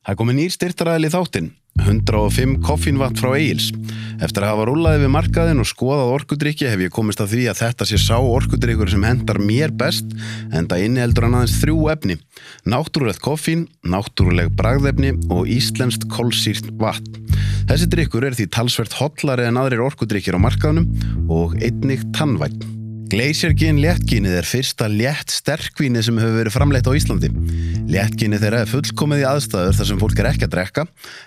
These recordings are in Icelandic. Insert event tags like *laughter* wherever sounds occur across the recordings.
Það komi nýr styrtaræðil í þáttinn, 105 koffínvatt frá Egil's. Eftir að hafa rúlaði við markaðin og skoðað orkudrykki hef ég komist að því að þetta sé sá orkudrykkur sem hendar mér best en það inniheldur hann aðeins þrjú efni. Náttúrulegt koffín, náttúruleg bragðefni og íslenskt kolsýrt vatn. Þessi drykkur er því talsvert hotlari en aðrir orkudrykkir á markaðunum og einnig tannvætt. Glacier Gin léttginið er fyrsta létt sterkvínið sem hefur verið framleitt á Íslandi. Léttginið þeirra er fullkomið í aðstæður þar sem fólk er ekki að drekka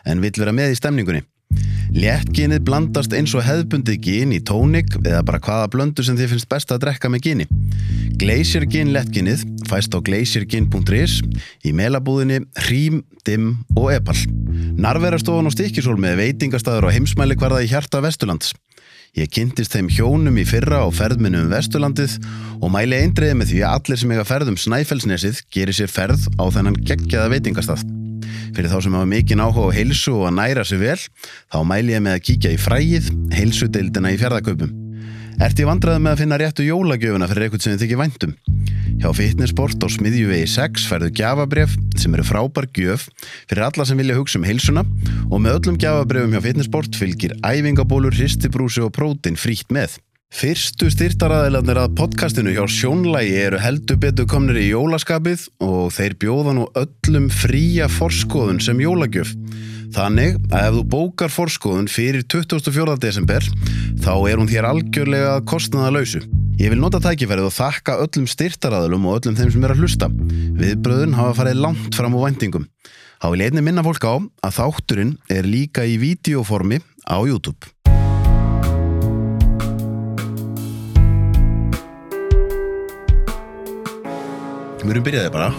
en vil vera með í stemningunni. Léttginið blandast eins og hefðbundið gin í tónik eða bara hvaða blöndu sem þið finnst best að drekka með gini. Glacier Gin léttginið fæst á glaciergin.is í melabúðinni Hrím, Dimm og Epal. Narverastofan og stikkisól með veitingastæður og heimsmæli hverða í hjarta Vesturlands. Ég kynntist þeim hjónum í fyrra á ferðminu um Vesturlandið og mæli eindriði með því að allir sem eiga ferð um Snæfellsnesið gerir sér ferð á þennan geggjaða veitingastað. Fyrir þá sem hafa mikinn áhuga á heilsu og að næra sig vel, þá mæli ég með að kíkja í frægið, heilsudeildina í fjörðaköpum. Ert ég vandraði með að finna réttu jólagjöfuna fyrir eitthvað sem þið þykir væntum? Hjá Fitnessport á Smiðjuvegi 6 færðu gjafabref sem eru frábær gjöf fyrir alla sem vilja hugsa um heilsuna og með öllum gjafabrefum hjá Fitnessport fylgir æfingabólur, hristibrúsi og prótin frítt með. Fyrstu styrtaraðilandir að podcastinu hjá Sjónlægi eru heldur betur komnir í jólaskapið og þeir bjóða nú öllum fría forskóðun sem jólagjöf. Þannig að ef þú bókar forskóðun fyrir 24. desember þá er hún þér algjörlega kostnaða lausu. Ég vil nota tækifærið og þakka öllum styrtaraðilum og öllum þeim sem er að hlusta. Viðbröðun hafa farið langt fram úr vendingum. Þá vil einni minna fólk á að þátturinn er líka í videoformi á YouTube. Við erum byrjaðið bara.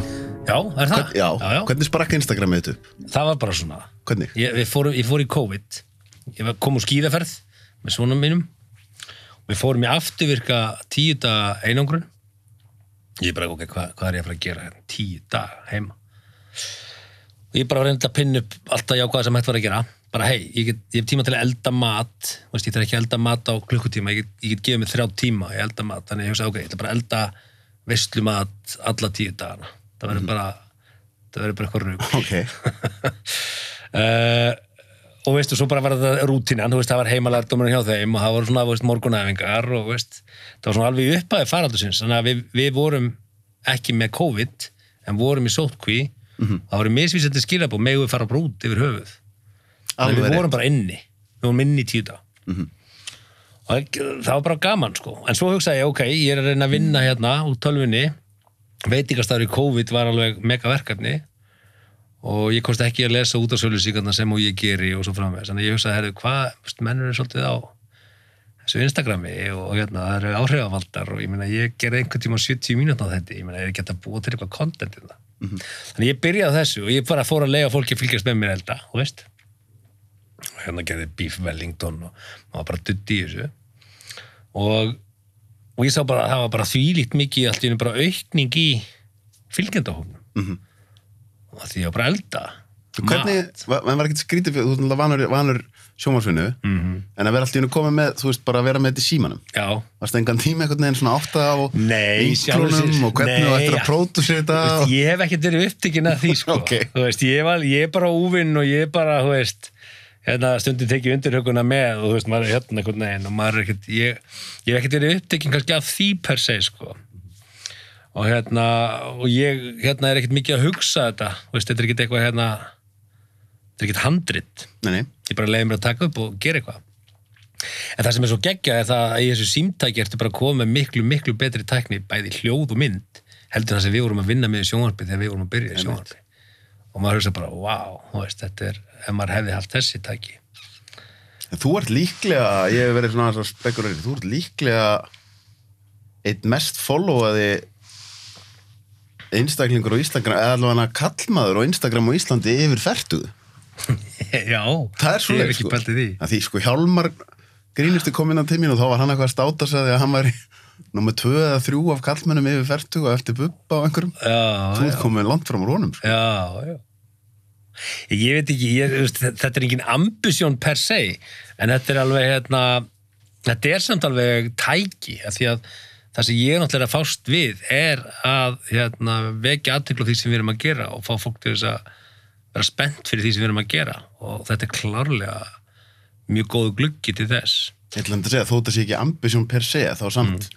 Já, er það? Já, já, já. hvernig sprakk Instagramið þetta upp? Það var bara svona. Hvernig? Ég, við fórum, ég fór í COVID. Ég kom úr skíðaferð með svonum mínum. Við fórum í afturvirka tíu daga einangrun. Ég bara, ok, hvað, hvað er ég að fara að gera hérna? Tíu daga heima. Og ég bara reyndi að pinna upp alltaf jákvæða sem hægt var að gera. Bara, hei, ég, ég hef tíma til að elda mat. Þú Veist, ég þarf ekki að elda mat á klukkutíma. Ég get, ég get gefið mig þrjá tíma í elda mat. Þannig ég hugsa, ok, ég ætla bara að elda veislumat alla tíu dagana. Það verður bara, það verður bara eitthvað rugg. Ok. uh, *laughs* og veistu, svo bara var þetta rútínan, þú veist, það var heimalærdumur hjá þeim og það voru svona, veist, morgunæfingar og veist, það var svona alveg í upphæði faraldusins þannig að við, við vorum ekki með COVID, en vorum í sótkví það voru misvísandi skilabó megum við fara bara út yfir höfuð. Þannig að Alveg við vorum bara inni. Við vorum inni í tíu dag og það, var bara gaman, sko. En svo hugsaði ég, ok, ég er að reyna að vinna hérna úr tölvunni. Veitingastafur í COVID var alveg mega verkefni og ég komst ekki að lesa út á sölusíkarna sem og ég geri og svo framvegis. Þannig að ég hugsaði, herru, hvað, mennur er svolítið á þessu Instagrami og hérna, það eru áhrifavaldar og ég meina, ég gerði einhvern tíma 70 mínútur á þetta, ég meina, ég er ekki hægt að búa til eitthvað content í það. Þannig ég byrjaði þessu og ég bara fór að lega fólki fylgjast með mér elda, þú veist. Og hérna gerði Beef Wellington og maður bara dutt í þessu. Og, og ég sá bara að það var bara þvílíkt mikið allt í því var bara að elda Hvernig, maður var ekkert skrítið fyrir, þú náttúrulega vanur, vanur sjómarsvinnu, mm en að vera alltaf komið með, þú veist, bara að vera með þetta í símanum. Já, Varst engan tíma einhvern veginn svona átta á Nei, vinklunum og hvernig þú ættir að pródusera þetta? Veist, ég hef ekkert verið upptikinn að því *laughs* sko. Ok. þú veist, ég, var, ég er bara úvinn og ég er bara, þú veist hérna stundin tekið undirhuguna með og þú veist, maður er hérna einhvern veginn og maður er ekkert ég, ég hef ekkert verið upptikinn kannski af því per se, sko og hérna, og ég hérna er ekkert mikið að hugsa þetta. Veist, þetta er ekkert eitthvað hérna þetta er ekkert handrit. Nei, nei, ég bara leiði mér að taka upp og gera eitthvað. En það sem er svo geggja er það að í þessu símtæki ertu bara að koma með miklu, miklu betri tækni bæði hljóð og mynd heldur það sem við vorum að vinna með í sjónvarpi þegar við vorum að byrja í sjónvarpi. Og maður hugsa bara, wow, veist, þetta er ef maður hefði haft þessi tæki. En þú ert líklega, ég hef verið svona að spekulera, þú ert líklega eitt mest followaði einstaklingur á Instagram, eða allavega kallmaður á Instagram á Íslandi yfir fertuðu. *laughs* já, Það er svo ég hef ekki pæltið því sko Hjálmar grínusti kom inn á tímin og þá var hann eitthvað að státa sig að hann var nummið tvö eða þrjú af kallmennum yfir fertugu og eftir bubba og einhverjum. já, Þú komið langt fram úr honum. Sko. já, já ég veit ekki, ég, þetta er engin ambisjón per se en þetta er alveg hérna, þetta er samt alveg tæki því að það sem ég náttúrulega fást við er að hérna, vekja aðtekla því sem við erum að gera og fá fólk til þess að vera spennt fyrir því sem við erum að gera. Og þetta er klárlega mjög góðu gluggi til þess. Ég ætla að segja, þó þetta sé ekki ambisjón per se, þá samt,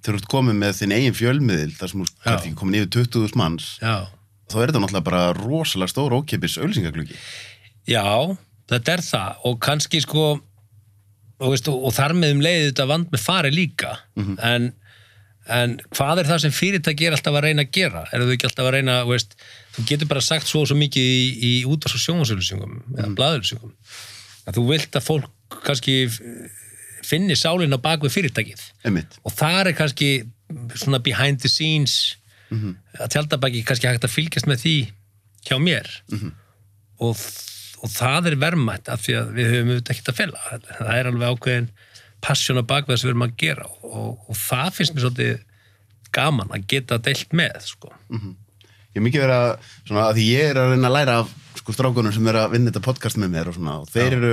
þegar þú ert komið með þinn eigin fjölmiðil, þar sem þú ert komin yfir 20.000 manns, Já, þá er þetta náttúrulega bara rosalega stór ókipis auðlýsingagluggi. Já, þetta er það. Og kannski sko og, veist, og, þar með um leiði þetta vand með fari líka. En, en hvað er það sem fyrirtæki er alltaf að reyna að gera? Er þau ekki alltaf að reyna, þú veist, þú getur bara sagt svo og svo mikið í, í útvars og sjónvarsauðlýsingum eða blaðauðlýsingum að þú vilt að fólk kannski finni sálinn á bakvið fyrirtækið. Einmitt. og það er kannski svona behind the scenes að tjaldabæki kannski hægt að fylgjast með því hjá mér. Og, og það er verðmætt af því að við höfum auðvitað ekkert að fela. Það er alveg ákveðin passion á bakvið sem við erum að gera og, og það finnst mér svolítið gaman að geta deilt með sko. Ég hef mikið verið að, svona, að því ég er að reyna að læra af sko strákunum sem er að vinna þetta podcast með mér og svona, og þeir eru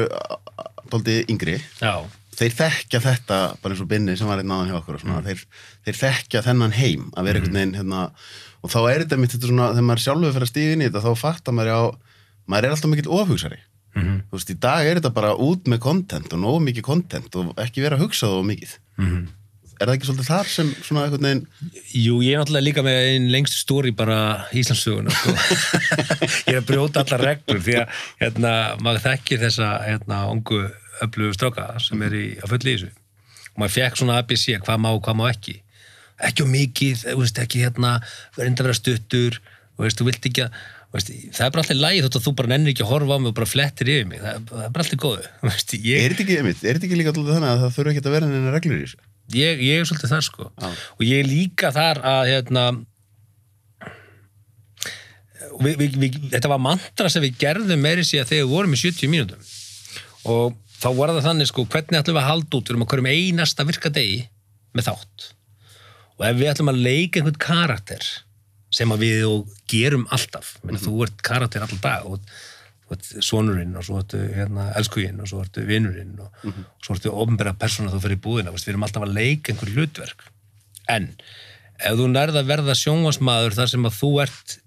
dóldi yngri, Já, þeir þekkja þetta bara eins og Binni sem var einn aðan hjá okkur og svona, þeir, þeir þekkja þennan heim að vera einhvern veginn hérna, og þá er þetta mitt þetta svona, þegar maður sjálfur fyrir að stíða inn í þetta, þá fattar maður á, maður er alltaf mikill ofhugsari Mhm. þú veist, í dag er þetta bara út með content og nógu mikið content og ekki vera að hugsa það mikið Mhm. er það ekki svolítið þar sem svona einhvern veginn Jú, ég er náttúrulega líka með einn lengstu stóri bara Íslandsöguna sko. *laughs* ég er að brjóta allar reglur því að hérna, maður þekkir þessa hérna, ungu öflugu stráka sem er í, að fulli í þessu og maður fekk svona ABC, hvað má og hvað má ekki ekki á mikið, þú veist, ekki hérna reynda að vera stuttur þú veist, þú vilt ekki að veist, það er bara alltaf lægi þótt að þú bara nennir ekki að horfa á mig og bara flettir yfir mig, það, það er bara alltaf góðu *laughs* veist, ég, er þetta ekki, ekki líka alltaf þannig að það þurfa ekki að vera neina reglur í þessu? Ég, ég er svolítið þar sko. Já. og ég er líka þar að hérna við, við, við, þetta var mantra sem við gerðum meiri síðan þegar við vorum í 70 mínútum. Og þá var það þannig sko hvernig ætlum við að halda út? Við erum að hverjum einasta virka degi með þátt. Og ef við ætlum að leika einhvern karakter sem að við gerum alltaf. Menni, þú ert karakter alltaf dag og þú ert sonurinn og svo ertu hérna, elskuginn og svo ertu vinurinn og, og svo ertu ofnbæra persóna þú fyrir búðina. Við erum alltaf að leika einhver hlutverk. En ef þú nærð að verða sjónvarsmaður þar sem að þú ert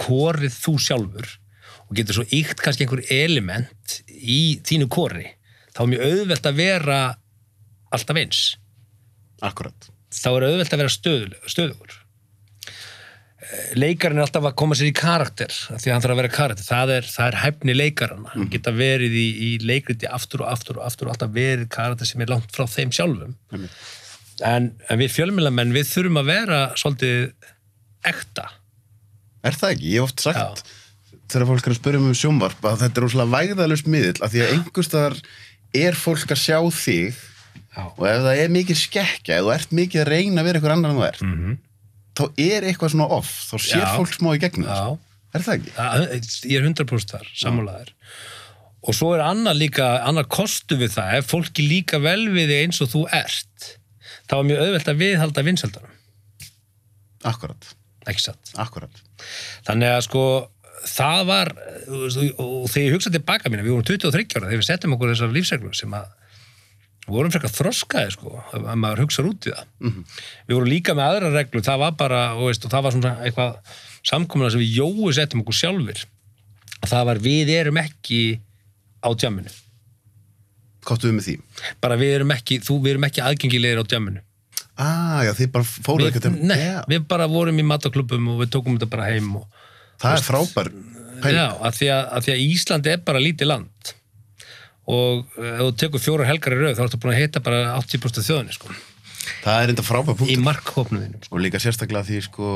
korið þú sjálfur og getur svo ykt kannski einhver element í þínu kori þá er mjög auðvelt að vera alltaf eins. Akkurat. Þá er auðvelt að vera stöðugur leikarinn er alltaf að koma sér í karakter af því að hann þarf að vera karakter. Það er, það er hæfni leikarana. Hann geta verið í, í leikriti aftur og aftur og aftur og alltaf verið karakter sem er langt frá þeim sjálfum. Einmitt. en, en við fjölmjölamenn við þurfum að vera svolítið ekta. Er það ekki, ég hef oft sagt þegar fólk er að spyrja mig um sjónvarp að þetta er óslega vægðalust miðill af því að einhverstaðar er fólk að sjá þig Já. og ef það er mikið skekkja ef þú ert mikið að reyna að vera eitthvað annar en þú ert mm -hmm. Þá er eitthvað svona off þá sér Já. fólk smá í gegnum Já. er það ekki? Ég er 100% þar, sammálaðir og svo er annar líka annar kostu við það, ef fólki líka vel við þig eins og þú ert þá er mjög auðvelt að viðhalda vinseldanum akkurat, ekki satt? Akkurat. Þannig að sko það var og og þegar ég hugsa tilbaka mína, við vorum 23 ára þegar við settum okkur þessar lífsreglur sem að við vorum frekar þroskaði sko að maður hugsa út í það. Við vorum líka með aðra reglur, það var bara og, veist, og það var svona eitthvað samkomuna sem við jói settum okkur sjálfur það var við erum ekki á djamminu, kottu við með því? Bara við erum ekki þú, við erum ekki aðgengilegir á djamminu. Ah, já, þið bara fóruð ekkert um nei, Já, við bara vorum í mataklubum og við tókum þetta bara heim og það er frábær Já, pæling. að því að, að því að Ísland er bara lítið land og eh, ef þú tekur fjóra helgar í rauð þá ertu búin að hitta bara 80% af þjóðinni sko, það er enda frábær í punkt markhópnu þínum sko. og líka sérstaklega því sko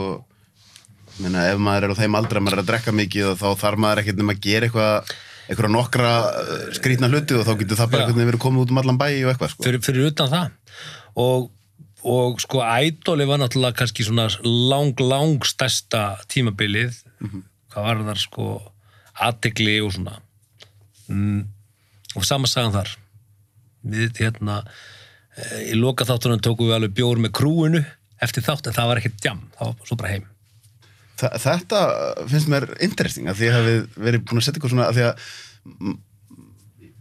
minna, ef maður er á þeim aldrei að maður er að drekka mikið og þá þarf maður ekkert nema að gera eitthvað eitthvað nokkra uh, skrýtna hluti og þá getur það bara verið komið út um allan bæ og eitthvað sko. fyrir, fyrir utan það. Og, og sko ædoli var náttúrulega kannski svona lang, lang stærsta tímabilið hvað var þar sko aðtegli og svona. Mm, og sama sagan þar. Við hérna eh, í loka þáttunum tókum við alveg bjór með krúinu eftir þátt en það var ekkert jam, það var svo bara heim. Þa, þetta finnst mér interesting að því að við verið búin að setja eitthvað svona að því að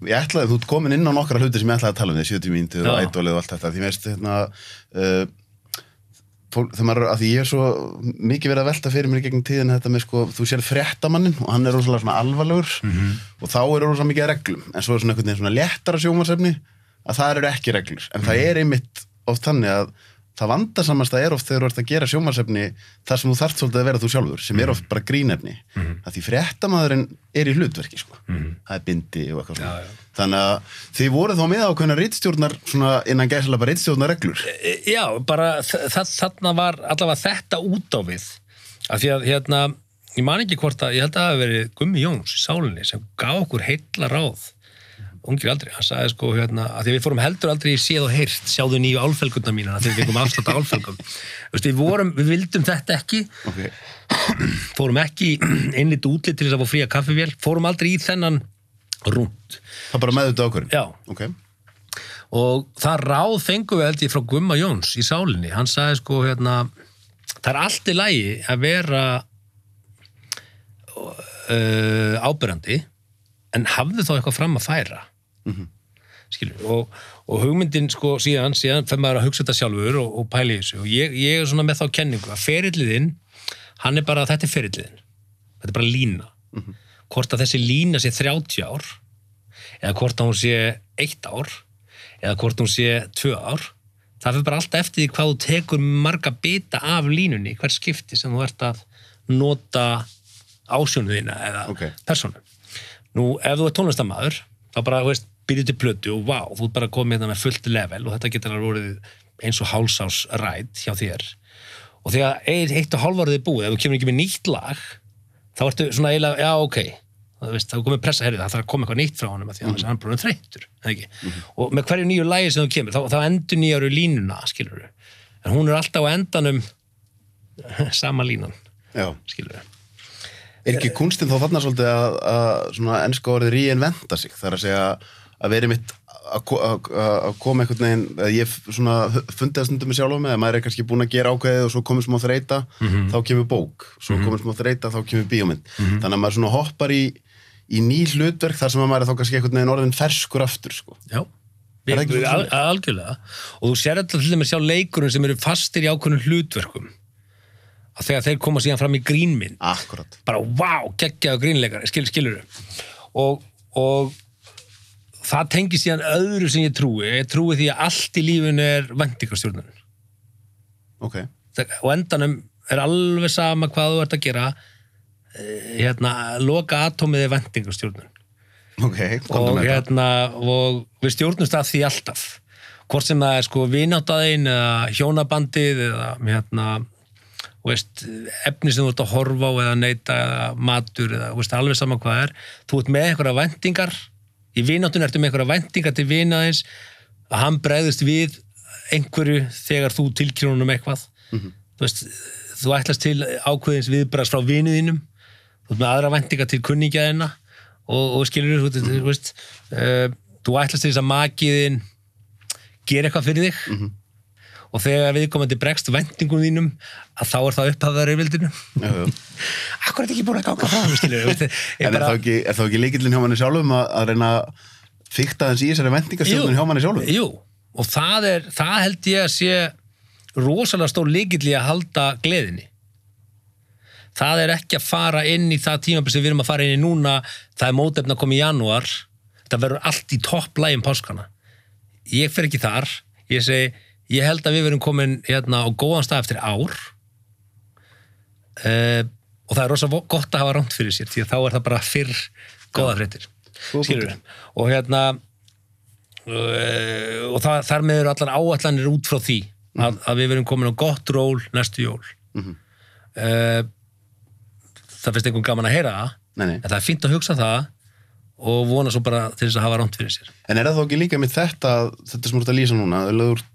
ég ætlaði, þú ert komin inn á nokkra hluti sem ég ætlaði að tala um því, 70 mínútur og ædolið og allt þetta því mér veist hérna uh, þegar maður, að því ég er svo mikið verið að velta fyrir mér í gegnum tíðin þetta með sko, þú sér fréttamannin og hann er rosalega svona alvarlegur og þá er rosalega mikið reglum. En svo er svona veginn svona léttara sjómarsefni að það eru ekki reglur. En það er einmitt oft þannig að það vandasamasta er oft þegar þú ert að gera sjómarsefni þar sem þú þarft svolítið að vera þú sjálfur sem er oft bara grínefni. Að því fréttamaðurinn er í hlutverki sko. það er bindi og eitthvað svona. Þannig að þið voru þá með ákveðna rittstjórnar svona innan gæsala bara rittstjórnar reglur E, Já, bara þarna var allavega þetta út á við. Af því að hérna, ég man ekki hvort að ég held að það hafi verið Gummi Jóns í sálinni sem gaf okkur heilla ráð. Ungir aldrei, hann sagði sko hérna að því við fórum heldur aldrei í séð og heyrt sjáðu nýju álfelgurna mína þegar við fengum afslátt af álfelgum. *laughs* Við vorum, við vildum þetta ekki. Okay. fórum ekki einlít *clears throat* útlit til þess að fá fría kaffivél. Fórum aldrei í þennan rúnd það er bara með þetta ákveðin Já, okay. og það ráð fengum við held ég frá Gumma Jóns í sálinni. Hann sagði sko hérna það er allt í lagi að vera uh, ábyrrandi en hafðu þá eitthvað fram að færa. Mm skilur og, og hugmyndin sko síðan síðan fyrir maður að hugsa þetta sjálfur og, og pæla í þessu. Og ég, ég er svona með þá kenningu að ferilliðinn, hann er bara þetta er ferilliðinn, þetta er bara lína hvort að þessi lína sé 30 ár eða hvort að hún sé 1 ár eða hvort hún sé 2 ár það fyrir bara alltaf eftir því hvað þú tekur marga bita af línunni hver skipti sem þú ert að nota ásjónu þína eða Ok. persónu nú ef þú er tónlistamæður þá bara, byrjuð til plötu og vá, þú ert bara komið hérna með fullt level og þetta getur alveg orðið eins og hálsás rætt hjá þér og þegar eitt, og hálfarið er búið ef þú kemur ekki með nýtt lag þá ertu svona eiginlega, já ok það veist, þá er komið pressa herrið, það þarf að koma eitthvað nýtt frá honum af því að mm. hann er bara þreyttur eða ekki? og með hverju nýju lagi sem þú kemur þá, þá endur nýjaru línuna, skilur en hún er alltaf á endanum *laughs* sama línan, Já. skilur Er ekki kunstinn þá þarna svolítið að, að svona ennska orðið reinventa sig þar að segja að veri mitt að ko- að- að að koma einhvern veginn að ég svona fundið að stundum með sjálfum með að maður er kannski búin að gera ákveðið og svo komið smá þreita þá kemur bók, svo komið smá þreita þá kemur bíómynd, þannig að maður svona hoppar í, í ný hlutverk þar sem að maður er þá kannski einhvern veginn orðin ferskur aftur sko. Já, Er það Við- svolítið al, algjörlega. Og þú sér alltaf til dæmis sjá leikurinn sem eru fastir í ákveðnum hlutverkum. Að þegar þeir koma síðan fram í grínmynd. Akkurat. bara wow, geggjaðu grínleikari. Skil, og, og það tengi síðan öðru sem ég trúi. Ég trúi því að allt í lífinu er vendingarstjórnun Ok. og endanum er alveg sama hvað þú ert að gera. Eh, hérna, loka atómið er vendingarstjórnun Ok, komdu og, hérna, og við stjórnumst að því alltaf. Hvort sem það er sko vináttaðin eða hjónabandið eða hérna veist, efni sem þú ert að horfa á eða neyta eða matur eða veist, alveg sama hvað er. Þú ert með einhverja væntingar í vináttun ertu með einhverja væntingar til vinaðins að hann bregðist við einhverju þegar þú tilkynur honum eitthvað. Þú veist, þú ætlast til ákveðins viðbræðs frá vinuðinum þú ert með aðra væntingar til kunningjaðina og, og skilur þú, þú veist uh, þú ætlast til þess að makiðin gera eitthvað fyrir þig og þegar viðkomandi bregst væntingunum þínum að þá er það upphafðar Já, já. Akkur er þetta ekki búin að gáka það *laughs* En er þá ekki, ekki líkillin hjá manni sjálfum að, að reyna að fykta þess í þessari vendingastjórnun hjá manni sjálfum? Jú, og það er, það held ég að sé rosalega stór líkill í að halda gleðinni. Það er ekki að fara inn í það tímabil sem við erum að fara inn í núna, það er mótefna að koma í janúar, það verður allt í topplægum páskana. Ég fer ekki þar, ég segi, ég held að við verum komin hérna á góðan stað eftir ár uh, og það er rosa vo- gott að hafa rámt fyrir sér, því að þá er það bara fyrr góða fréttir. Og hérna, uh, og það, þar með eru allar áallanir út frá því að, að við verum komin á gott ról næstu jól Mhm. uh, það finnst einhvern gaman að heyra Nei, nei. en það er fínt að hugsa það og vona svo bara til þess að hafa rámt fyrir sér En er það þá ekki líka með þetta, þetta sem þú ert að lýsa núna,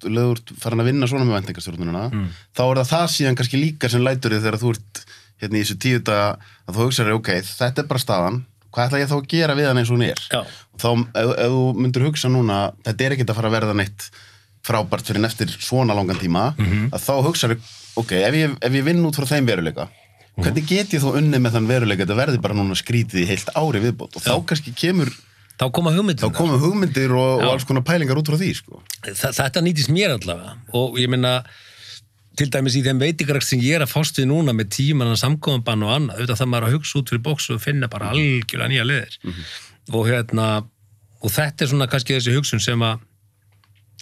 lögur farin að vinna svona með vendingarstjórnununa, Mm. þá er það það síðan kannski líka sem lætur þig þegar þú ert hérna í þessu tíu daga að þú hugsaður, ok, þetta er bara staðan, hvað ætla ég þá að gera við hann eins og hún er? Já. Og þá, ef, ef þú myndir hugsa núna, þetta er ekkert að fara að verða neitt frábært fyrir eftir svona langan tíma, Mhm. að þá hugsaður, ok, ef ég, ef ég vinn út frá þeim veruleika, hvernig get ég þó unnið með þann veruleika, þetta verði bara núna skrítið í heilt ári viðbót? Og þá kannski kemur þá koma hugmyndir þá komum hugmyndir og, og alls konar pælingar út frá því sko. Þa, þetta nýtist mér allavega. Og ég meina til dæmis í þeim veitingarakt sem ég er að fást við núna með tíman að samkofanbann og annað, auðvitað það maður að hugsa út fyrir bóksu og finna bara algjörlega nýja leðir og hérna og þetta er svona kannski þessi hugsun sem að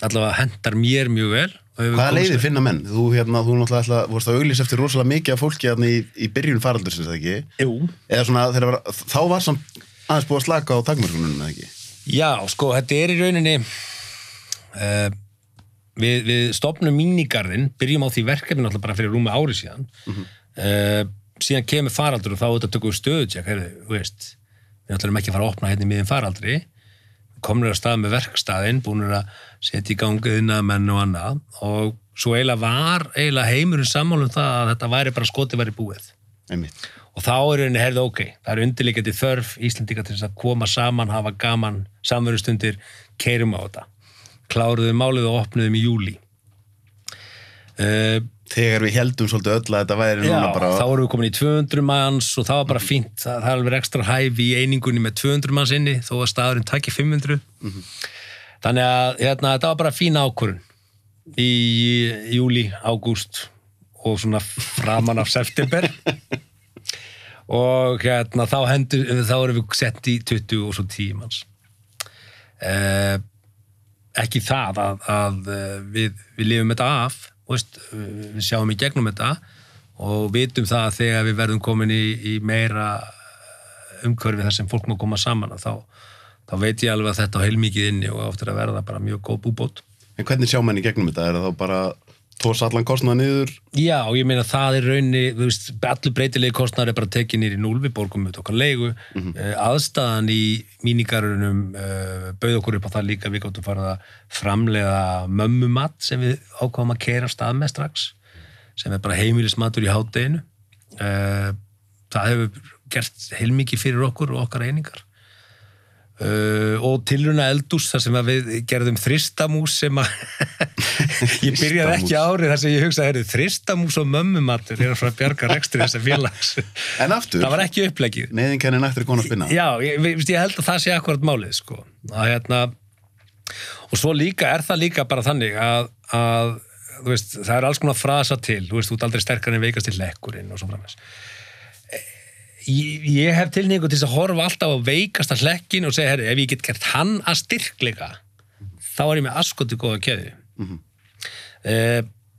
allavega hendar mér mjög vel Hvaða leiðir finna menn? Þú, hérna, þú náttúrulega ætla, vorst að auglýsa eftir rosalega mikið af fólki hérna, í, í byrjun faraldursins, eða ekki? Jú, Eða svona, þegar var, þá var samt aðeins búið að slaka á takmörkunum, eða ekki? Já, sko, þetta er í rauninni uh, við, við stopnum mínigarðin, byrjum á því verkefni náttúrulega bara fyrir rúmi ári síðan uh, síðan kemur faraldur og þá þetta tökum við stöðu þú veist við náttúrulega ekki að fara að opna hérna í miðin faraldri komnir að stað með verkstaðinn búinir að setja í gangið innan menn og annað. Og svo eiginlega var eiginlega heimurinn sammálum það að þetta væri bara skotið væri búið. Einmitt. og þá er henni herði ok, það er undirleikandi þörf Íslendinga til þess að koma saman, hafa gaman samverustundir, keirum á þetta. Kláruðum málið og opnuðum í júli uh, Þegar við heldum svolítið öll að þetta væri já, bara... þá vorum við komin í 200 manns og það var bara fínt, það, það er alveg ekstra hæfi í einingunni með 200 manns inni þó að staðurinn takki 500 þannig að hérna, þetta var bara fín ákvörun í júli, ágúst og svona framan af september. *laughs* Og hérna þá hendur, þá erum við sett í 20 og svo 10 manns. Eh, ekki það að, að eh, við, við lifum þetta af veist, við sjáum í gegnum þetta og vitum það að þegar við verðum komin í, í meira umhverfi þar sem fólk má koma saman þá, þá veit ég alveg að þetta á heilmikið inni og áttur að verða bara mjög góð búbót En hvernig sjá menn í gegnum þetta? Er það bara tósa allan kostnaða niður? Já, ég meina það er raunni, veist, allur breytilegi kostnar er bara tekið nýr í núl, við borgum með okkar leigu, mm aðstæðan í mínigarunum uh, bauð okkur upp á það líka, við gáttum farið að framlega mömmumat sem við ákváðum að keira af stað með strax, sem er bara heimilismatur í hátteginu. Uh, það hefur gert heilmikið fyrir okkur og okkar einingar. Uh, og tilruna eldús þar sem að við gerðum þristamús sem að *laughs* ég byrjaði ekki árið þar sem ég hugsaði heyrðu, þristamús og mömmumatur er að fara að bjarga rekstri þessa félags. *laughs* En aftur, það var ekki upplegið neyðin kenni nættur konu að spinna. já, ég, veist, ég held að það sé akkurat málið sko. að, hérna, og svo líka er það líka bara þannig að, að veist, það er alls konar frasa til. Þú veist, þú ert aldrei sterkar en veikast til lekkurinn og svo framins ég, ég hef tilningu til að horfa alltaf á veikasta hlekkin og segja, herri, ef ég get gert hann að styrkleika þá er ég með askoti góða keði mm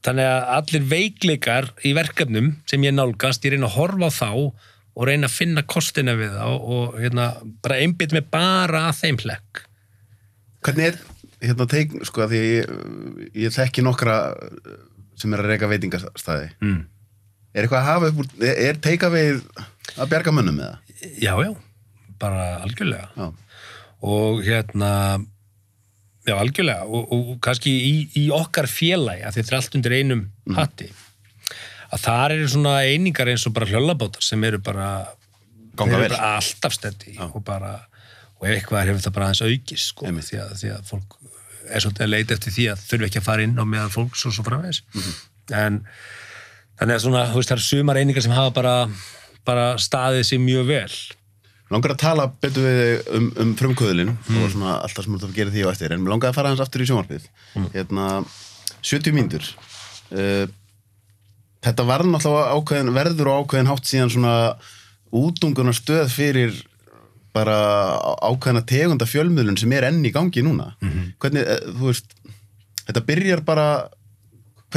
þannig að allir veikleikar í verkefnum sem ég nálgast, ég reyna að horfa á þá og reyna að finna kostina við þá og hérna, bara einbytt með bara að þeim hlekk Hvernig er, hérna, teik, sko, að ég, ég þekki nokkra sem er að reyka veitingastæði. mm. Er eitthvað að hafa upp úr, er teika við að bjarga mönnum með það? já, já, bara algjörlega Já. og hérna já, algjörlega og, og kannski í, í okkar félagi að þetta er allt undir einum hatti að þar eru svona einingar eins og bara hljóllabótar sem eru bara eru vel. bara alltaf stendi og bara og ef eitthvað hefur það bara aðeins aukist sko, því að, því að fólk er svolítið að leita eftir því að þurfi ekki að fara inn á meðan fólks og svo framvegis en þannig að svona, þú veist, það eru sumar einingar sem hafa bara, bara staðið sér mjög vel. Langar að tala betur við um, um frumkvöðlin og svona alltaf sem þú ert að gera því á eftir en langar að fara hans aftur í sjónvarpið. Hérna, 70 mínútur. Uh, þetta varð náttúrulega ákveðin, verður á ákveðin hátt síðan svona útungunar stöð fyrir bara ákveðina tegunda fjölmiðlun sem er enn í gangi núna. Hvernig, eh, þú veist þetta byrjar bara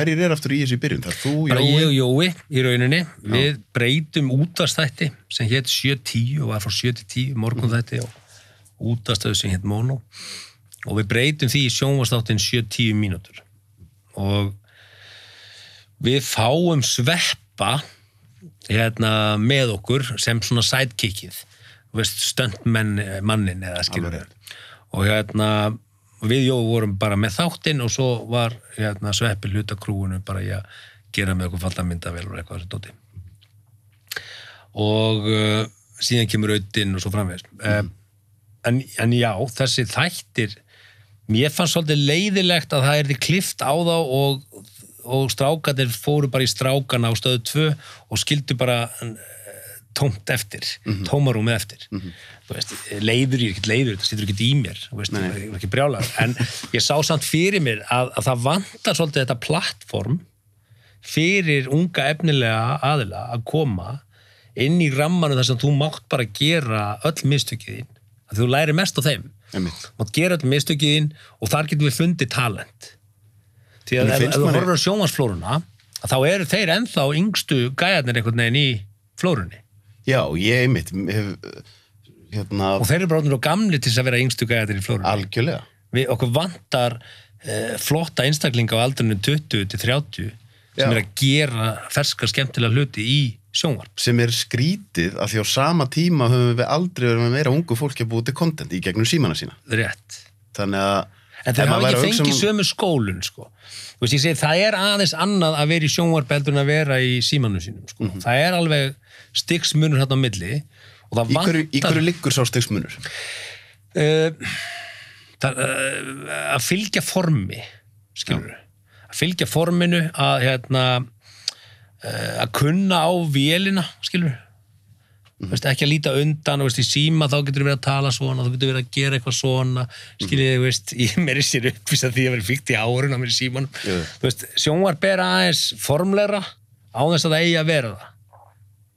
hverjir er aftur í þessu byrjun? Það er þú, bara Jói? ég og Jói í rauninni. Við breytum útastætti sem hétt 7-10 og var frá 7-10 morgunþætti og útastöðu sem hétt Mono. Og við breytum því í sjónvastáttin 7-10 mínútur. Og við fáum sveppa hérna, með okkur sem svona sidekickið. Þú veist, stöndmenn mannin eða skilur og hérna við Jói vorum bara með þáttinn og svo var hérna, sveppi hluta krúinu bara í að gera með okkur fallamyndavel og eitthvað þessu dóti og uh, síðan kemur auðinn og svo framvegist mm. en, en já, þessi þættir mér fannst svolítið leiðilegt að það er því klift á þá og, og strákarnir fóru bara í strákana á stöðu 2 og skildu bara tómt eftir, tómarúmið eftir. Þú veist, leiður ég ekkert leiður þetta situr ekkert í mér, þú veist, ég er ekki brjálar en ég sá samt fyrir mér að, að það vantar svolítið þetta plattform fyrir unga efnilega aðila að koma inn í rammanu þar sem þú mátt bara gera öll mistökiðin að þú læri mest á þeim. Einmitt. mátt gera öll mistökiðin og þar getum við fundið talent. Því að ef, þú horfir á sjónvarsflóruna þá eru þeir ennþá yngstu gæjarnir einhvern veginn í flórunni Já, ég einmitt hef, hérna, og þeir eru bara og gamli til þess að vera yngstu gæjarnir í flórunni algjörlega við okkur vantar eh, flotta einstaklinga á aldrinu 20 til 30 sem Já. er að gera ferska skemmtilega hluti í sjónvarp sem er skrítið að því á sama tíma höfum við aldrei verið með meira ungu fólki að búið til content í gegnum símana sína rétt þannig að en þeir hafa ekki fengið um- sömu skólun sko. Þú veist, segi, það er aðeins annað að vera í sjónvarp heldur en að vera í símanum sínum sko. Mhm. það er alveg stiksmunur hérna á milli og það í hverju, í hverju liggur sá stegsmunur uh, það, uh, að fylgja formi skilur að fylgja forminu að hérna uh, að kunna á vélina skilur veist, ekki að líta undan og veist, í síma þá getur við að tala svona þá getur við að gera eitthvað svona skiljið, mm. veist, *laughs* ég meiri sér uppvist að því að vera fíkt í árun á mér í. Þú veist, sjónvar ber aðeins formleira á þess að það eigi að vera það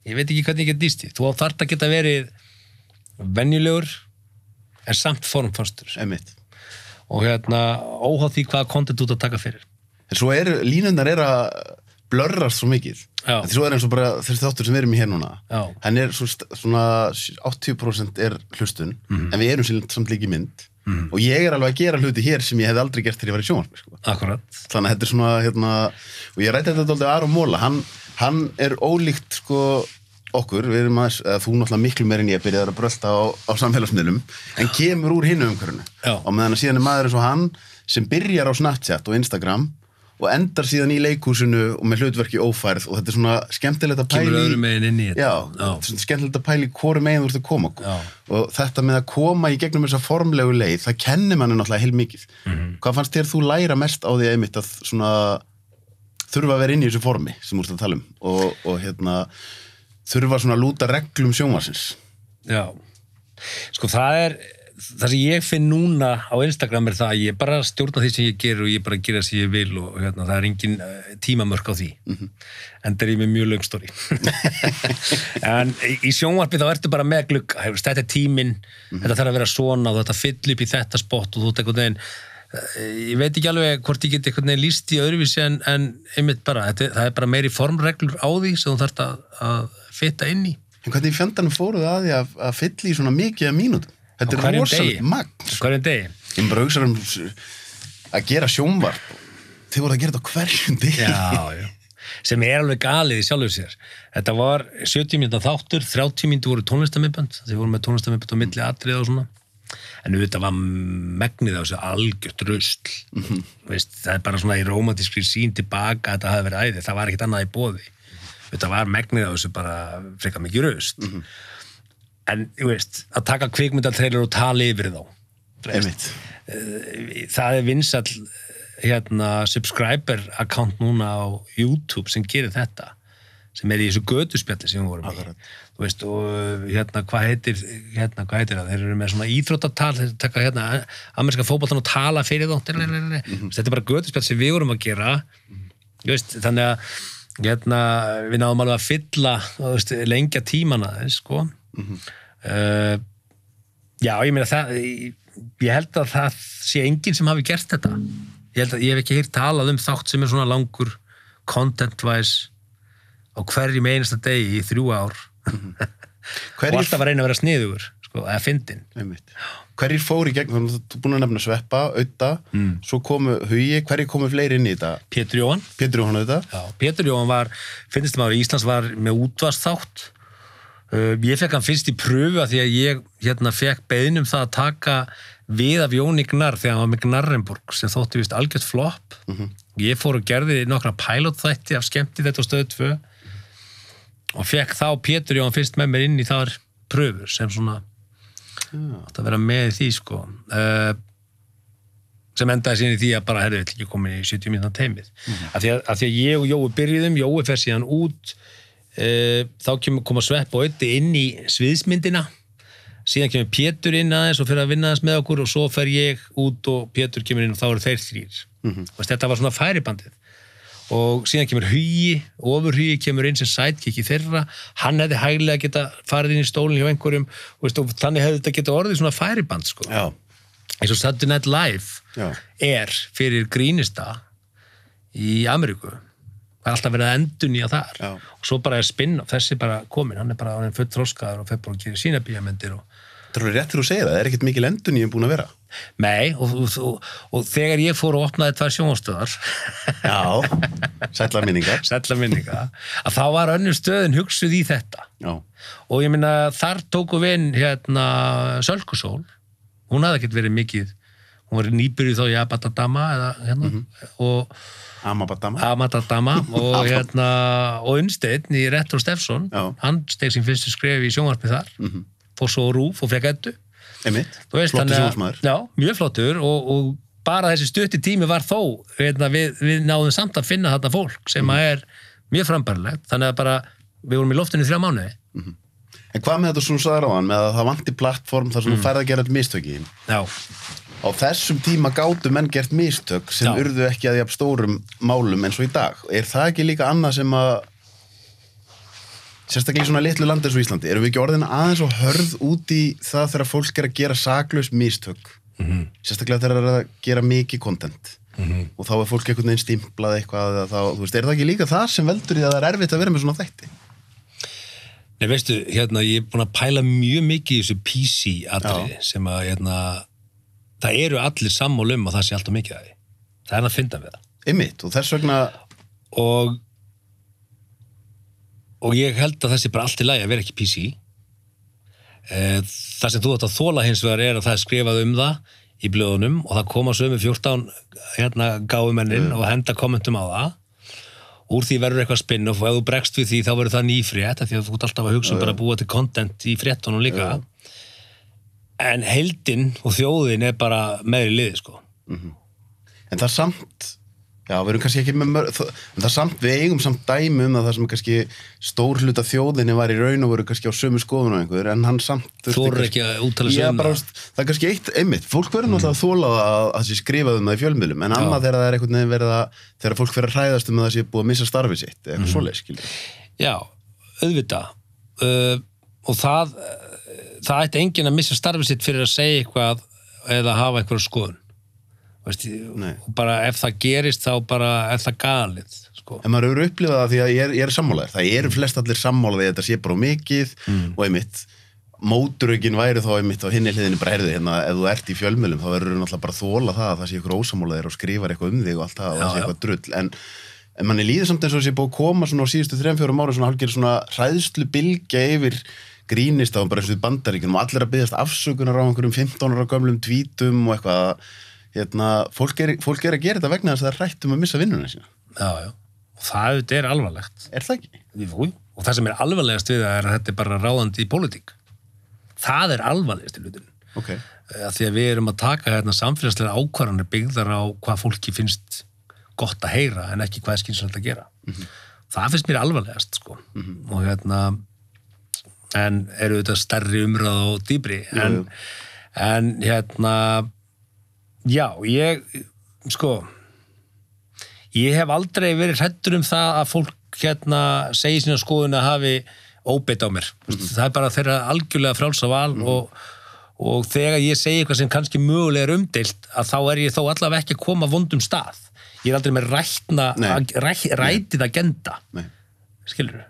ég veit ekki hvernig ég get dýst því þú þarft að geta verið venjulegur en samt formfastur Einmitt. og hérna óháð því hvaða kontent þú ert að taka fyrir en svo eru, línundar er að blörrast svo mikið Já. Því svo er eins og bara þessi þáttur sem við erum í hér núna Já. hann er svo, svona 80% er hlustun Mhm. en við erum sem- samt líki mynd og ég er alveg að gera hluti hér sem ég hef aldrei gert þegar ég var í sjónvarpi sko. akkurat þannig að þetta er svona hérna, og ég rætti þetta dálítið Aron Móla hann, hann er ólíkt sko okkur, við erum aðeins, eða þú náttúrulega miklu meir en ég byrjaði að brölda á, á samfélagsmiðlum en kemur úr hinnu umhverfinu Já. og meðan að síðan er maður eins og hann sem byrjar á Snapchat og Instagram og endar síðan í leikhúsinu og með hlutverki ófærð og þetta er svona skemmtilegt að pæli Já, svona skemmtilegt að pæli hvori megin þú ert að koma Já. og þetta með að koma í gegnum þessa formlegu leið, það kennir manni náttúrulega heil mikið. Mhm. Hvað fannst þér þú læra mest á því einmitt að svona þurfa að vera inn í þessu formi sem ert að tala um. Og, og hérna þurfa svona að lúta reglum sjónvarsins Já, sko það er það sem ég finn núna á Instagram er það að ég bara stjórna því sem ég ger og ég bara gera sem ég vil og hérna, það er engin uh, tímamörk á því. En það er ég með mjög lögstóri *laughs* en í- sjónvarpi þá ertu bara með glugga, hefur, þetta er tíminn. Þetta þarf að vera svona og þetta fyll upp í þetta spott og þú veginn eh, ég veit ekki alveg hvort ég get einhvern veginn líst í öðruvísi en, en einmitt bara, þetta, það er bara meiri formreglur á því sem þú þarft að, að fitta inn í En hvernig í fjandanum fóruð að því að, að fylla í svona mikið að mínútum? Þetta er degi. magn. hverjum degi Ég bara hugsa um að gera sjónvarp. Þið voru að gera þetta hverjum degi. já, já. sem er alveg galið í sjálfur sér þetta var 70 mínúta þáttur 30 mínúti voru tónlistamindbönd þið voru með tónlistamindbönd á milli atrið og svona en auðvitað var megnið á þessu algjört rusl Veist, það er bara svona í romantískri sín tilbaka að þetta hafi verið æði, það var ekkert annað í bóði auðvitað var megnið á þessu bara frekar mikið rust en, þú veist, að taka kvikmyndatrailer og tala yfir þá veist, Einmitt. það er vinsall hérna, subscriber account núna á YouTube sem gerir þetta sem er í þessu göduspjalli sem við vorum Akkurat. í þú veist og hérna hvað heitir hérna hvað heitir það, þeir eru með svona íþróttatal þeir taka hérna amerska fótboltan og tala fyrir þá þetta er bara göduspjall sem við vorum að gera. Þú veist, þannig að hérna, við náðum alveg að fylla veist, lengja tímana þess sko. Uh, Já, ég meina það ég, ég held að það sé enginn sem hafi gert þetta. Ég held að ég hef ekki heyrt talað um þátt sem er svona langur content-wise á hverjum einasta degi í þrjú ár *laughs* og alltaf að reyna að vera sniðugur sko, eða fyndin einmitt. hverjir fóru í gegn, þú ert búin að nefna Sveppa, Auta, Mm. svo komu Hugi, hverjir komu fleiri inn í þetta? Pétur Jóhann Pétur Jóhann? Já, Pétur Jóhann var, finnst maður í Íslands var með útvast þátt uh, ég fekk hann fyrst í pröfu að því að ég hérna fekk beðnum það að taka við af Jóni Gnarr þegar hann var með Gnarrenburg sem þótti vist algjört flopp ég fór og gerði nokkra pilotþætti af skemmti þetta á stöðu 2 og fekk þá Pétur Jóhann fyrst með mér inn í þar pröfur sem svona átt að vera með í því sko. Uh, sem endaði síðan í því að bara herri, vill ekki komin í 70 minna teimið af, því að, af því að ég og Jói byrjuðum Jói fer síðan út uh, þá kemur koma svepp og ötti inn í sviðsmyndina. Síðan kemur Pétur inn aðeins og fyrir að vinna aðeins með okkur og svo fer ég út og Pétur kemur inn og þá eru þeir þrýr mm -hmm. þetta var svona færibandið og síðan kemur hugi ofur hugi kemur inn sem sidekick í þeirra hann hefði hæglega geta farið inn í stólinn hjá einhverjum og, veist, og þannig hefði þetta geta orðið svona færiband sko. Eins og Saturday Night Live Já. er fyrir grínista í Ameríku það er alltaf verið að endun í að þar Já. og svo bara er spinn-off, þessi bara komin hann er bara full þroskaður og bara að gera sína bíjamendir og það er alveg rétt þegar þú segir það, það er ekkert mikil endun ég er búin að vera. Nei, og, og, og, þegar ég fór og opnaði tvær sjónvastöðar Já, sætlar minningar. *laughs* sætla minninga, að þá var önnur stöðin hugsuð í þetta. Já, og ég minna þar tóku við inn hérna Sölkusól. Hún hafði ekkert verið mikið hún var nýbyrjuð þá í Abatadama eða, hérna, og Amabadama. Amatadama *laughs* og hérna og Unnsteinn í Retro Steffsson hann steg sín fyrstu skref í sjónvarpið þar fór svo rúf og fekk ettu flottur að- sjónsmaður. Já, mjög flottur og, og bara þessi stutti tími var þó veitna, við, við náðum samt að finna þarna fólk sem að er mjög frambærilegt þannig að bara, við vorum í loftinu þrjá mánuði En hvað með þetta sem þú sagði á hann, með að það vanti plattform þar sem þú færð að gera þetta mistöki? Já, Á þessum tíma gátu menn gert mistök sem Já. urðu ekki að jafn stórum málum eins og í dag. Er það ekki líka annað sem að sérstaklega í svona litlu landi eins og Íslandi, erum við ekki orðin aðeins og hörð út í það þegar fólk er að gera saklaus mistök Mhm. sérstaklega þegar það er að gera mikið content og þá er fólk einhvern veginn stimplað eitthvað þá, þú veist, er það ekki líka það sem veldur í að það er erfitt að vera með svona þætti? Nei, veistu, hérna, ég er búin að pæla mjög mikið í þessu PC-atriði sem að, hérna, það eru allir sammála um að það sé alltaf mikið að því. Það er að finna við það. Einmitt, og þess vegna Og, og ég held að það sé bara allt í lagi að vera ekki PC. Eh, Það sem þú átt að þóla hins vegar er að það er skrifað um það í blöðunum og það koma sömu 14 hérna, gáfumennin og henda kommentum á það. Úr því verður eitthvað spinn-off og ef þú bregst við því þá verður það nýfrétt því að þú ert alltaf að hugsa um bara að búa til content í fréttunum líka. En heldin og þjóðin er bara meðri liði sko. En það er samt, já, við erum kannski ekki með mörg, það, er samt, við eigum samt dæmi um það sem kannski stór hluta þjóðinni var í raun og voru kannski á sömu skoðun og einhver, en hann samt Þorir kannski- ekki að úttala sig um það. það er kannski eitt, einmitt, fólk verður náttúrulega að þóla að það sé skrifað um það í fjölmiðlum, en annað þegar það er einhvern veginn verið að, þegar fólk verður að hræðast um að það sé búið að missa starfið sitt, eitthvað svoleið, skilur. Já, auðvitað. Uh, og það uh, það Veist, og bara ef það gerist þá bara er það galið sko. En maður hefur upplifað það því að ég er, ég er sammálaðir. Það eru flest allir sammálaðið þetta sé bara mikið og einmitt móturögin væri þá einmitt á hinni hliðinni bara herði hérna, ef þú ert í fjölmjölum þá verður náttúrulega bara að þóla það að það sé ykkur ósamálaðir og skrifar eitthvað um þig og allt það og það Já, sé já. eitthvað drull en, en manni líður samt eins og þessi búið að koma svona á síðustu 3-4 ára svona hálfgerð svona hræðslu bylgja yfir grínist á bara í bandaríkunum og allir að byggðast afsökunar á einhverjum 15 ára gömlum tvítum og eitthvað hérna, fólk, er, fólk er að gera þetta vegna þess að það er rætt um að missa vinnuna sína. Já, já. og það auðvitað er alvarlegt. Er það ekki? Jú, og það sem er alvarlegast við það er að þetta er bara ráðandi í pólitík. Það er alvarlegast í hlutin Ok, að því að við erum að taka hérna samfélagslega ákvarðanir byggðar á hvað fólki finnst gott að heyra en ekki hvað er skynsalegt að gera. Það finnst mér alvarlegast sko. og hérna en eru þetta stærri umræð og dýbri en, en hérna já, ég sko ég hef aldrei verið hrættur um það að fólk hérna segi sína skoðun að hafi óbeitt á mér. Það er bara þeirra algjörlega frálsa val og, og þegar ég segi eitthvað sem kannski mögulega er umdeilt að þá er ég þó allavega ekki að koma vondum stað. Ég er aldrei með rætna Nei. ræ, rætið agenda. Nei. Skilur du?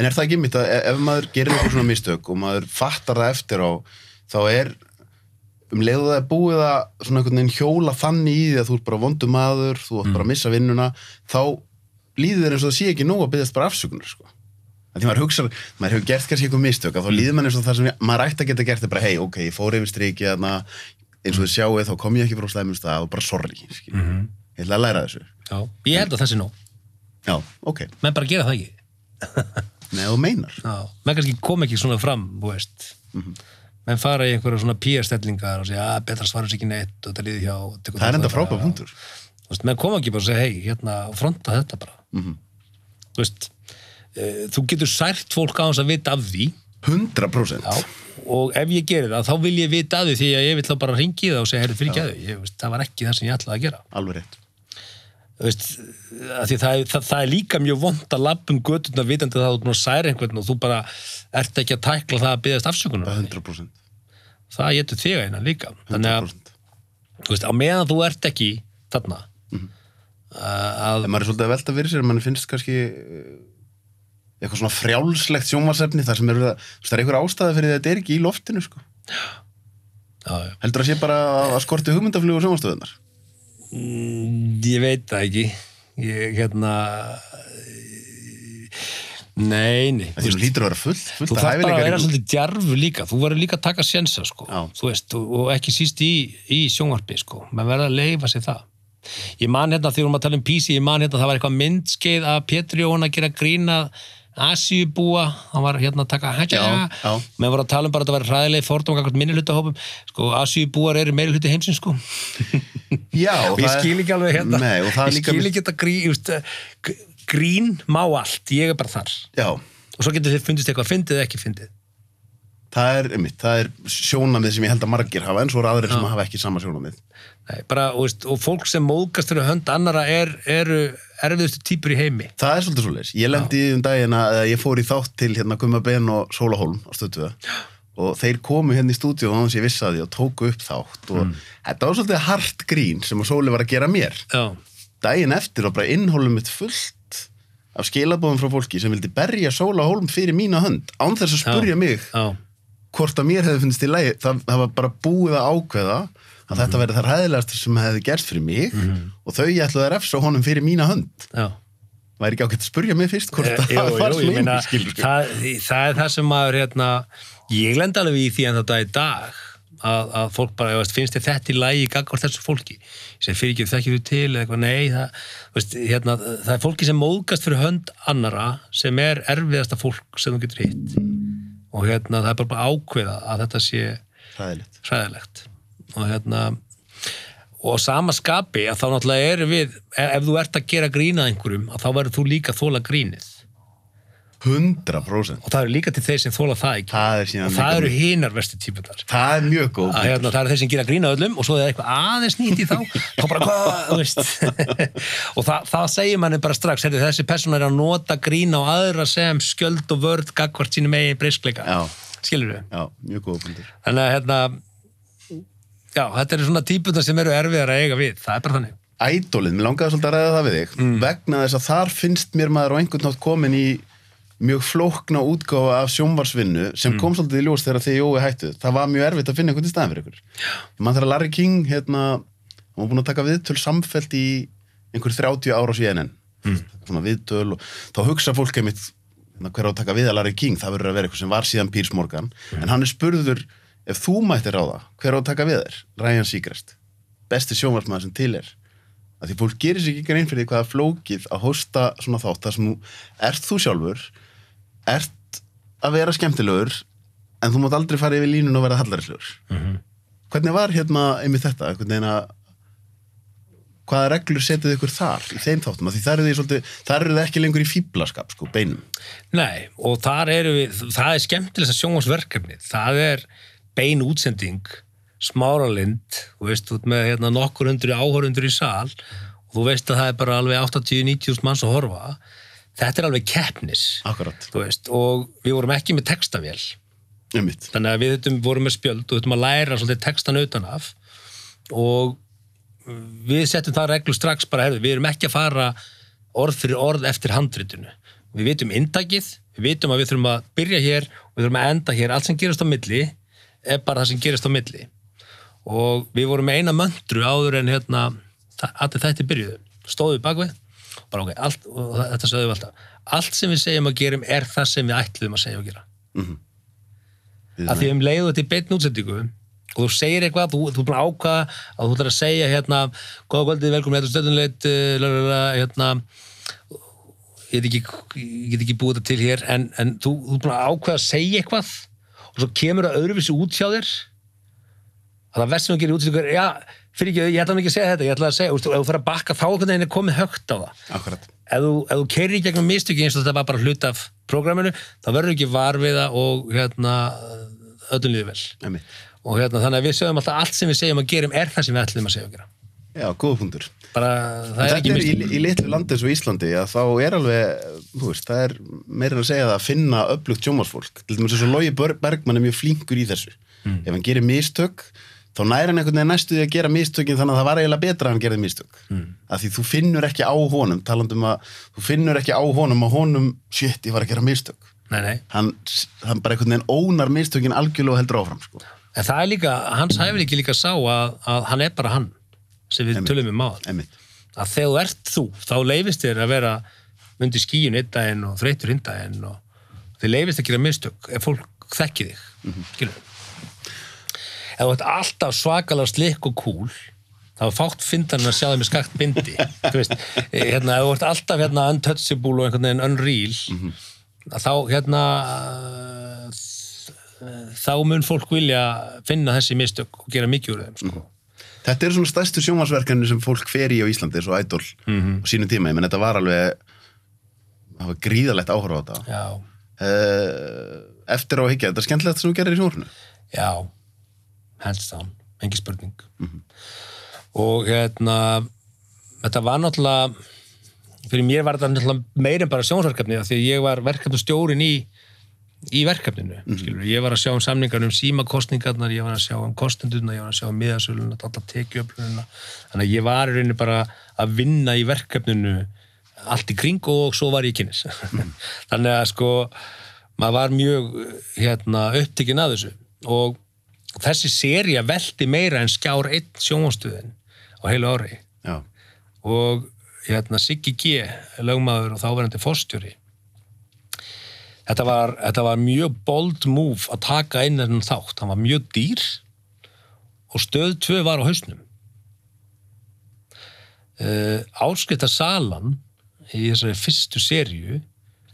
En er það ekki mitt að e- ef maður gerir eitthvað svona mistök og maður fattar það eftir á þá er um leiðu það er búið að svona einhvern veginn hjóla þannig í því að þú ert bara vondur maður þú ert bara að missa vinnuna þá líður þér eins og það sé ekki nóg að byggðast bara afsökunar sko. Því maður hugsa, maður hefur gert kannski eitthvað mistök að þá líður maður eins og það sem ég, maður ætti að geta gert er bara hei, ok, ég fór yfir striki eins og þið sjáu þá kom ég ekki frá slæmum stað og bara sorry mm -hmm. ég ætla að læra þessu. Já, ég held að það sé nóg. Já, ok, menn bara gera það ekki. Nei, þú meinar. Já, menn kannski kom ekki svona fram menn fara í einhverja svona PR-stellingar og segja að betra svarur sér ekki neitt og þetta líði hjá Það er enda frábæð punktur. Þú veist, menn koma ekki bara og segja hei, hérna, fronta þetta bara. Þú veist e, þú getur sært fólk á þess að vita af því. 100% Já, og ef ég gerir það, þá vil ég vita af því því að ég vil þá bara ringi það og segja, herri, fyrir ekki að því, það var ekki það sem ég ætlaði að gera. Alveg rétt. Veist, það, er- það, það er líka mjög vond að lappum götuna vitandi það að þú ert búin að særa einhvern og þú bara ert ekki að tækla það að byggðast afsökunar. Það er 100%. Það getur þig eina líka þannig að, 100%. þú veist, á meðan þú ert ekki þarna Mhm. að, En maður er svolítið að velta fyrir sér, mann finnst kannski eh, eitthvað svona frjálslegt sjónvarsefni þar sem er, það, er einhver ástæða fyrir þetta er ekki í loftinu, sko. já, já. Heldur að sé bara að skorti hugmyndaflug og sjónvarstöðunar? Mm, ég veit það ekki ég, hérna nei, nei. Þú lítur að vera full, fullt þú að þarf bara að vera svolítið djarfu líka. Þú verður líka að taka sjensa sko. Já. þú veist, og, og ekki síst í, í sjónvarpi sko, maður verður að leifa sér það. Ég man hérna, þegar við erum að tala um PC ég man hérna, það var eitthvað myndskeið að Pétur Jón að gera grína Asíubúa, hann var hérna að taka Já, já. menn voru að tala um bara að þetta var ræðileg fordóma kakvart minni hlutahópum sko, Asíubúar eru meiri hluti heimsins sko. Já, og og ég skil ekki alveg hérna. Nei, og það ég líka... skil ekki þetta grín just, g- grín má allt, ég er bara þar. Já, og svo getur þið fundist eitthvað fyndið eða ekki fyndið. Það er, einmitt, það er sjónamið sem ég held að margir hafa, en svo eru aðrir sem hafa ekki sama sjónamið. Nei, bara, og, veist, og fólk sem móðgast fyrir hönd annara er, eru erfiðustu típur í heimi. Það er svolítið svoleiðis. Ég lendi í um daginn að ég fór í þátt til hérna Gumma Ben og Sóla Holm á stöðtuða. Og þeir komu hérna í stúdíu og þannig að ég vissi að því og tóku upp þátt og þetta var svolítið hart grín sem að Sóli var að gera mér. já, Daginn eftir var bara innhólum mitt fullt af skilabóðum frá fólki sem vildi berja Sóla Holm fyrir mína hönd án þess að spurja mig já, hvort að mér hefði finnst í lagi. Það, það var bara búið að ákveða að þetta verði það ræðilegast sem hefði gerst fyrir mig og þau ég ætlaði að refsa honum fyrir mína hönd. Væri ekki ágætt að spurja mig fyrst hvort það jú, var svona skilur sko. það, það er það sem maður hérna, ég lend alveg í því en þetta í dag að, að fólk bara, veist, finnst þið þetta í lagi gagvart þessu fólki, segi fyrir ekki þekkir þú til eða eitthvað, nei það, veist, hérna, það er fólki sem móðgast fyrir hönd annara sem er erfiðasta fólk sem þú getur hitt. Og hérna það er bara, bara ákveða að þetta sé Hræðilegt. hræðilegt. Og hérna og sama skapi að þá náttúrulega erum við ef, ef þú ert að gera grínað einhverjum að þá verður þú líka þóla grínið 100% og það eru líka til þeir sem þóla það ekki. Það er og það eru hinar vestu típunar það er mjög góð að hérna, það eru þeir sem gera grína öllum og svo er eitthvað aðeins nýtt í þá þá bara hvað, *laughs* og það, það segir manni bara strax heyrðu, þessi persóna er að nota grína og aðra sem skjöld og vörð gagvart sínum eigin breyskleika. Já. skilur við já, mjög góð punktur. Þannig að hérna já, þetta eru svona típunar sem eru erfiðar að eiga við. Það er bara þannig. Ædólið, mér langaði svolítið að ræða það við þig Mm. vegna þess að þar finnst mér maður á einhvern nátt komin í mjög flókna útgáfa af sjónvarsvinnu sem Mm. kom svolítið í ljós þegar þið jói hættu. Það var mjög erfitt að finna einhvern í staðan fyrir ykkur. Mann þegar Larry King hérna, hann var búin að taka viðtöl samfelt í einhver 30 ára CNN mm. svona viðtöl og þá hugsa fólk einmitt hérna, hver á að taka við að Larry King? Það verður að vera eitthvað sem var síðan Piers Morgan. En hann er spurður ef þú mættir á það hver á að taka við þér? Ryan Seacrest. Besti sjónvarsmaður sem til er. Að því fólk gerir sér ekki grein fyrir því hvað er flókið að hósta svona þátt þar sem þú ert þú sjálfur ert að vera skemmtilegur en þú mátt aldrei fara yfir línun og vera hallarislegur Mhm. hvernig var hérna einmitt þetta? Einhvern veginn að hvaða reglur setið ykkur þar í þeim þáttum? Að því þar eru þið þar eru þið ekki lengur í fíblaskap sko, beinum. Nei, og þar eru við, það er skemmtilegsta sjónvarsverkefni, það er bein útsending, smáralind, þú veist, þú ert með hérna, nokkur hundru áhörundur í sal og þú veist að það er bara alveg 80-90 manns að horfa, þetta er alveg keppnis, akkurat, þú veist, og við vorum ekki með textavél, þannig að við þurftum, vorum með spjöld og þurftum að læra textan utan af og við settum það reglu strax bara, herðu, við erum ekki að fara orð fyrir orð eftir handritinu. Við vitum inntakið, við vitum að við þurfum að byrja hér og við þurfum að enda hér. Allt sem gerast á milli er bara það sem gerast á milli. Og við vorum með eina möndru áður en hérna, allir þetta byrjuðu. Stóðum við bakvið, bara ok, allt, og þetta sögðum við alltaf. Allt sem við segjum að gerum er það sem við ætluðum að segja og gera. Að því um leiðu þetta í beinn útsendingu og þú segir eitthvað, þú, þú er búin að ákvaða að þú ætlar að segja hérna góða kvöldið, velkomin, þetta er stöðunleit hérna ég get ekki, ekki búið þetta til hér en, en þú, þú er búin að ákvaða að segja eitthvað og svo kemur það öðruvísi út hjá þér að það verst sem þú gerir útsendingu er, já, fyrir ekki, ég ætla nú ekki að segja þetta ég ætla að segja, veist, ef þú fyrir að bakka þá einhvern veginn er komið högt á það akkurat, ef þú, ef þú keirir í gegnum mistöki eins og þetta var bara hlut af prógraminu, þá verður ekki var við það og hérna öllum líður vel einmitt og hérna þannig að við segjum alltaf allt sem við segjum að gerum er það sem við ætlum að segja og gera Já, góða punktur. bara, það er Þetta ekki er í, í litlu landi eins og Íslandi að þá er alveg, þú veist, það er meira en að segja að finna öflugt sjómasfólk. Til dæmis eins og Logi Ber- Bergmann er mjög flinkur í þessu. Mm. Ef hann gerir mistök, þá næri hann einhvern veginn næstu því að gera mistökin þannig að það var eiginlega betra að hann gerði mistök. Mm. Að því þú finnur ekki á honum, talandum að þú finnur ekki á honum að honum, shit, ég var að gera mistök. nei, nei. Hann, hann bara einhvern veginn ónar mistökin algjörlega og heldur áfram, sko. en það er líka, hans hæfir ekki líka sá að, að hann er bara hann sem við tölum um á Einmitt. að þegar þú ert þú, þá leifist þér að vera undir skíun einn daginn og þreytur hinn daginn og þið leifist að gera mistök ef fólk þekki þig mm -hmm. Ef þú ert alltaf svakalega slikk og kúl þá er fátt fyndan að sjá það með skakt bindi. Veist, eh, hérna, ef þú ert alltaf hérna untouchable og einhvern veginn unreal að þá hérna þá mun fólk vilja finna þessi mistök og gera mikið úr þeim sko. Þetta eru svona stærstu sjónvarsverkefni sem fólk fer í á Íslandi, svo Idol Mhm. á sínum tíma, menn þetta var alveg það var gríðalegt áhorfa á þetta. Já, uh, eftir á að higgja, þetta er skemmtilegt sem þú gerir í sjónvarpinu. Já, hands down, engi spurning. Og hérna, þetta var náttúrulega, fyrir mér var þetta náttúrulega meir en bara sjónsverkefni því að ég var verkefnastjórin í, í verkefninu, skilur. Ég var að sjá um samningar um símakostningarnar, ég var að sjá um kostendurna, ég var að sjá um miðasöluna, alltaf tekjuöflununa. Þannig að ég var í rauninni bara að vinna í verkefninu allt í kring og svo var ég kynnis. *laughs* Þannig að sko, maður var mjög hérna, upptikinn að þessu og þessi seria velti meira en skjár einn sjónvastuðin á heilu ári. Já, og hérna Siggi G lögmaður og þáverandi fórstjóri þetta var, þetta var mjög bold move að taka inn þennan þátt, hann var mjög dýr og stöð 2 var á hausnum. Uh, áskipta salan í þessari fyrstu serju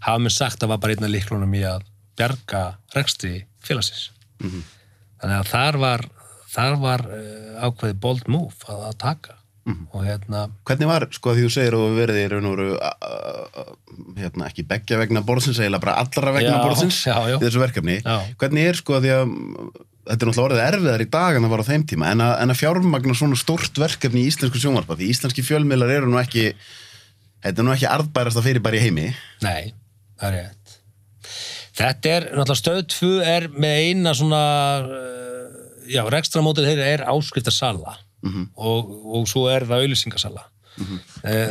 hafa mér sagt að var bara einna líklunum í að bjarga rekstri félagsins þannig að þar var þar var uh, ákveði bold move að, að taka. Og hérna hvernig var, sko, því þú segir og a- hérna, ekki beggja vegna borðsins, eiginlega bara allra vegna Já, borðsins já, já. í þessu verkefni. Hvernig er, sko, því að mm, þetta er náttúrulega orðið erfiðar í dag en það var á þeim tíma en að, að fjármagna svona stórt verkefni í íslensku sjónvarpa því íslenski fjölmiðlar eru nú ekki þetta er nú ekki arðbærasta fyrir bara í heimi. Nei, það er rétt. Þetta er, náttúrulega stöð 2 er með eina svona, uh, já, rekstramótið þeirra er áskriftarsala og, og svo er það auðlýsingasala. Mm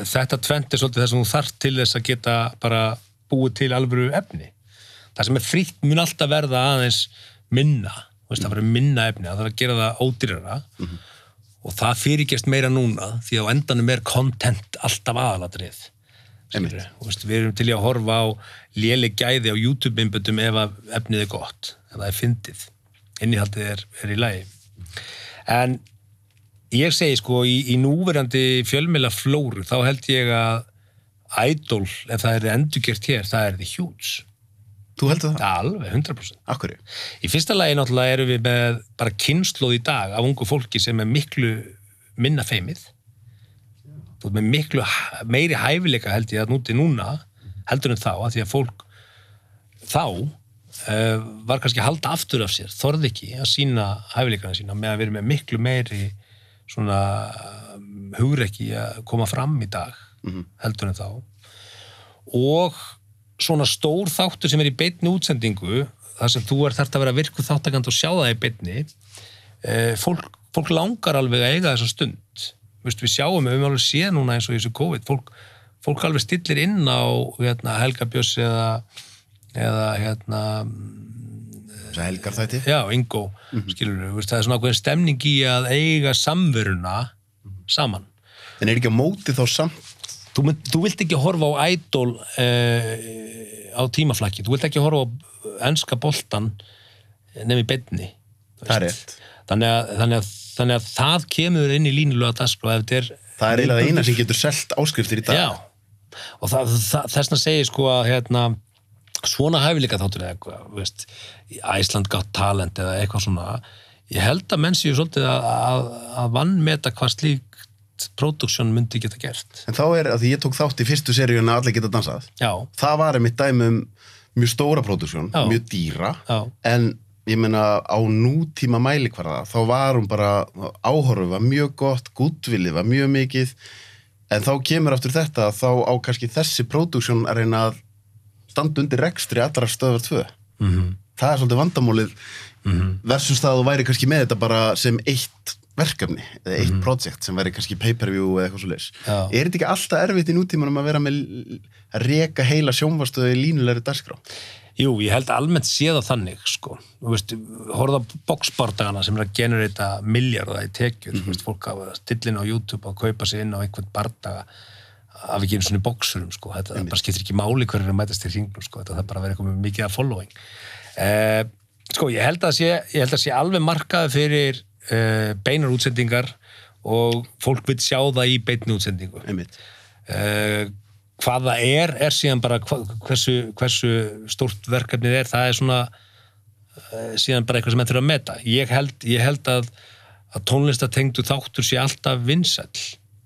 Þetta tvent er svolítið þess að þú þarf til þess að geta bara búið til alvöru efni. Það sem er frítt mun alltaf verða aðeins minna, þú veist, það verður minna efni, það þarf að gera það ódýrara. Og það fyrirgerst meira núna því að á endanum er content alltaf aðalatrið Veist, við erum til í að horfa á léli gæði á YouTube-innböndum ef efnið er gott, ef það er fyndið innihaldið er, er í lagi en ég segi sko í, í núverandi fjölmjöla flóru þá held ég að Idol, ef það er endurgert hér, það er því hjúts þú heldur það? alveg, 100% Akkurri? Í fyrsta lagi náttúrulega erum við með bara kynnslóð í dag af ungu fólki sem er miklu minna feimið. Þú ert með miklu meiri hæfileika held ég að núti núna heldur en þá að því að fólk þá uh, var kannski að halda aftur af sér, þorði ekki að sína hæfileikana sína með að vera með miklu meiri svona um, hugrekki að koma fram í dag heldur en þá. Og svona stór þáttur sem er í beinni útsendingu þar sem þú er þarft að vera virku þáttakand og sjá það í beinni eh, fólk, fólk langar alveg að eiga þessa stund Vist, við sjáum, við höfum alveg séð núna eins og í þessu COVID fólk, fólk alveg stillir inn á hérna, Helga Björs eða, eða hérna, helgar þætti? já, Ingo skilur við, það er svona ákveðin stemning í að eiga samveruna saman. En er ekki á móti þá samt? Þú, mynd, þú vilt ekki horfa á Idol uh, á tímaflakki. Þú vilt ekki horfa á enska boltan nefn í beinni. þú Það er þannig að, þannig, að, þannig að það kemur inn í línulega dagskrá er Það er eiginlega eina sem getur selt áskriftir í dag. Já, og þessna segir sko að hérna, svona hæfileika þáttur eða eitthvað, Æsland gátt talent eða eitthvað svona ég held að menn séu svolítið að, að, að vannmeta hvað slíkt próduksjón myndi geta gert. En þá er að því ég tók þátt í fyrstu seríun að allir geta dansað. Já, Það var einmitt dæmi um mjög stóra pródusjón, Já. mjög dýra já, en ég meina á nútíma mælikvarða þá var hún bara, áhorfu var mjög gott, gútvilli var mjög mikið. En þá kemur aftur þetta þá á kannski þessi pródúksjón að reyna að standa undir rekstri allra stöðvar tvö. Mhm. það er svolítið vandamálið versus það að þú væri kannski með þetta bara sem eitt verkefni eða eitt projekt sem væri kannski pay-per-view eða eitthvað svo leis Já. er þetta ekki alltaf erfitt í nútímanum að vera með að reka heila sjónvarstöðu í línulegri dagskrá Jú, ég held að almennt sé það þannig, sko. Þú veist, horfða boxbardagana sem er að generita milljarða í tekjur. Þú veist, fólk hafa stillin á YouTube að kaupa sig inn á einhvern bardaga af ekki einu svona bóksurum, sko. Þetta bara skiptir ekki máli hverju er að mætast í hringnum, sko. Þetta það bara verið eitthvað með mikið af following. Eh, sko, ég held að sé, ég held að sé alveg markaði fyrir eh, beinar útsendingar og fólk vil sjá það í beinni útsendingu einmitt uh, hvað það er, er síðan bara hversu, hversu stórt verkefnið er, það er svona uh, síðan bara eitthvað sem þetta er að meta. Ég held, ég held að, að tónlistatengdu þáttur sé alltaf vinsæll.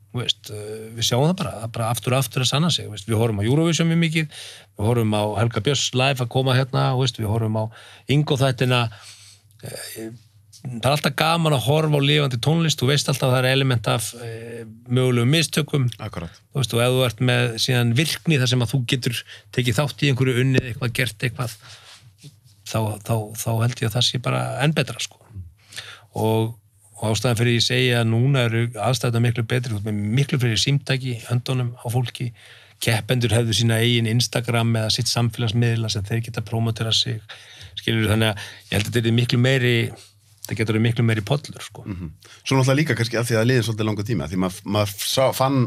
Þú veist, uh, við sjáum það bara, það bara aftur og aftur að sanna sig, veist, við horfum á Eurovision mjög mikið, við horfum á Helga Björns live að koma hérna, veist, við horfum á Ingo þættina það er alltaf gaman að horfa á lifandi tónlist, þú veist alltaf að það er element af e, mögulegum mistökum. Akkurat. Þú veist, og ef þú ert með síðan virkni þar sem að þú getur tekið þátt í einhverju unnið eitthvað, gert eitthvað þá, þá, þá held ég að það sé bara enn betra sko. Og, og ástæðan fyrir ég segja að núna eru aðstæðna miklu betri, þú veist, með miklu fyrir símtæki höndunum á fólki. Keppendur hefðu sína eigin Instagram eða sitt samfélagsmiðla sem þeir geta promotera sig, skilur þannig að ég held að þetta er miklu meiri það getur verið miklu meiri pollur sko. Svo náttúrulega líka kannski að því að það liðið svolítið langa tíma því maður mað fann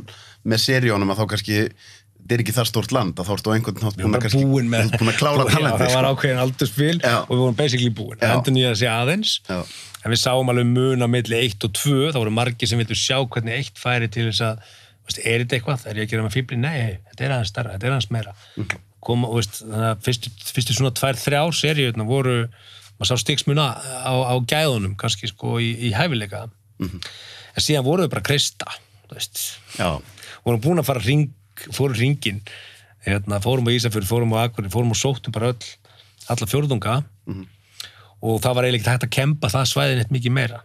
með seríónum að þá kannski þetta er ekki það stórt land að þá ertu á einhvern nátt Við vorum bara búin með búin að klára Já, talenti það var sko. ákveðin aldurspil Já. og við vorum basically búin Já. endur nýja þessi aðeins Já. en við sáum alveg mun á milli 1 og 2 það voru margir sem vildu sjá hvernig 1 færi til þess að, veist, er þetta eitthvað er ég að gera með fíbli? Nei, þetta er aðeins starra, þetta er aðeins meira Mhm. koma, og veist, þannig að fyrstu, fyrstu svona 2-3 seríuna voru maður sá stigsmuna á, á gæðunum kannski sko í, í hæfileika. Mhm. en síðan voru við bara að kreista Já, vorum búin að fara ring, fórum ringin hérna, fórum á Ísafjörð, fórum á Akkur fórum og sóttum bara öll alla fjórðunga. Og það var eiginlega hægt að kempa það svæðin eitt mikið meira.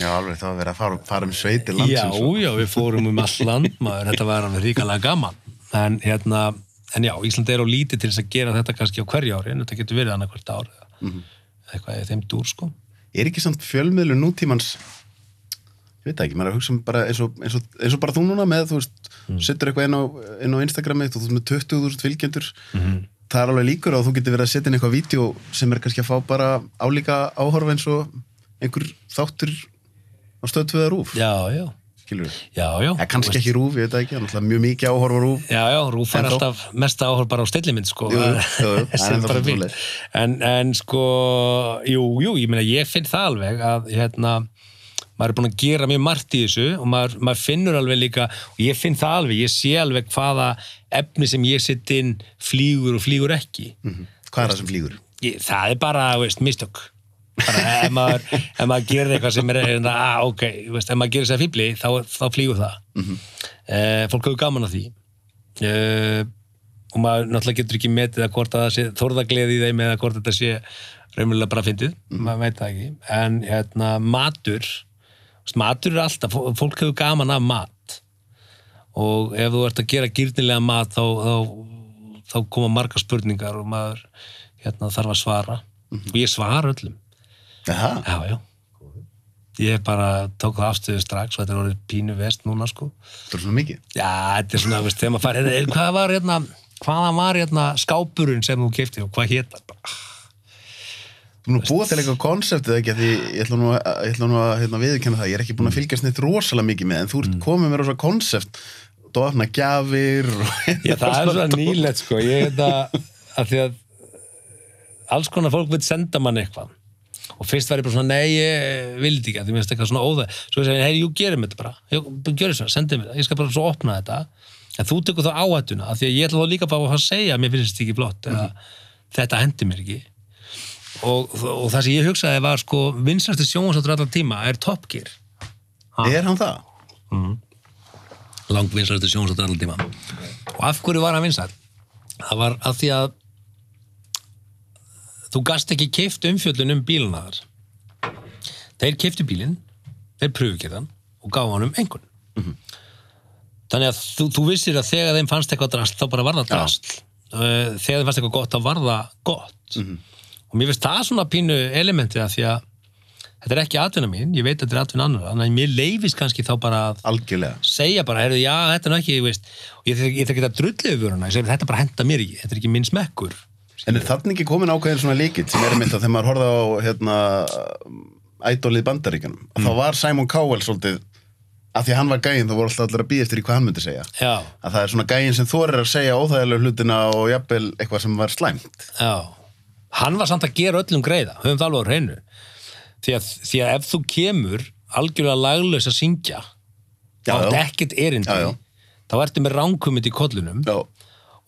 Já, alveg það var verið að fara, fara um sveitir já, landsins og- já, við fórum um all land *laughs* maður, þetta var alveg ríkalega gaman. En hérna, en já, Ísland er á lítið til þess að gera þetta kannski á hverju ári en þetta getur verið annað hvert ár eða eitthvað í þeim dúr, sko. Er ekki samt fjölmiðlu nútímans ég veit ekki, maður er að hugsa um bara eins og, eins og, eins og bara þú núna með, þú veist, setur eitthvað inn á, inn á Instagramið og þú veist með 20.000 fylgjendur. Það er alveg líkur að þú getur verið að setja inn eitthvað vídeo sem er kannski að fá bara álíka áhorfa eins og einhver þáttur á stöð 2 rúf, já, já, skilur já, já eða kannski ekki rúf, ég veit ekki, mjög mikið áhorfa rúf Já, já, Rúf er alltaf mesta áhör bara á stillimynd, sko. Jú, jú, jú. *laughs* En, en sko, jú, jú, ég meina, ég finn það alveg að, hérna, maður er búin að gera mjög margt í þessu og maður, maður finnur alveg líka, og ég finn það alveg, ég sé alveg hvaða efni sem ég sitt inn flýgur og flýgur ekki. Mhm. hvað er það sem flýgur? Ég, það er bara, veist, mistök. Bara ef maður, ef maður gerir eitthvað sem er, er að, ok, veist, ef maður gerir þess að fýbli, þá, þá flýgur það. Mm fólk hefur gaman að því. Uh, og maður náttúrulega getur ekki metið að hvort að það sé þorðagleði í þeim eða hvort þetta sé raunverulega bara fyndið, maður veit það ekki. En hérna matur veist, matur er alltaf, fó- fólk hefur gaman af mat. Og ef þú ert að gera gýrnilega mat þá, þá, þá koma margar spurningar og maður hérna, þarf að svara. Og ég svara öllum já, já. Ég bara tók það afstöðu strax og þetta er orðið pínu vest núna sko. Það er svona mikið? Já, þetta er svona, veist, þegar maður farið, "Heyrðu, hvað var hérna, hvaða var hérna skápurinn sem þú kefti og hvað hétt það? Bara, Þú erum nú búið til eitthvað konseptið ekki? Því ég ætla nú, að- ég ætla nú að hérna, viðurkenna það, ég er ekki búin að fylgjast neitt rosalega mikið með en þú ert komið með rosa opna gjafir og Já, það er svona nýlegt, sko, ég þetta, að því að alls konar fólk vil senda mann eitthvað og fyrst var ég bara svona, nei, ég vil þetta ekki, því mér finnst eitthvað svona óþæg, svo ég segi, hei, jú, gerum þetta bara, gjörum svona, sendið mér það, ég skal bara svo opna þetta, en þú tekur þá áhættuna, að því að ég ætla þá líka bara að segja, mér finnst þetta ekki flott, eða þetta hendi mér ekki, og, og það sem ég hugsaði var, sko, vinsarstu sjónvarsáttur allar tíma er Top Gear, er hann það? langt vinsarstu sjónvarsáttur allar tíma, og af hverju var hann vinsar? Það var að því að þú gast ekki keift umfjöllun um bíluna þar. Þeir keiftu bílinn þeir pröfugerðan og gáðu hann um engun þannig að þú, þú vissir að þegar þeim fannst eitthvað drast þá bara var það drast. Uh, þegar þeim fannst eitthvað gott þá var það gott. Og mér finnst það svona pínu elementi að því að þetta er ekki atvinna mín, ég veit að þetta er atvinna annar þannig að mér leifist kannski þá bara að algjörlega. segja bara, heyrðu, já, þetta er nú ekki, ég ég þarf ekki að hana, ég segi, þetta bara henda mér ekki, þetta er ekki minn smekkur En er þannig ekki komin ákveðin svona líkitt sem er einmitt að þegar maður horfði á hérna, ædolið bandaríkanum mm. þá var Simon Cowell svolítið að því að hann var gæinn þá voru alltaf allir að býja eftir í hvað hann myndi segja. Já, að það er svona gæinn sem þorir að segja óþægilega hlutina og jafnvel eitthvað sem var slæmt. Já. Hann var samt að gera öllum greiða, höfum það alveg á hreinu. Því að, því að ef þú kemur algjörlega laglaus að syngja já. ekkert erindi þá ertu með ránkumit í kollunum Já,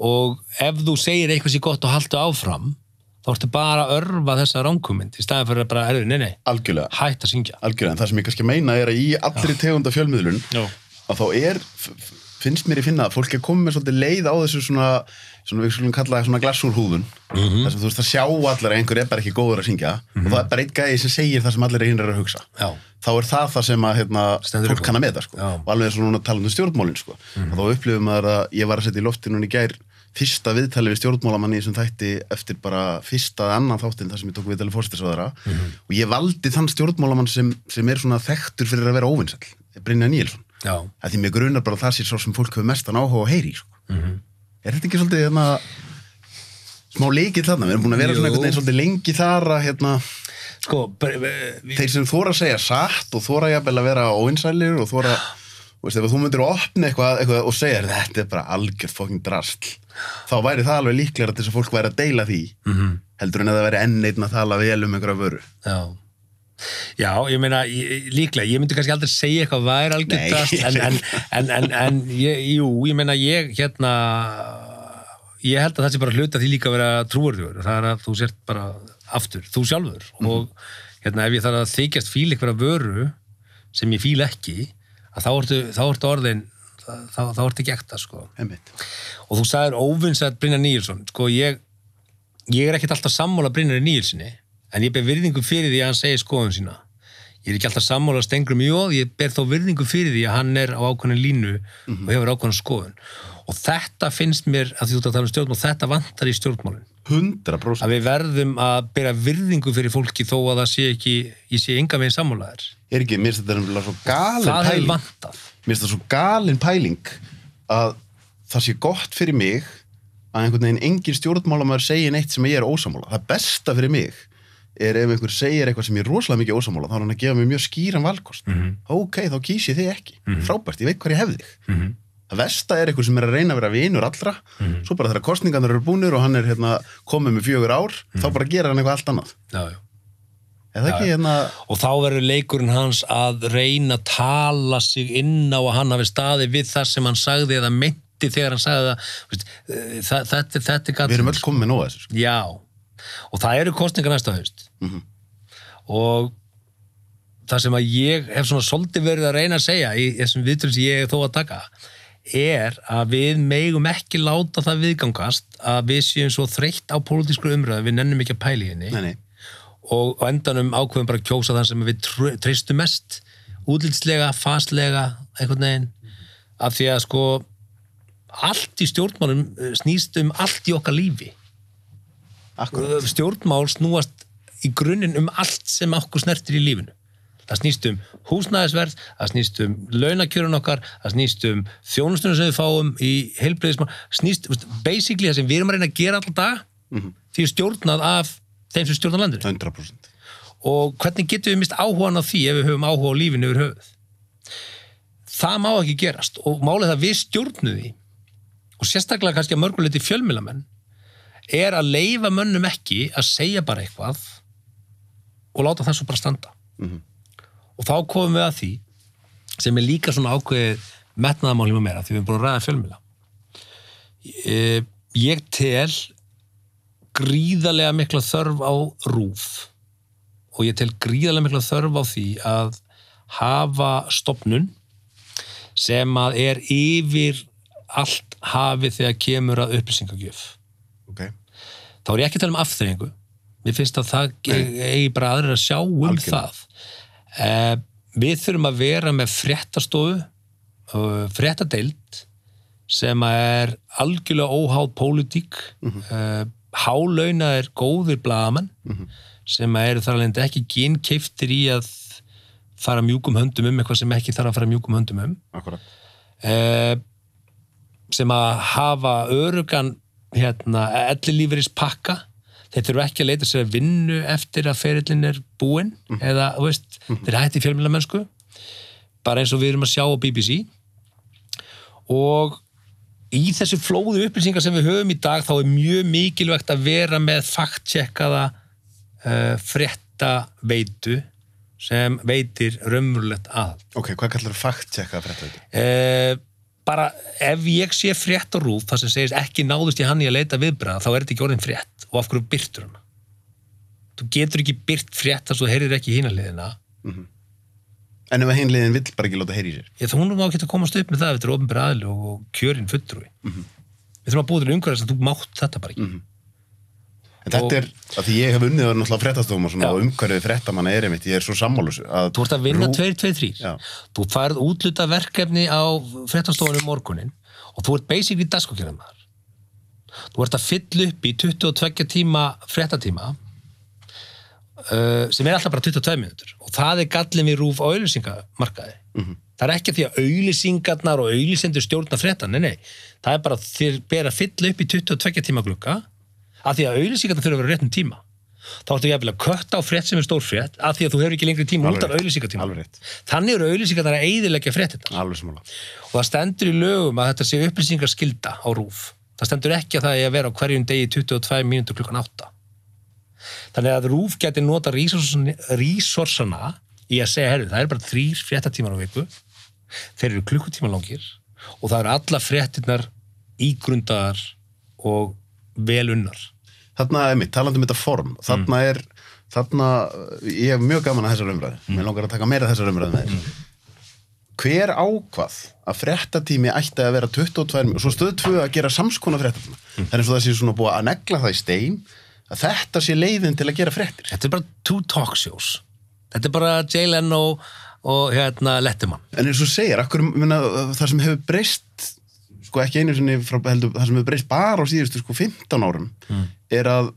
og ef þú segir eitthvað sér gott og haltu áfram þá ertu bara að örfa þessa ránkumit í staðin fyrir að bara, erðu, nei, nei, algjörlega. hætt að syngja. Algjörlega, en það sem ég kannski meina er að í allri tegunda fjölmiðlun að þá er, finnst mér í finna að fólk er komið með svolítið leið á þessu svona, svona við skulum kalla það svona glassúrhúðun Mhm. þar sem þú veist að sjá allar að einhver er bara ekki góður að syngja og það er bara einn gæði sem segir það sem allir er hinrar að hugsa Já. þá er það það sem að hérna, fólk kann að meta sko. Mhm. og alveg eins og núna talað um stjórnmálin sko. og þá upplifum maður að ég var að setja í loftinu í gær fyrsta viðtali við stjórnmálamanni sem þætti eftir bara fyrsta annan þáttinn þar sem ég tók viðtali fórstisvæðara Mhm. og ég valdi þann stjórnmálamann sem, sem er svona þekktur fyrir að vera óvinnsall Brynja Níelsson því mig grunar bara að það sé svo sem fólk hefur mestan áhuga að heyri sko. Er þetta ekki svolítið hérna, smá leikið þarna, við erum búin að vera svona svolítið lengi þar að hérna, sko, þeir sem þóra að segja satt og þóra jafnvel að vera óinsælir og þóra, þú veist, ef þú myndir að opna eitthvað, eitthvað og segja þetta er bara algjörð fokking drasl þá væri það alveg líklega til þess að fólk væri að deila því Mhm. heldur en að það væri enn einn að tala vel um einhverja vöru Já. Já, ég meina, ég- líklega, ég myndi kannski aldrei segja eitthvað væri drast, en, en, en, en, en ég, jú, ég meina, ég, hérna, ég held að það sé bara hluta því líka að vera trúarður, það er að þú sért bara aftur, þú sjálfur, og hérna, ef ég þarf að þykjast fíl eitthvað vöru sem ég fíl ekki, að þá ertu, þá ertu orðin, þá, þá ertu ekki ekta, sko. Einmitt. og þú sagðir óvinnsætt Brynjar Níelsson. Sko ég, ég er ekkert alltaf sammála Brynjar Níelssoni en ég ber virðingu fyrir því að hann segir skoðun sína. Ég er ekki alltaf sammála Stengrum Jóð ég ber þó virðingu fyrir því að hann er á ákveðinu línu og hefur ákveðinu skoðun. Og þetta finnst mér að því þú ert að tala um stjórnmál þetta vantar í stjórnmálin. 100% að við verðum að bera virðingu fyrir fólki þó að það sé ekki ég sé enga veginn sammálaðir er ekki, mér finnst þetta svo galin pæling. vantað. Mér finnst það svo galin pæling að það sé gott fyrir mig að einhvern veginn engin stjórnmálamæður segir neitt sem ég er ósamála það besta fyrir mig er ef einhver segir eitthvað sem ég er rosalega mikið ósamála þá er hann að gefa mér mjög skýran valkost. Mhm. ok, þá kýs ég þig ekki, frábært, ég veit hvað ég hefði þig. Mhm. það versta er einhver sem er að reyna að vera vinur allra. Svo bara þegar kostningarnar eru búnir og hann er hérna, komið með fjögur ár þá bara gera hann eitthvað allt annað. Já, já. ekki hérna og þá verður leikurinn hans að reyna að tala sig inn á að hann hafi staði við það sem hann sagði eða meinti þegar hann sagði það. Eh, það- þetta, þetta er við erum öll komið með nóga þessu sko. já og það eru kostningar næsta haust. Mhm. og það sem að ég hef svona svolítið verið að reyna að segja í þessum viðtölu sem ég er þó að taka er að við megum ekki láta það viðgangast að við séum svo þreytt á pólitísku umræðu við nennum ekki að pæla í henni. Nei, nei, og endanum ákveðum bara að kjósa þann sem við tr- treystum mest. Útlitslega, fastlega einhvern veginn. Af því að sko allt í stjórnmálum eh, snýst um allt í okkar lífi akkurat. Stjórnmál snúast í grunninn um allt sem okkur snertir í lífinu. Það snýst um húsnæðisverð það snýst um launakjörun okkar það snýst um þjónustunum sem við fáum í heilbreyðismál, snýst basically það sem við erum að reyna að gera alltaf dag því er stjórnað af þeim sem stjórnar landinu. 100% og hvernig getum við mist áhugan á því ef við höfum áhuga á lífinu yfir höfuð? Það má ekki gerast og málið það við stjórnum því og sérstaklega kannski að mörguleiti fjölmilamenn er að leifa mönnum ekki að segja bara eitthvað og láta svo bara standa. Mhm. og þá komum við að því sem er líka svona ákveðið metnaðamál hjá mér að því við erum búin að ræða fjölmila ég, ég tel gríðarlega mikla þörf á rúf og ég tel gríðarlega mikla þörf á því að hafa stopnun sem að er yfir allt hafið þegar kemur að upplýsingagjöf þá er ég ekki að tala um afþreyingu. Mér finnst að það eigi bara aðrir að sjá um Algjörlega. það. Eh, við þurfum að vera með fréttastofu uh, fréttadeild sem er algjörlega óháð pólitík. Mm -hmm. hálauna er góðir blaðamenn sem að eru þar alveg ekki gynkeiftir í að fara mjúkum höndum um eitthvað sem ekki þarf að fara mjúkum höndum um. Eh, sem að hafa örugan hérna, ellilífuris pakka þeir þurfa ekki að leita sér að vinnu eftir að ferillin er búinn eða, þú veist, þeir hætti fjölmjöla mennsku bara eins og við erum að sjá á BBC og í þessu flóðu upplýsingar sem við höfum í dag þá er mjög mikilvægt að vera með fakttjekkaða uh, frétta veitu sem veitir raunverulegt að Ok, hvað kallar fakt-tjekka að frétta þetta? eh, bara ef ég sé frétt á rúf það sem segist ekki náðust í hann í að leita viðbrað þá er þetta ekki orðin frétt. Og af hverju byrtur hana? Þú getur ekki byrt frétt þar svo heyrir ekki hína liðina. En ef hinliðin vill bara ekki láta heyri sér. ég, þá hún má ekki að komast upp með það ef þetta er aðli og, og kjörin fulltrúi. Við þurfum að búið til umhverfis að þú mátt þetta bara ekki En þetta er, að því ég hef unnið það náttúrulega fréttastofum og og umhverfið fréttamanna er einmitt, ég er svo sammálus að þú ert að vinna Rú- 2-2-3 Já. þú færð útluta verkefni á fréttastofunum morgunin og þú ert basically dagskokjörðumar þú ert að fylla upp í 22 tíma fréttatíma uh, sem er alltaf bara 22 minútur og það er gallin við rúf á auðlýsingamarkaði það er ekki því að auðlýsingarnar og auðlýsendur stjórna fréttan, nei nei. Það er bara að þér ber að fylla upp í 22 tíma glugga að því að auðlýsingarnar þurfa að vera réttum tíma. Þá ertu jafnvel að kötta á frétt sem er stór frétt að því að þú hefur ekki lengri tíma út af rétt. þannig eru auðlýsingarnar að eiðilegja sammála. og það stendur í lögum að þetta sé upplýsingarskylda á rúf það stendur ekki að það er að vera á hverjum degi 22 mínútur klukkan 8 þannig að rúf geti nota resursana í að segja, herri, það er bara þrýr fréttatímar á viku. Þeir eru klukkutíma langir og það eru alla fréttinnar ígrundaðar og vel unnar Þarna er mitt, talandi um þetta form, þarna er, þarna, ég hef mjög gaman að þessar umræðu, mér langar að taka meira þessar umræðu með þér. Hver ákvað að fréttatími ætti að vera 22 mínútur? Og svo stöð tvö að gera samskona fréttatíma? Það er eins og það sé svona búið að negla það í stein að þetta sé leiðin til að gera fréttir. þetta er bara two talk shows. Þetta er bara Jay Leno og hérna Letterman. En eins og segir, akkur, minna, það sem hefur breyst sko ekki einu sinni frá, heldur, það sem hefur breyst bara á síðustu sko 15 árum er að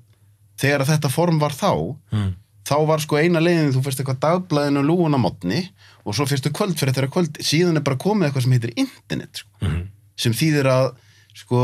þegar að þetta form var þá Mm. þá var sko eina leiðin þú fyrst eitthvað dagblæðinu lúun á mótni og svo fyrstu kvöld fyrir þetta kvöld síðan er bara komið eitthvað sem heitir internet sko, sem þýðir að sko,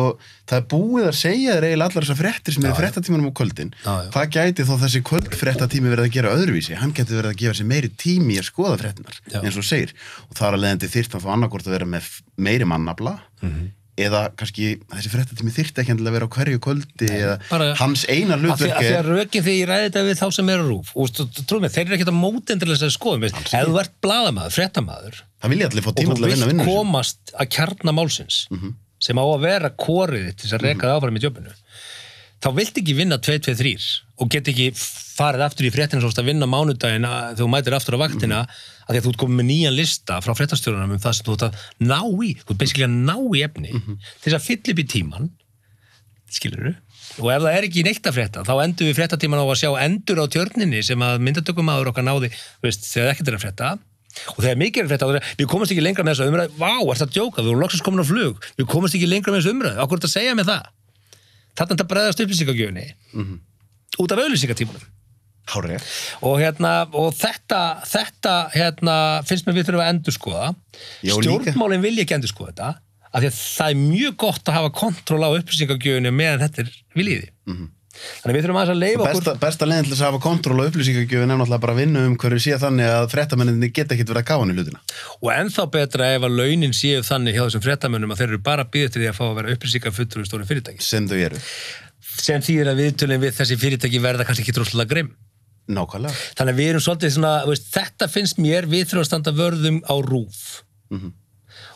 það er búið að segja þér eiginlega allar þessar fréttir sem er fréttatímanum á kvöldin Já, já. hvað gæti þó þessi kvöldfréttatími verið að gera öðruvísi hann gæti verið að gefa sér meiri tími í að skoða fréttinar Já. eins og segir og það er að leiðandi þyrft að fá annarkort að vera með meiri mannabla Mhm. Eða kannski þessi fréttatími þyrfti ekki að vera á hverju kvöldi eða bara- hans eina hlutverk af því að rökin því ég ræði þetta við þá sem eru rúf og trúið mér, þeir eru ekkert að mótendilega þess að skoðum ef þú ert bladamaður, fréttamaður það vilja allir fá og tíma þú til að vinna vilt vinnu komast að kjarna málsins sem á að vera þitt til þess að reka það áfram í jobbinu þá vilt ekki vinna 2-2-3 og get ekki farið aftur í fréttina svo að að- þú að því að þú ert komið með nýjan lista frá fréttastjórunum um það sem þú ert að ná í. Þú ert basically að ná í efni til þess að fylla upp í tíman skilur og ef það er ekki neitt að frétta þá endur við fréttatíman á að sjá endur á tjörninni sem að myndatökum aður okkar náði þú veist, þegar ekkert er að frétta. Og þegar mikið er að frétta, við komast ekki lengra með þessa umræð vá, er það að djóka, við vorum loksins komin á flug. Við komast ekki lengra með þessa umræð, okkur er þetta að segja með það? Þarna er þetta bregðast upplýsingagjöfni út af auðlýsingatímanum Hárið. og hérna, og þetta þetta, hérna, finnst mér við þurfum að endurskoða Já, og líka- stjórnmálin vilja ekki endurskoða þetta af því að það er mjög gott að hafa kontról á upplýsingagjöfni meðan þetta er viljiði þannig að við þurfum að leifa okkur Besta, besta leiðin til að hafa kontról og upplýsingagjöfin er náttúrulega bara að vinna um hverju sé þannig að fréttamenninni geta ekkit verið að gáða í hlutina. og ennþá betra ef að launin séu þannig hjá þessum fréttamönnum að þeir eru bara býðið til því að fá að vera upplýsingafullur í stóru fyrirtæki sem þau eru. sem þýðir að viðtölinn við þessi fyrirtæki verða kannski ekki droslega grimm Nákvæmlega. þannig að við erum svolítið svona, veist, þetta finnst mér við þurfum að standa vörðum á rúf.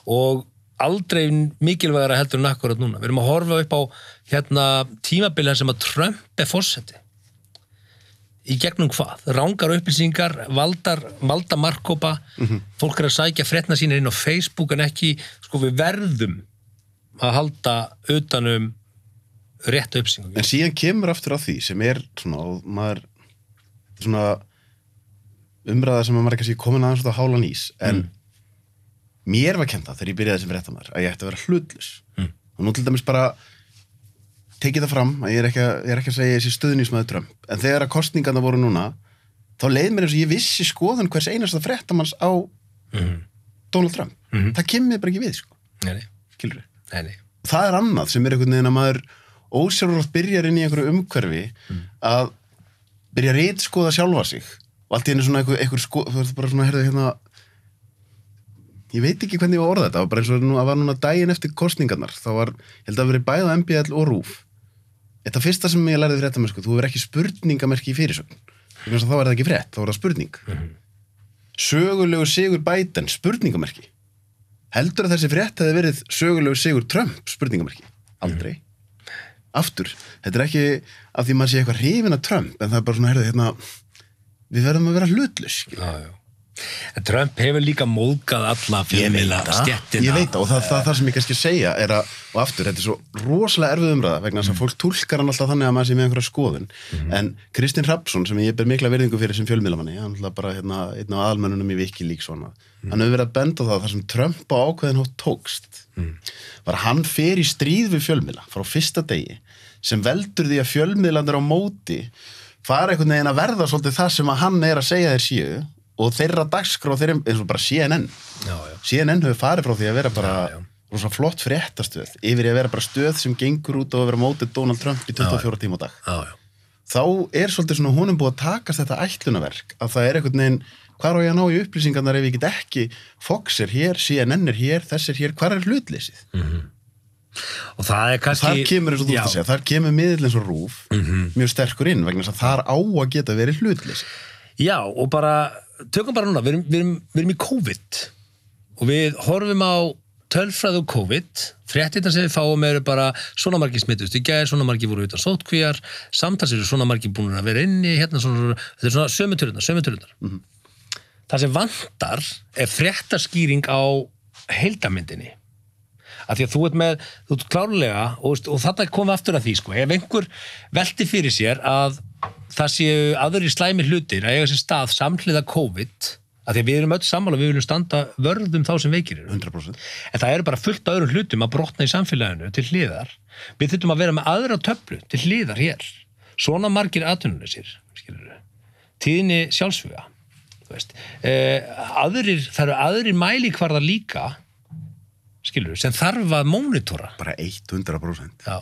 Og aldrei mikilvægara heldur en akkurat núna. Við erum að horfa upp á hérna tímabilið sem að Trump er fórseti í gegnum hvað, rángar upplýsingar valdar, valda markkópa fólk er að sækja frétna sína inn á Facebook en ekki, sko við verðum að halda utanum rétt uppsing En síðan kemur aftur á því sem er svona, maður svona umræða sem að maður er kannski komin aðeins út á hálan ís, en mér var kenda þegar ég byrjaði sem fréttamaður að ég ætti að vera hlutlus Mm. og nú til dæmis bara tekið það fram að ég er ekki að, er ekki að segja þessi stuðnismæður Trump, en þegar að kostningarna voru núna, þá leið mér eins og ég vissi skoðun hvers einasta fréttamanns á Mhm. Donald Trump Mhm. það kemur bara ekki við, sko, Nei, nei, skilur nei, nei. það er annað sem er einhvern veginn að maður ósjálfrátt byrjar inn í einhverju umhverfi að byrja að rítskoða sjálfa sig. Og allt í henni svona einhver, einhver sko, þú veist bara svona, heyrðu hérna ég veit ekki hvernig ég var að orða þetta, það var bara eins og nú, að var núna daginn eftir kostningarnar, þá var ég held að verið bæða MBL og RÚF þetta fyrsta sem ég lærði frétta með sko, þú hefur ekki spurningamerki í fyrirsögn. Þess að þá er það ekki frétt, þá er það spurning. Sögulegu sigur Biden spurningamerki. Heldur að þessi frétt hefði verið sögulegu sigur Trump spurningamerki? Aldrei aftur, þetta er ekki af því maður sé eitthvað hrifin af Trump en það er bara svona, heyrðu, hérna við verðum að vera hlutlus Já, já. En Trump hefur líka móðgað alla fjölmiðla stjettina. ég veit það. Og það, það, það sem ég kannski að segja er að, og aftur, þetta er svo rosalega erfið umræða vegna þess að fólk túlkar hann alltaf þannig að maður sé með einhverja skoðun. En Kristinn Hrapsson sem ég ber mikla verðingu fyrir sem fjölmiðlamanni, hann er bara hérna, einn af aðalmennunum í Wikileaks svona hann hefur verið að benda á það þar sem Trump á ákveðin hótt tókst var að hann fer í stríð við fjölmiðla frá fyrsta degi sem veldur því að fjölmiðlandir á móti fara einhvern veginn að verða svolítið það sem að hann er að segja þeir séu og þeirra dagskrá þeirra, eins og bara CNN Já, já. CNN hefur farið frá því að vera bara Já, rosa flott fréttastöð yfir að vera bara stöð sem gengur út og að vera mótið Donald Trump í 24 tíma á dag. Þá er svolítið svona honum búið að takast þetta ætlunaverk að það er einhvern veginn hvar á ég að ná í upplýsingarnar ef ég get ekki? Fox er hér, CNN er hér, þess er hér. Hvar er hlutleysið? Og það er kannski... Þar kemur eins og þú ert að segja, þar kemur miðill eins og rúf Mhm. mjög sterkur inn vegna þess að þar á að geta verið hlutleysið Já, og bara, tökum bara núna, við erum, við erum, við erum í COVID. Og við horfum á tölfræðu COVID, fréttina sem við fáum eru bara svona margir smittust í gær, svona margir voru utan sótkvíjar, samtals eru svona margir búin að vera inni, hérna svona, þetta er svona sömu tölunar, sömu tölunar. Það sem vantar er fréttaskýring á heildamyndinni. Af því að þú ert með, þú ert klárlega og, og þetta komið aftur að því, sko, ef einhver velti fyrir sér að það séu aðri slæmi hlutir að eiga sér stað samhliða COVID af því að við erum öll sammála, við viljum standa vörðum þá sem veikir eru. 100% En það eru bara fullt af öðrum hlutum að brotna í samfélaginu til hliðar. Við þurfum að vera með aðra töflu til hliðar hér. Svona margir skilur við. Tíðinni. Eh, aðrir, það eru aðrir mælikvarðar líka, skilur sem þarf að mónitora. bara 100% Já.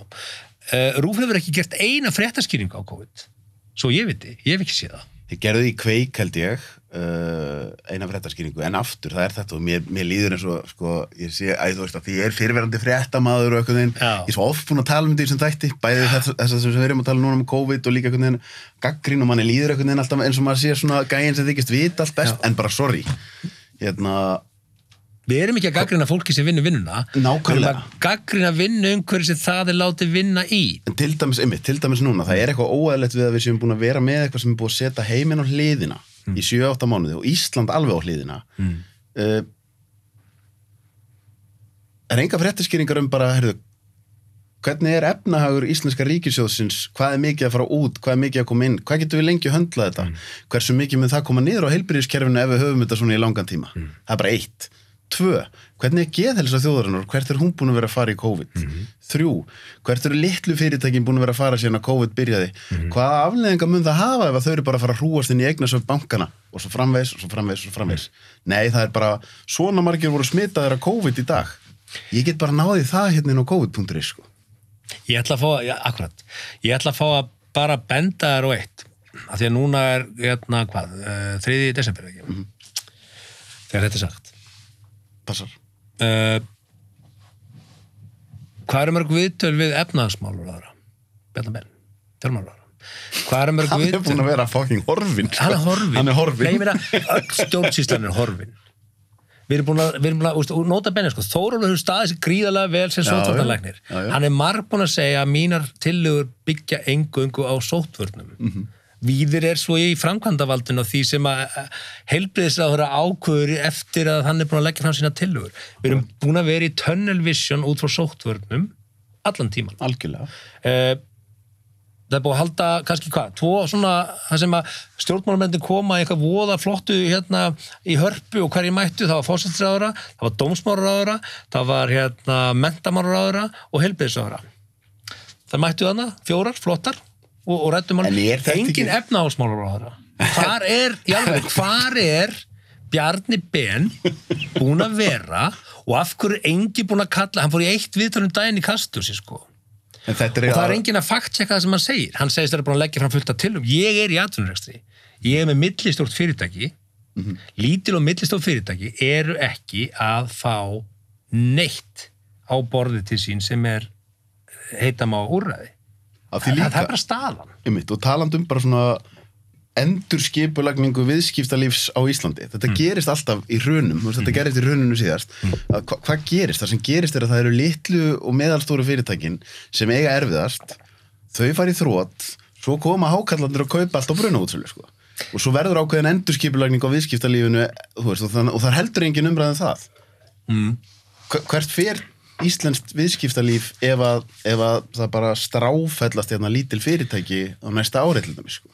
Uh, Rúf hefur ekki gert eina fréttaskýringu á COVID. Svo ég veit þið, ég hef ekki séð það. Ég gerði því kveik held ég uh, eina fréttaskýringu en aftur það er þetta og mér, mér líður eins og sko, ég sé að þú veist að því ég er fyrirverandi fréttamaður og eitthvað þinn, Já. ég er svo oft búin að tala um því sem þætti, bæði þess, þess sem við erum að tala núna um COVID og líka eitthvað þinn gaggrín og manni líður eitthvað þinn alltaf eins og maður sé svona gæin sem þykist vita allt best, en bara sorry hérna, Við erum ekki að gaggrina fólki sem vinnur vinnuna. Nákvæmlega. Við erum að gaggrina vinnu umhverju sem það er látið vinna í. en til dæmis, einmitt, til dæmis núna það er eitthvað óæðilegt við að við séum búin að vera með eitthvað sem er búið að setja heiminn á hliðina í 7-8 mánuði og Ísland alveg á hliðina. Mm. uh, er enga fréttaskýringar um bara, heyrðu, hvernig er efnahagur íslenska ríkisjóðsins, hvað er mikið að fara út, hvað er mikið að koma inn, hvað getur við lengi að höndla þetta, hversu mikið mun það koma niður á heilbyrðiskerfinu ef við höfum þetta svona í langan tíma, það er bara eitt tvö, hvernig er geðhelsa þjóðarinnar? Hvert er hún búin að vera að fara í COVID? Þrjú, hvert eru litlu fyrirtækin búin að vera að fara síðan að COVID byrjaði? Hvaða afleðinga mun það hafa ef að þau eru bara að fara að hrúast inn í eignasöf bankana og svo framvegs, og svo framvegs, og svo framvegs nei, það er bara, svona margir voru smitaðir af COVID í dag. Ég get bara náði það hérna inn á COVID.is sko. Ég ætla að fá, já, akkurat, ég ætla að fá að bara benda þér á eitt. Af því að núna er, hérna, hvað, passar Uh, hvað eru mörg viðtöl við efnaðasmálur aðra? Bjarnar Ben, fjármálur Hvað eru mörg hann er viðtöl? búin að vera fucking horfin sko. Hann er horfin. hann er horfin Nei, ég meina, stjórnsýslan er horfin. Við erum búin að, við erum búin að, úst, og nota benni, sko, Þórólfur hefur staðið sér gríðarlega vel sem já. Hann er marg búin að segja að mínar tillögur byggja engungu á sótvörnum. Mhm. Víðir er svo í framkvæmdavaldinu og því sem að vera ákvöður eftir að hann er búin að leggja fram sína tillögur. Við erum búin að vera í tunnel vision út frá sótvörnum allan tíman algjörlega. Uh, það er búið að halda kannski hvað, tvo svona það sem að stjórnmálamennin koma í eitthvað voða flottu hérna í hörpu og hverju mættu, það var fósættisráðara það var dómsmáraráðara, það var hérna mentamáraráðara og það og, rættum er þetta engin ekki- efnaháðsmáraráðara hvar er, alveg, *laughs* hvar er Bjarni Ben búin að vera og af hverju er engi búin að kalla, hann fór í eitt viðtalum daginn í kastursi sko. En þetta er, og það er enginn að fact-checka það sem hann segir. Hann segist að það er búin að leggja fram fullt af tilum ég er í atvinnurekstri, ég er með millistort fyrirtæki. Lítil og millistort fyrirtæki eru ekki að fá neitt á borði til sín sem er heitam á úrræði af því það, það líka er bara staðan einmitt, og talandum bara svona endur skipulagningu viðskiptalífs á Íslandi. Þetta gerist alltaf í hrunum, þú veist, þetta gerist í hruninu síðast. Að Hva, hvað gerist? Það sem gerist er að það eru litlu og meðalstóru fyrirtækin sem eiga erfiðast, þau fara í þrótt, svo koma hákallandir og kaupa allt á brunaútsölu, sko. Og svo verður ákveðin endur skipulagning á viðskiptalífinu, þú veist, og, þann, og það heldur engin umræðin það. mm. Hver- Hvert fer íslenskt viðskiptalíf ef að, ef að það bara stráfellast hérna lítil fyrirtæki á næsta árið til dæmis, sko?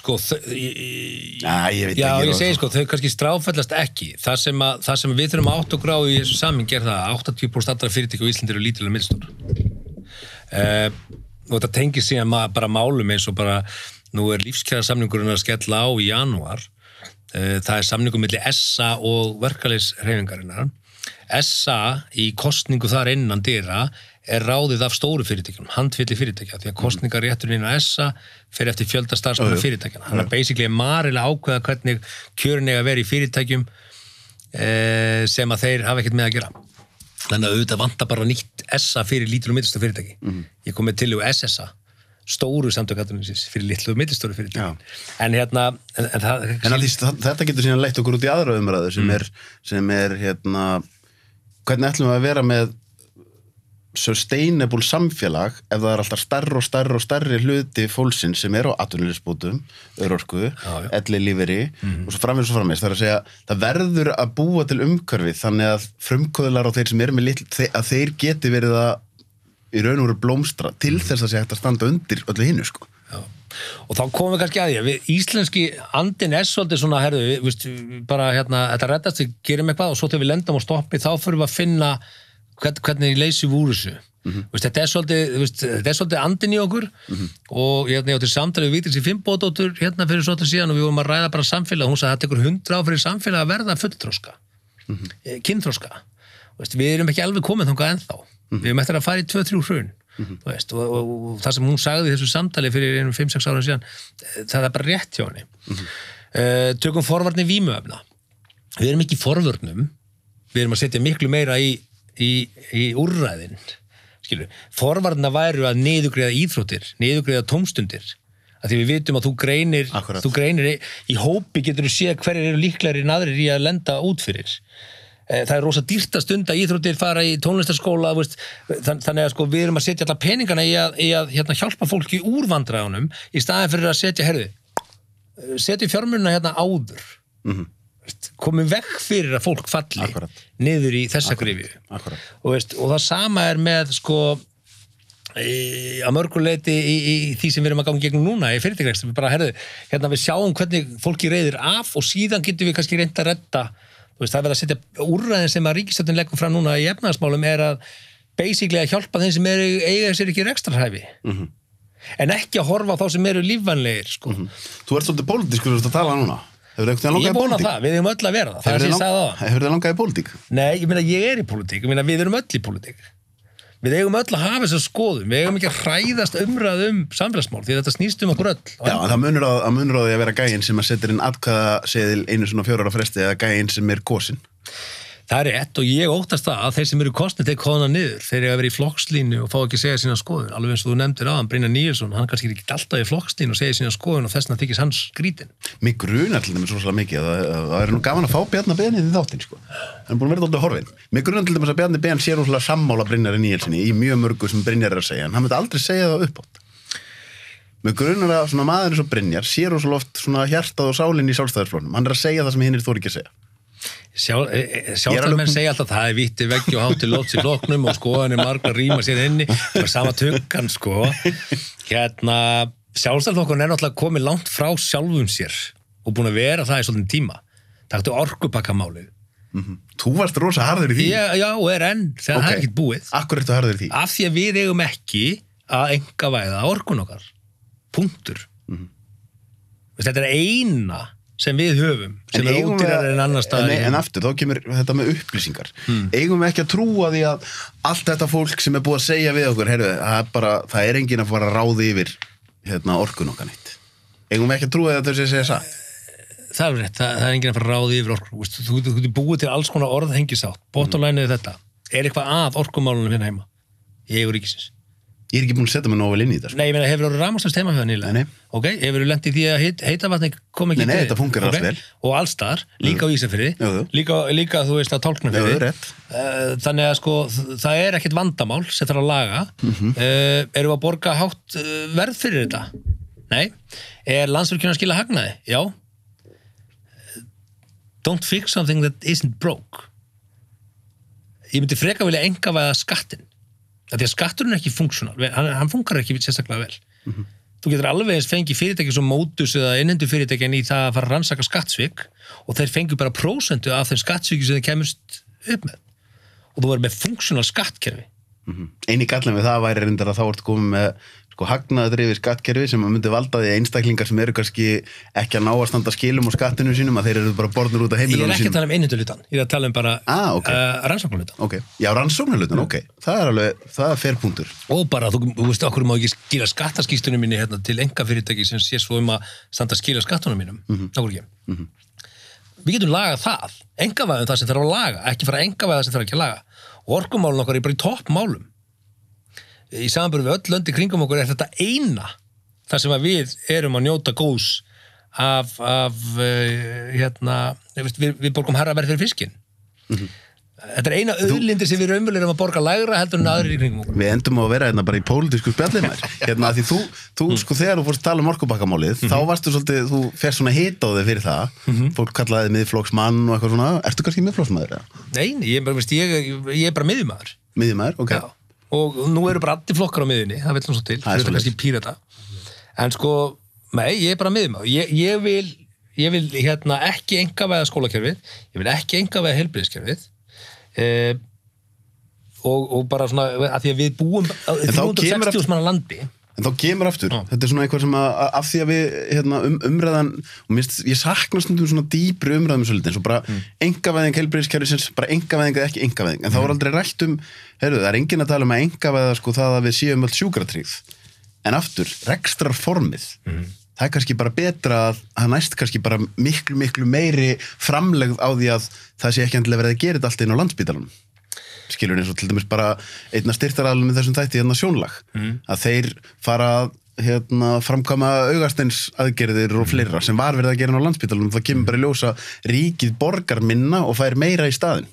sko þau, Já, ég veit Já, ég segi sko, þau kannski stráfællast ekki. Það sem, að, það sem við þurfum átt og gráðu í þessu samin ger það að 80% allra fyrirtæki á Íslandi eru lítilega milstór uh, og þetta tengir síðan bara málum eins og bara nú er lífskjæra samningurinn að skella á í janúar. Uh, það er samningur milli SA og verkalisreifingarinnar SA í kostningu þar innan dýra er ráðið af stóru fyrirtækjum, handfylli fyrirtækja því að kostningarétturinn inn á SA fer eftir fjölda starfsmanna Jú, jú. fyrirtækjana þannig að basically er marilega ákveða hvernig kjörin eiga að vera í fyrirtækjum eh, sem að þeir hafa ekkert með að gera. Þannig að auðvitað vantar bara nýtt SA fyrir lítur og mittlistu fyrirtæki. Mhm. ég kom með til og SSA stóru samtökatunins fyrir litlu og mittistóru fyrirtæki. En hérna en, en það, En það- þetta getur síðan leitt okkur út í aðra umræðu sem Mm. er, sem er hérna, hvernig ætlum við að vera með sustainable samfélag ef það er alltaf stærri og stærri og stærri hluti fólksins sem er á atvinnulisbútum, örorku, elli líferi og svo framvegis og framvegis. Það er að segja, það verður að búa til umhverfið þannig að frumkvöðlar og þeir sem eru með litl, að þeir geti verið að í raun og veru blómstra til Mhm. þess að sé hægt að standa undir öllu hinnu sko. Og þá komum við kannski að því að íslenski andin er svolítið svona, herðu, við, við, bara hérna, þetta reddast, við gerum eitthvað og svo þegar við lendum á stoppi, þá fyrir við að finna hvern, hvernig leysum við úr þessu. Veist, þetta, er svolítið, veist, þetta er svolítið andin í okkur og hérna, ég átti samtalið við Vítis í Fimboðdóttur hérna fyrir svolítið síðan og við vorum að ræða bara samfélag og hún sagði að það tekur hundra á fyrir samfélag að verða fulltróska, mm -hmm. kynþróska. Veist, við erum ekki alveg komið þangað ennþá. Við erum eftir að fara í 2-3 hrun. Þú Veist, og, og, og það sem hún sagði í þessu samtali fyrir einum 5-6 ára síðan eh, það er bara rétt hjá henni. Uh, tökum forvarni vímuefna. Við erum ekki í forvörnum við erum að setja miklu meira í, í, í úrræðin skilur, forvarna væru að niðugreiða íþróttir, niðugreiða tómstundir að því við vitum að þú greinir þú greinir í, í hópi getur þú séð hverjir eru líklegri en aðrir í að lenda út fyrir það er rosa dýrt að stunda íþróttir fara í tónlistarskóla þann, þannig að sko, við erum að setja alla peningana í að, í að hérna, hjálpa fólki úr vandræðunum í staðin fyrir að setja, herðu setja fjármunna hérna áður. Mm komum vekk fyrir að fólk falli Akkúrat. niður í þessa grifju Akkurat. og, og það sama er með sko í, að mörguleiti í, í, í því sem við erum að ganga gegnum núna í fyrirtækrekstur, við bara herðu, hérna við sjáum hvernig fólki reyðir af og síðan getum við kannski reynda að þú veist, það er verið að setja úrræðin sem að ríkistöndin leggur fram núna í efnaðasmálum er að basically að hjálpa þeim sem eru, eiga sér ekki rekstrarhæfi Mhm. en ekki að horfa á þá sem eru lífvanlegir sko. Þú ert svolítið pólitískur að tala núna. Ég í vona pólitík? það, við erum öll að vera það það er sem ég sagði á það Hefur þið langað í pólitík? Nei, ég meina ég er í pólitík, ég meina við erum öll í pólitík. Við eigum öll að hafa þess að skoðum, við eigum ekki að hræðast umræð um samfélagsmál, því þetta snýst um okkur öll. Já, það munur á, það munur á því að vera gæinn sem að setja inn atkvæða seðil einu svona fjórar á fresti eða gæinn sem er kosin. Það er rétt og ég óttast það að þeir sem eru kostnir þeir kóðana niður, þeir eru að vera í flokkslínu og fá ekki að segja sína skoðun, alveg eins og þú nefndir hann, Brynja Níelsson, hann kannski er ekki alltaf í flokkslínu og segja sína skoðun og þessna þykist hans skrítin. Mér grunar til dæmis rosalega mikið að að það er nú gaman að fá Bjarnar Ben í þáttinn, sko. Hann er búin að vera dálítið horfinn. Mér grunar til dæmis að Bjarnar Ben sé rosalega sammála Brynjari Níelsinni í mjög mörgu sem Brynjar. Mér grunar að maður eins og Brynjar sé rosalega oft svona hjartað og sálinn í sálstæðarsflónum. Hann er að segja það sem hinn er þóri ekki að segja. Ég er sjálfstæðmenn alveg- segja alltaf það er vítti veggi og hátti lóts í floknum og skoðan er margar rýma sér inni. Það er sama tuggan sko. Hérna, sjálfstæðflokkurinn er náttúrulega komið langt frá sjálfum sér og búin að vera það í svolítið tíma. Taktu orkupakkamálið Þú varst rosa harður í því. Já, já, og er enn, þegar það Ok. er ekkert búið. Akkur ertu harður í því? Af því að við eigum ekki að enga væða orkun okkar. Punktur. Mhm. þetta er eina sem við höfum sem er eigum við ódýrar en annar staðar en, en aftur, þá kemur þetta með upplýsingar. Eigum við ekki að trúa því að allt þetta fólk sem er búið að segja við okkur heyrðu, það er bara, það er enginn að fara að ráði yfir hérna, orkun okkar neitt. Eigum við ekki að trúa því að þau sé segja satt? Það er rétt, það, það er enginn að fara að ráði yfir orku. Þú, getur búið til alls konar orðhengisátt. Bóttalænið þetta, er eitthvað að orkumálunum hérna heima? Í eigu ríkisins ég er ekki búin að setja mig nógu vel inn í þetta sko. nei, ég meina, hefur orðið rámastast heima hjá það nýlega Nei, nei. ok, hefur þú lent í því að heit, heita vatni kom ekki Nei, nei, til þetta funkar allt Ok? vel. og allstar, líka á Ísafirði Jú, jú. líka, líka, þú veist, að Jú, jú, rétt. þannig að sko það er ekkit vandamál sem þarf að laga Mhm. uh, erum við að borga hátt uh, verð fyrir þetta? Nei er landsverkjuna að skila hagnaði? Já don't fix something that isn't broke ég myndi freka vilja enga skattin Af því að skatturinn er ekki funksjonal hann, hann funkar ekki sérstaklega vel. Mhm. þú getur alveg eins fengið fyrirtæki sem mótus eða innendu fyrirtækin í það að fara að rannsaka skattsvik og þeir fengur bara prósentu af þeim skattsviki sem þeir kemust upp með. Og þú verður með funksjonal skattkerfi. Eini gallin við það væri reyndar að þá ertu komið með sko hagnaðadrifi skattkerfi sem að myndi valda því einstaklingar sem eru kannski ekki að ná að standa skilum á skattinu sínum að þeir eru bara borðnur út af ég er heimilunum ekki að sínum. tala um innendulutan ég er að tala um bara Ah, ok. uh, rannsóknarlutan ok, já rannsóknarlutan, ok. Það er alveg, það er fair punktur. Og bara, þú, þú veist, okkur má ekki skila skattaskýstunum minni hérna, til enga fyrirtæki sem sé svo um að standa skila skattunum mínum Mhm. okkur ekki. Við getum lagað það, engavæðum það sem þarf að laga ekki fara engavæða sem þarf ekki að laga. Og orkumálun okkar er bara í toppmálum í samanbyrðu við öll löndi kringum okkur er þetta eina þar sem við erum að njóta góðs af, af uh, hérna, við, við, borgum herra verð fyrir fiskin Þetta er eina auðlindir sem við raunverulega erum að borga lægra heldur en aðrir í kringum okkur. við endum að vera hérna bara í pólitísku spjallið mér *laughs* hérna því þú, þú sko þegar þú fórst að tala um orkubakkamálið þá varstu svolítið, þú fer svona hit á þig fyrir það. Fólk kallaði þig miðflokksmann og eitthvað svona, ertu kannski miðflokksmaður eða? Nei, ég er bara miðjumæður. miðjumæður, ok. Já. Og nú eru bara allir flokkar á miðjunni, það vil hann svo til. Það er Fyrir kannski pírata. En sko, nei, ég er bara miðjumæður. Ég, ég vil, ég vil hérna ekki enga veða skólakerfið, ég vil ekki enga veða helbriðskerfið. Eh, og, og bara svona, að því að við búum á En þá kemur 360 manna landi. En þá kemur aftur, Já. þetta er svona eitthvað sem að, af því að við, hérna, um, umræðan og minnst, ég sakna stundum svona dýpri umræðum svolítið, eins og bara mm. engavæðing helbriðiskerfisins, bara engavæðing eða ekki engavæðing en þá er aldrei rætt um, heyrðu, það er enginn að tala um að engavæða sko það að við séum öll sjúkratryggð. En aftur, rekstrar formið það er kannski bara betra að það næst kannski bara miklu, miklu meiri framlegð á því að það sé ekki endilega verið að gera þetta allt inn á landsbítalunum skilur eins og til dæmis bara einna styrtaralum í þessum þætti hérna sjónlag. Að þeir fara að hérna, framkama augastins aðgerðir og fleira sem var verið að gera inn á landsbytalunum það kemur bara í ljósa ríkið borgar minna og fær meira í staðin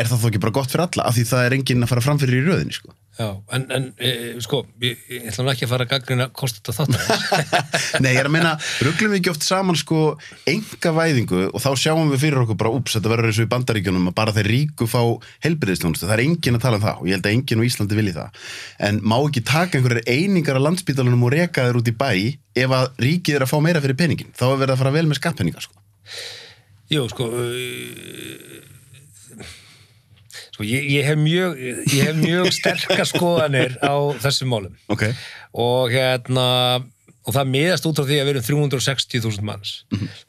er það þó ekki bara gott fyrir alla? Af því það er enginn að fara framfyrir í röðinni sko. Já, en, en e, sko, ég, ég ætla nú ekki að fara að gaggrina kost þetta þáttar. *laughs* Nei, ég er að meina, rugglum við ekki oft saman sko enga væðingu og þá sjáum við fyrir okkur bara, úps, þetta verður eins og í bandaríkjunum að bara þeir ríku fá helbriðistjónustu, það er enginn að tala um það og ég held að enginn á Íslandi vilji það en má ekki taka einhverjar einingar á landsbítalunum og reka þeir út í bæ ef að ríkið er að fá meira fyrir peningin þá er verið að fara vel með skattpenninga sko. Jú, sko, uh, sko ég, ég, hef mjög, ég hef mjög *laughs* sterkar skoðanir á þessum málum. Ok, og hérna og það miðast út frá því að við erum 360.000 manns.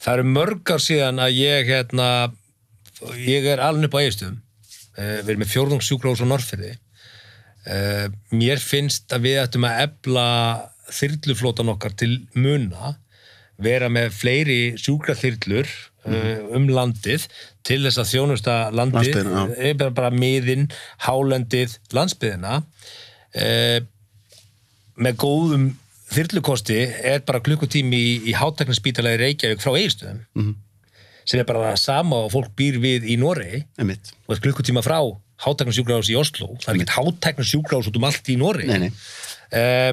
Það eru mörg ár síðan að ég hérna ég er alveg upp á eigistum uh, við erum með fjórðungssjúkrahús á Norrfirði uh, mér finnst að við ættum að ebla þyrluflótan okkar til muna vera með fleiri sjúkraþyrlur uh, um landið til þess að þjónusta landið já. eh, bara, bara miðin, hálendið landsbyðina uh, með góðum þyrlukosti er bara klukkutími í, í hátæknaspítalagi Reykjavík frá eigistöðum Mhm. sem er bara það sama og fólk býr við í Noregi. Og er klukkutíma frá hátæknarsjúkrahús í Oslo það er ekkert hátæknarsjúkrahús út um allt í Noregi. Eh,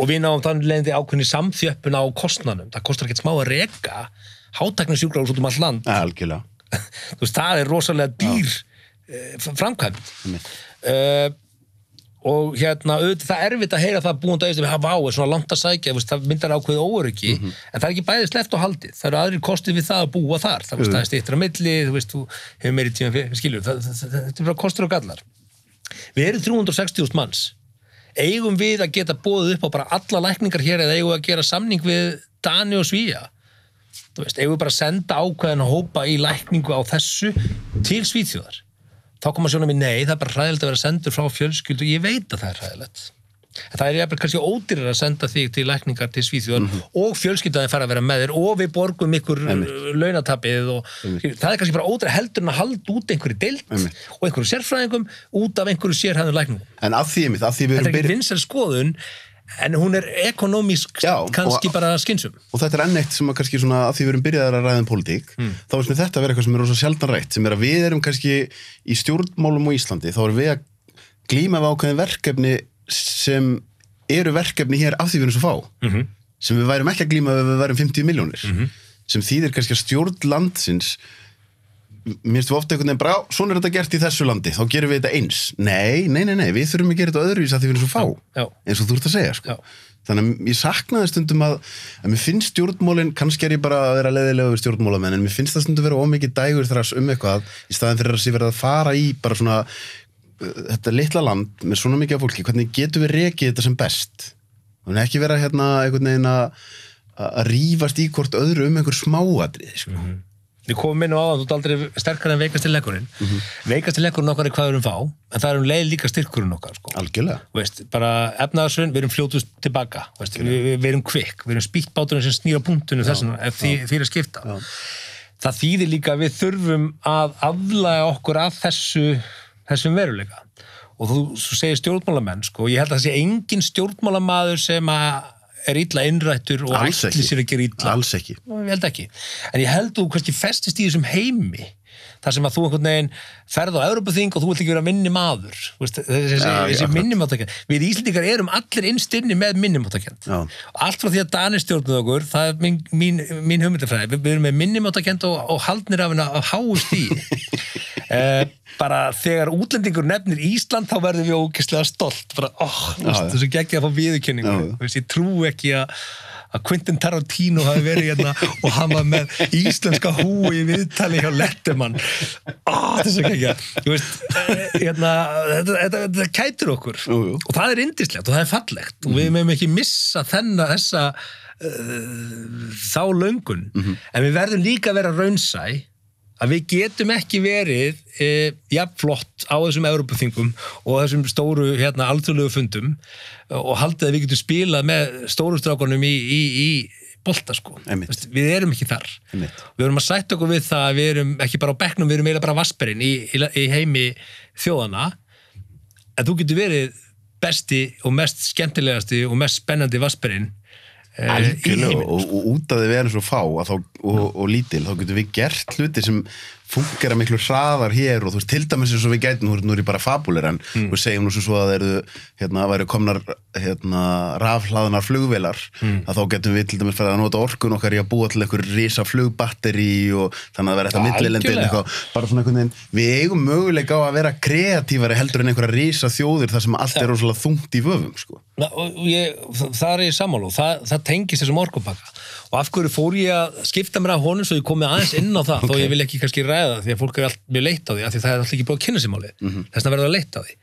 og við náum þannig leiðandi ákveðni samþjöppun á kostnanum það kostar ekkert smá að reka hátakna sjúkrahús út um all land. Algjörlega. *laughs* Þú veist, það er rosalega dýr uh, framkvæmd. Einmitt. uh, og hérna, auðvitað það er erfitt að heyra það búin dagist við hafa á, er svona langt að sækja veist, það myndar ákveð óöryggi. Mhm. en það er ekki bæði sleft og haldið, það eru aðrir kostið við það að búa þar, það, veist, það er stýttir á milli þú veist, þú hefur meiri tíma skilur þetta er bara kostur og gallar. Við erum 360.000 manns eigum við að geta búið upp á bara alla lækningar hér eða eigum við að gera samning við Dani og Svíja þú veist, eigum við bara að senda ákveðin að hópa í lækningu á þessu til Svíþjóðar? Þá koma sjónum í nei, það er bara hræðilegt að vera sendur frá fjölskyldu, ég veit að það er hræðilegt það er jafnvel kannski ódýrar að senda þig til lækningar til Svíþjóðar Mhm. og fjölskyldaði fara að vera með þér og við borgum ykkur launatapið og það er kannski bara ódýrar heldur en að halda út einhverju deilt Einmitt. og einhverju sérfræðingum út af einhverju sérhæðum lækningum en af því, af því við þetta erum er ekki byrjað vinsæl skoðun en hún er ekonomísk Já, kannski og- bara skynsum og þetta er enn eitt sem að kannski svona af því við erum byrjaðar að ræða um pólitík þá finnst mér þetta að vera eitthvað sem er rosa sjaldan rætt sem er að við erum kannski í stjórnmálum á Íslandi þá erum við að glíma við ákveðin verkefni sem eru verkefni hér af því við erum svo fá Mhm. sem við værum ekki að glíma við ef við værum 50 miljónir sem þýðir kannski að stjórn landsins mér við ofta einhvern veginn bara, "Já, svona er þetta gert í þessu landi þá gerum við þetta eins. Nei, nei, nei, nei við þurfum að gera þetta öðruvís að því við erum svo fá Já. eins og þú ert að segja sko. Þannig að ég saknaði stundum að, að mér finnst stjórnmálin, kannski er ég bara að vera leðilega við stjórnmálamenn, en mér finnst það stundum vera ómikið dægur þrás um eitthvað í staðin fyrir að sé verið að fara í bara svona þetta litla land með svona mikið af fólki, hvernig getum við rekið þetta sem best og ekki vera hérna einhvern veginn að rífast í hvort öðru um einhver smáadrið sko. Við komum inn á áðan, þú ert aldrei sterkar en veikast til lekkurinn. Veikast til lekkurinn okkar er hvað við erum fá, en það er um leið líka styrkurinn okkar, sko. algjörlega Veist, bara efnaðarsvinn, við erum fljótust tilbaka, veist, við, við, erum kvikk, við erum spýttbáturinn sem snýra punktunum þessum, ef því, því er að skipta. Já. Það þýðir líka að við þurfum að aflaga okkur að þessu, þessum veruleika. Og þú, þú segir stjórnmálamenn, sko, ég held að það sé engin stjórnmálamaður sem að er illa innrættur og Alls ætli ekki. sér að gera illa alls ekki Nú, ég held ekki. En ég held þú kannski festist í þessum heimi þar sem að þú einhvern veginn ferð á Evropaþing og þú vilt ekki vera minni maður þessi, minnumáttakend við Íslendingar erum allir innstinni með minnumáttakend allt frá því að Danir stjórnuð okkur það er mín, mín, mín hugmyndafræði. Við, við erum með minnumáttakend og, og haldnir af hennar af háu stí *laughs* eh, bara þegar útlendingur nefnir Ísland þá verðum við ógeðslega stolt. Bara, oh, þessu geggi að fá viðurkenningu. Ég trú ekki að að Quentin Tarantino hafi verið hérna og hann var með íslenska húi í viðtali hjá Letterman. Ekki ekki veist, eh, hérna, þetta, þetta, þetta kætur okkur. Jú, jú. og það er indislegt og það er fallegt. Og við meðum ekki missa þennan þessa uh, þá löngun. En við verðum líka að vera raunsæ að við getum ekki verið e, jafnflott á þessum Európaþingum og þessum stóru hérna, alþjóðlegu fundum og haldið að við getum spilað með stóru strákunum í, í, í bolta sko. Við erum ekki þar Einmitt. við erum að sætta okkur við það að við erum ekki bara á bekknum, við erum eiginlega bara vasperinn í, í, heimi þjóðana en þú getur verið besti og mest skemmtilegasti og mest spennandi vasperinn Algjörlega, og, og út af því við erum svo fá þá, og, og lítil, þá getum við gert hluti sem funkar að miklu hraðar hér og þú veist, til dæmis eins og við gætum, nú er- nú er ég bara fabulir en Mm. við segjum nú sem svo að það eru hérna, væri komnar hérna, rafhlaðanar flugvélar, Mm. að þá getum við til dæmis farið að nota orkun okkar í að búa til einhver risa flugbatteri og þannig að vera þetta Já, millilendi algjörlega. eitthvað, bara svona einhvern veginn við eigum möguleika á að vera kreatífari heldur en einhverja risa þjóðir þar sem allt er rosalega þungt í vöfum, sko og ég, það, er ég sammála og það, það tengist þessum orkupakka og af hverju fór ég að skipta mér af honum svo ég komið aðeins inn á það? Þó ég vil ekki kannski ræða það því að fólk er allt mjög leitt á því af því það er alltaf ekki búið að kynna sér málið. Mhm. þess vegna verður það leitt á því.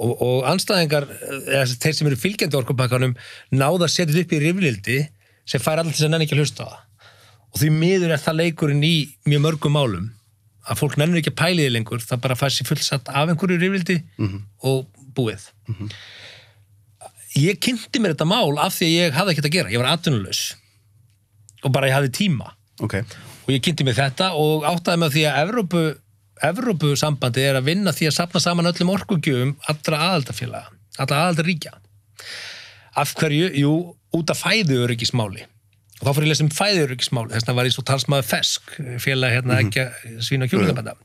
Og, og anstæðingar, eða þeir sem eru fylgjandi orkupakkanum náða að setja upp í riflildi sem fær þess að nenni ekki að hlusta á það. Og því miður er það leikurinn í mjög mörgum málum. Að fólk nennir ekki að pæli því lengur það bara fær sér fullsatt af einhverju riflildi og búið. Ég kynnti mér þetta mál af því að ég hafði ekkert að gera, ég var atvinnulegs og bara ég hafði tíma. Ok, og ég kynnti mér þetta og áttaði mig á því að Evrópu, Evrópusambandi er að vinna því að sapna saman öllum orkugjöfum allra aðaldafélaga, allra aðaldaríkja af hverju? Jú, út af fæðuöryggismáli. Og þá fyrir ég að lesa um fæðuöryggismáli þess vegna var ég svo talsmaður fesk félag hérna ekki að svína kjúlingabanda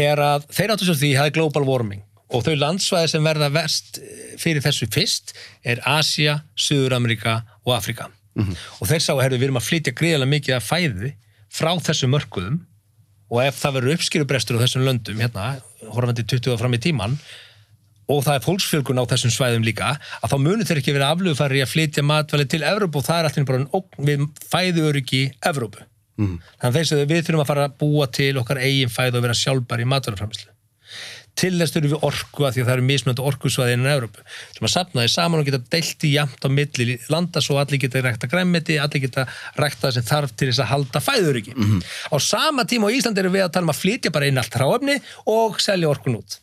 er að þeir áttu svo því það er global warming. Og þau landsvæði sem verða verst fyrir þessu fyrst er Asia, Suður-Amerika og Afrika og þeir sáu, herru, við erum að flytja gríðarlega mikið af fæði frá þessum mörkuðum og ef það verður uppskýrubrestur á þessum löndum, hérna, horfandi 20 ára fram í tíman og það er fólksfjölgun á þessum svæðum líka að þá munir þeir ekki vera aflöfari að flytja matvæli til Evrópu og það er alltaf bara en ógn við fæðu öryggi Evrópu. Mm. þannig að við þurfum að fara að búa til okkar eigin fæðu og vera sjálfbær í matvælaframislu til þess þurfum við orku að því að það eru mismöndu orkusvæði innan Evrópu sem að sapnaði saman og geta deilt í jamt á milli landa svo allir geta rækta græmmiti allir geta rækta sem þarf til þess að halda fæðuriki. Mm -hmm. Á sama tíma á Íslandi erum við að tala um að flytja bara inn allt ráöfni og selja orkun út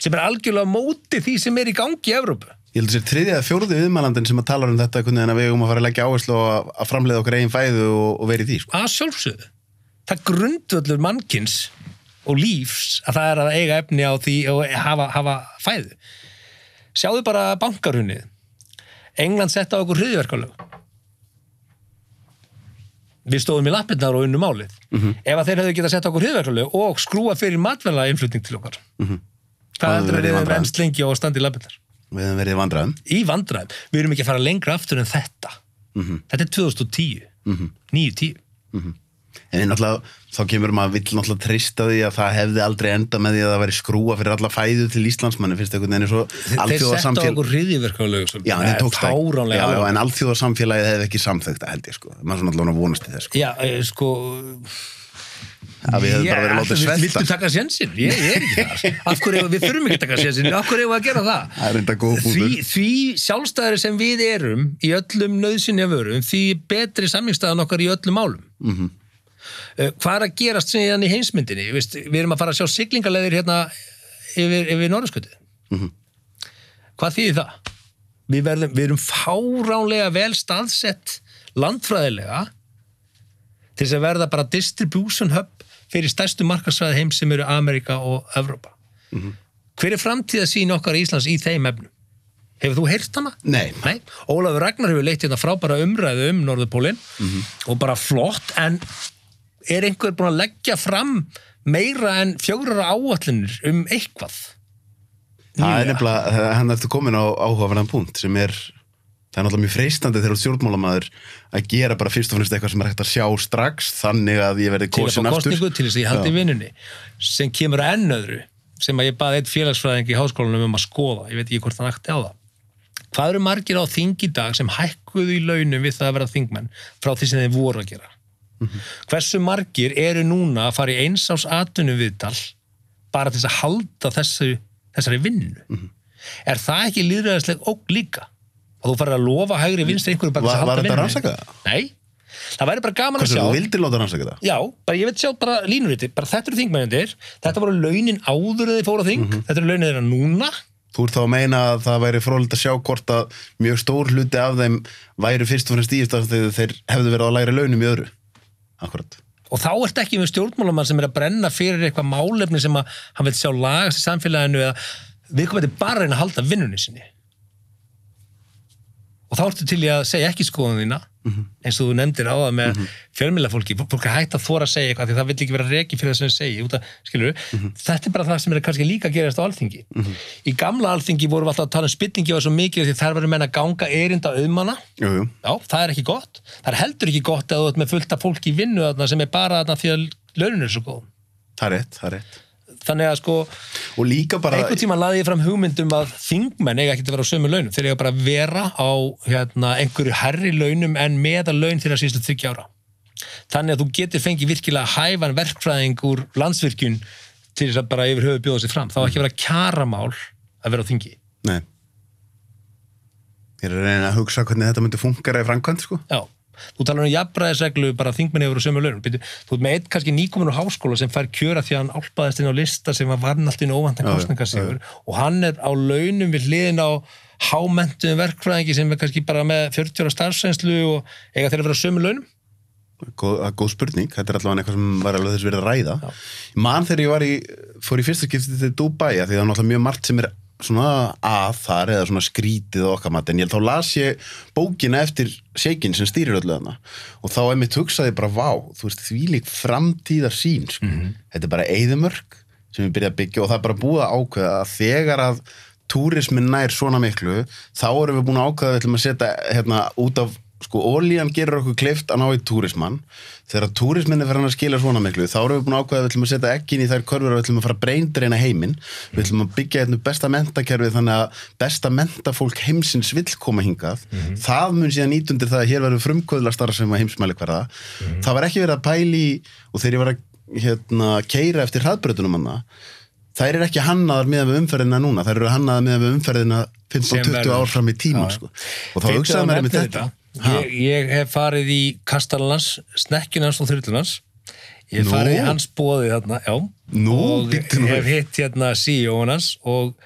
sem er algjörlega móti því sem er í gangi í Evrópu. Ég held að það er þriðið að fjóruði viðmælandin sem að tala um þetta en að við erum að fara að leggja áherslu og að framleiða okkur eigin fæðu og, og verið því. Sko. Að sjálfsögðu. Það grundvöldur mannkins og lífs að það er að eiga efni á því og hafa, hafa fæðu. Sjáðu bara bankarunnið. England setta á okkur hriðverkalög. Við stóðum í lappirnar og unnum álið. Mm -hmm. Ef að þeir hefðu getað sett okkur hriðverkalög og skrúa fyrir matvæla innflutning til okkar. Mm -hmm. Hvað heldur að við erum ennst lengi á að standa í lappirnar? Við hefum verið í vandræðum. Í vandræðum. Við erum ekki að fara lengra aftur en þetta. Mm -hmm. Þetta er 2010. 9-10. En náttúrulega, þá kemur maður vill náttúrulega trista því að það hefði aldrei enda með því að það væri skrúa fyrir alla fæðu til Íslandsmanni, finnst það einhvern veginn svo. Þeir setta okkur hriðiverkálaug Já, en það tókst það. Já, já, en alþjóðarsamfélagið hefði ekki samþögt að held ég, sko. Maður svo náttúrulega vonast í þess, sko. Já, sko... Að við hefum bara verið látið svelta. Viltu taka sjensin? Ég, ég er ekki þar. Af hverju, við þurfum ekki að taka sjensin. Af hverju við að gera það? Það er enda góð búður. Því, því sjálfstæðari sem við erum í öllum nöðsynja vörum, því betri samlingstæðan okkar í öllum málum. Mm -hmm. Hvað er að gerast síðan í heimsmyndinni? Vist, við erum að fara að sjá siglingarleðir hérna yfir, yfir Norðskjöldið. Mm -hmm. Hvað þýðir það? Við, verðum, við erum fáránlega vel staðsett landfræðilega til þess að verða bara distribution hub fyrir stærstu markasvæði heim sem eru Amerika og Evrópa. Mm -hmm. Hver er framtíða sín okkar í Íslands í þeim efnum? Hefur þú heyrt hana? Nei. Nei. Ólafur Ragnar hefur leitt hérna frábæra umræðu um Norðupólinn mm -hmm. og bara flott en er einhver búin að leggja fram meira en fjórar áallinir um eitthvað? Það er nefnilega, hann ertu komin á áhugaverðan punkt sem er það er náttúrulega mjög freistandi þegar stjórnmálamæður að gera bara fyrst og finnst eitthvað sem er hægt að sjá strax þannig að ég verði kosin aftur. kostningu, til þess að ég haldi vinnunni sem kemur að ennöðru sem að ég baði eitt félagsfræðing í háskólanum um að skoða. Ég veit ekki hvort það nætti á það. Hvað eru margir á þing í dag sem hækkuðu í launum við það að vera þingmenn frá því sem þeir voru að gera mm -hmm. hversu margir eru núna að fara í einsás atvinnum viðtal bara til að halda þessu, þessari vinnu mm -hmm. er það ekki líðræðisleg og líka og þú farir að lofa hægri vinstri einhverju bara var, var þetta rannsakað? Nei, það væri bara gaman Hversu, að sjá Hversu, vildi láta rannsaka það? Já, bara ég veit sjá bara línuriti, bara þetta eru þingmennir þetta voru launin áður þegar þið fóru á þing mm -hmm. þetta eru launin þeirra núna Þú ert þá að meina að það væri frólind að sjá hvort að mjög stór hluti af þeim væri fyrst og fremst í þegar þeir hefðu verið að læra launum í öðru Akkurat. Og þá ert ekki með stjórnmálamann sem er að brenna fyrir eitthvað málefni sem að hann vil sjá lagast í samfélaginu eða við komum þetta bara að halda vinnunni sinni. Og þá ertu til að segja ekki skoðun þína mm -hmm. eins og þú nefndir á það með mm -hmm. fjölmjölafólki, fólk er hægt að þóra að segja eitthvað því það vil ekki vera regi fyrir það sem það segja að, skilur, mm -hmm. þetta er bara það sem er kannski líka að gerast á alþingi Mhm. í gamla alþingi vorum við alltaf að tala um spilningi og svo mikið því þær verður menn að ganga erinda jú. já, það er ekki gott, það er heldur ekki gott að þú ert með fullt af fólki í vinnu sem er bara þarna því að launin er svo góð Það er rétt, það er rétt þannig að sko og líka bara einhvern tíma laði ég fram hugmyndum að þingmenn eiga ekki að vera á sömu launum. Þeir eiga bara að vera á hérna, einhverju herri launum en meða laun þeirra síðustu þryggja ára. Þannig að þú getur fengið virkilega hæfan verkfræðing úr landsvirkjun til þess að bara yfir höfu bjóða sér fram. Þá ekki vera kjaramál að vera á þingi. Nei. Ég er að reyna að hugsa hvernig þetta myndi fungera þú talar um jafnbræðisreglu bara þingmenni yfir og sömu launum. Þú ert með eitt kannski nýkominn á háskóla sem fær kjöra því að hann álpaðist inn á lista sem var varnaltinn óvantan kostningarsíður og hann er á launum við hliðin á hámentuðum verkfræðingi sem er kannski bara með 40 ára starfsveinslu og eiga þeirra að vera sömu launum? Góð, góð spurning, þetta er allavega eitthvað sem var alveg þess verið að ræða. Já. mann þegar ég var í, fór í fyrsta skipti til Dubai að því það er náttúrulega mjög margt sem er svona að þar eða svona skrítið okkar mat, en ég þá las ég bókina eftir Shakin sem stýrir öllu þarna og þá er mitt hugsaði bara vá, þú veist því lík framtíðar sín sko. mm -hmm. þetta er bara eigðumörk sem við byrjaði að byggja og það er bara búið að ákveða að þegar að túrismin nær svona miklu þá erum við búin að ákveða að við ætlum að setja hérna út af sko, ólíjan gerur okkur kleift að ná í túrismann. Þegar túrisminni fyrir hann að skila svona miklu þá erum við búin að ákveða að við ætlum að setja ekkin í þær körfur og við ætlum að fara að breyndir heiminn. Við ætlum að byggja hérna besta mentakerfið þannig að besta mentafólk heimsins vill koma hingað. Það mun síðan nýtundir það að hér verður frumkvöðla starf sem að heimsmæli hverða það var ekki verið að pæli og þegar ég var að hérna, keira eftir hraðbrötunum hann þær eru ekki hannaðar með við umferðina núna, þær eru hannaðar með við umferðina 15-20 verður. ár fram í tíma sko. og þá með nefna þetta? Ég, ég hef farið í Kastalans, Snekkinans og Þyrlunans. Ég hef farið í hans bóði þarna, já. Nú, og hef hitt hérna CEO hans og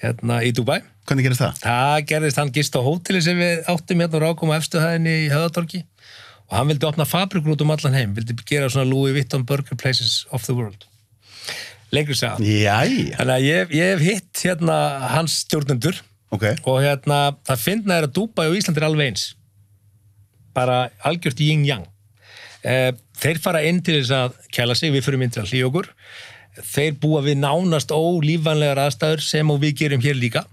hérna í Dubai. Hvernig gerist það? Það gerðist hann gist á hóteli sem við áttum hérna og rákum á efstuhæðinni í Höðatorki og hann vildi opna fabrikur út um allan heim vildi gera svona Louis Vuitton Burger Places of the World. Lengur segja Þannig að ég, ég hef hitt hérna hans stjórnendur. Ok. Og hérna það finna er að Dubai og Ísland er alveg eins bara algjört yin-yang eh, þeir fara inn til þess að kæla sig, við fyrir til að hlýja okkur. Þeir búa við nánast ólífanlegar aðstæður sem og við gerum hér líka.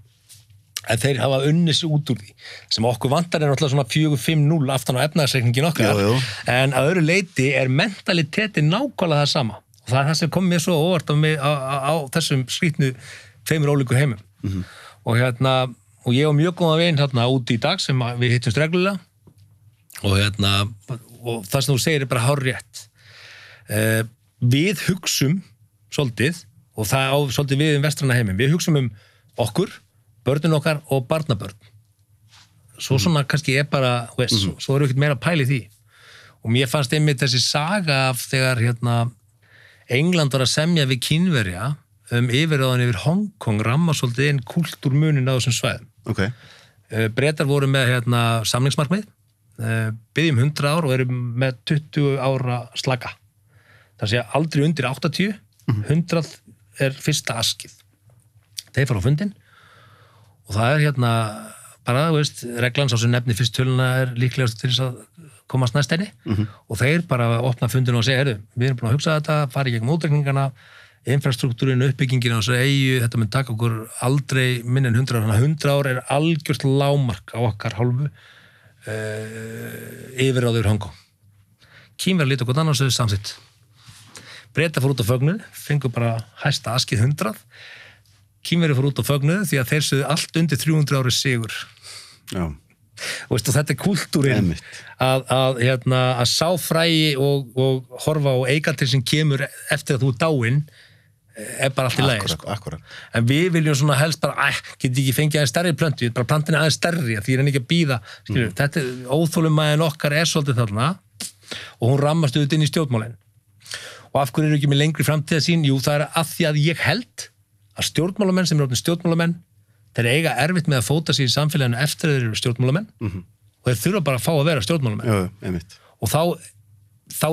En þeir hafa unnis út úr því. Sem okkur vantar er náttúrulega svona 4-5-0 aftan á efnaðarsreikningin okkar. Jú, jú. en að öðru leiti er mentaliteti nákvæmlega það sama. Og það er það sem kom mér svo óvart á, á, á, á þessum skrýtnu tveimur ólíku heimum. Mhm. og hérna og ég og mjög góða veginn hérna úti í dag sem við hittumst reglulega og hérna og það sem þú segir er bara hár rétt uh, við hugsum svolítið og það á svolítið við um vestrana heiminn, við hugsum um okkur, börnin okkar og barnabörn. Svo svona kannski er bara veist, svo, svo er ekkert meira pæli því. Og mér fannst einmitt þessi saga af þegar hérna England var að semja við kínverja um yfirráðan yfir Hongkong ramma svolítið inn kultúrmunin á þessum svæðum. Ok, Uh, Bretar voru með hérna, samlingsmarkmið, byggjum 100 ár og eru með 20 ára slaga. Það sé aldrei undir 80, 100 er fyrsta askið. Þeir fara á fundin og það er hérna bara, þú veist, reglan sá sem nefni fyrst töluna er líklegast til þess að komast næst henni. Og þeir bara opna fundin og segja, heyrðu, við erum búin að hugsa þetta, fara í gegnum útreikningana, infrastruktúrin, uppbyggingin á þessu eigu, þetta mun taka okkur aldrei minn en 100 ára, þannig að 100 ára er algjört lámark á okkar hálfu yfir á þeir Hongkong. Kýmverð lítið okkur annars auðvitað samsitt. Breta fór út á fögnuð, fengur bara hæsta askið 100. Kýmverði fór út á fögnuð því að þeir sögðu allt undir 300 ári sigur. já, Og, veist, og þetta er kultúrin að, að, hérna, að sá frægi og, og horfa á eigantir sem kemur eftir að þú er dáinn er bara allt í lagi sko. en við viljum svona helst bara geti ekki fengið aðeins stærri plöntu, bara plantin er aðeins stærri því ég er ekki að býða mm. þetta er óþólumæðin okkar er svolítið þarna og hún rammast auðvitað inn í stjórnmálin. Og af hverju eru ekki með lengri framtíða sín jú það er að því að ég held að stjórnmálamenn sem eru orðin stjórnmálamenn þeir eiga erfitt með að fóta sig í samfélaginu eftir að þeir eru stjórnmálamenn Mhm. og þeir þurfa bara að fá að vera stjórnmálamenn. Einmitt. Og þá, þá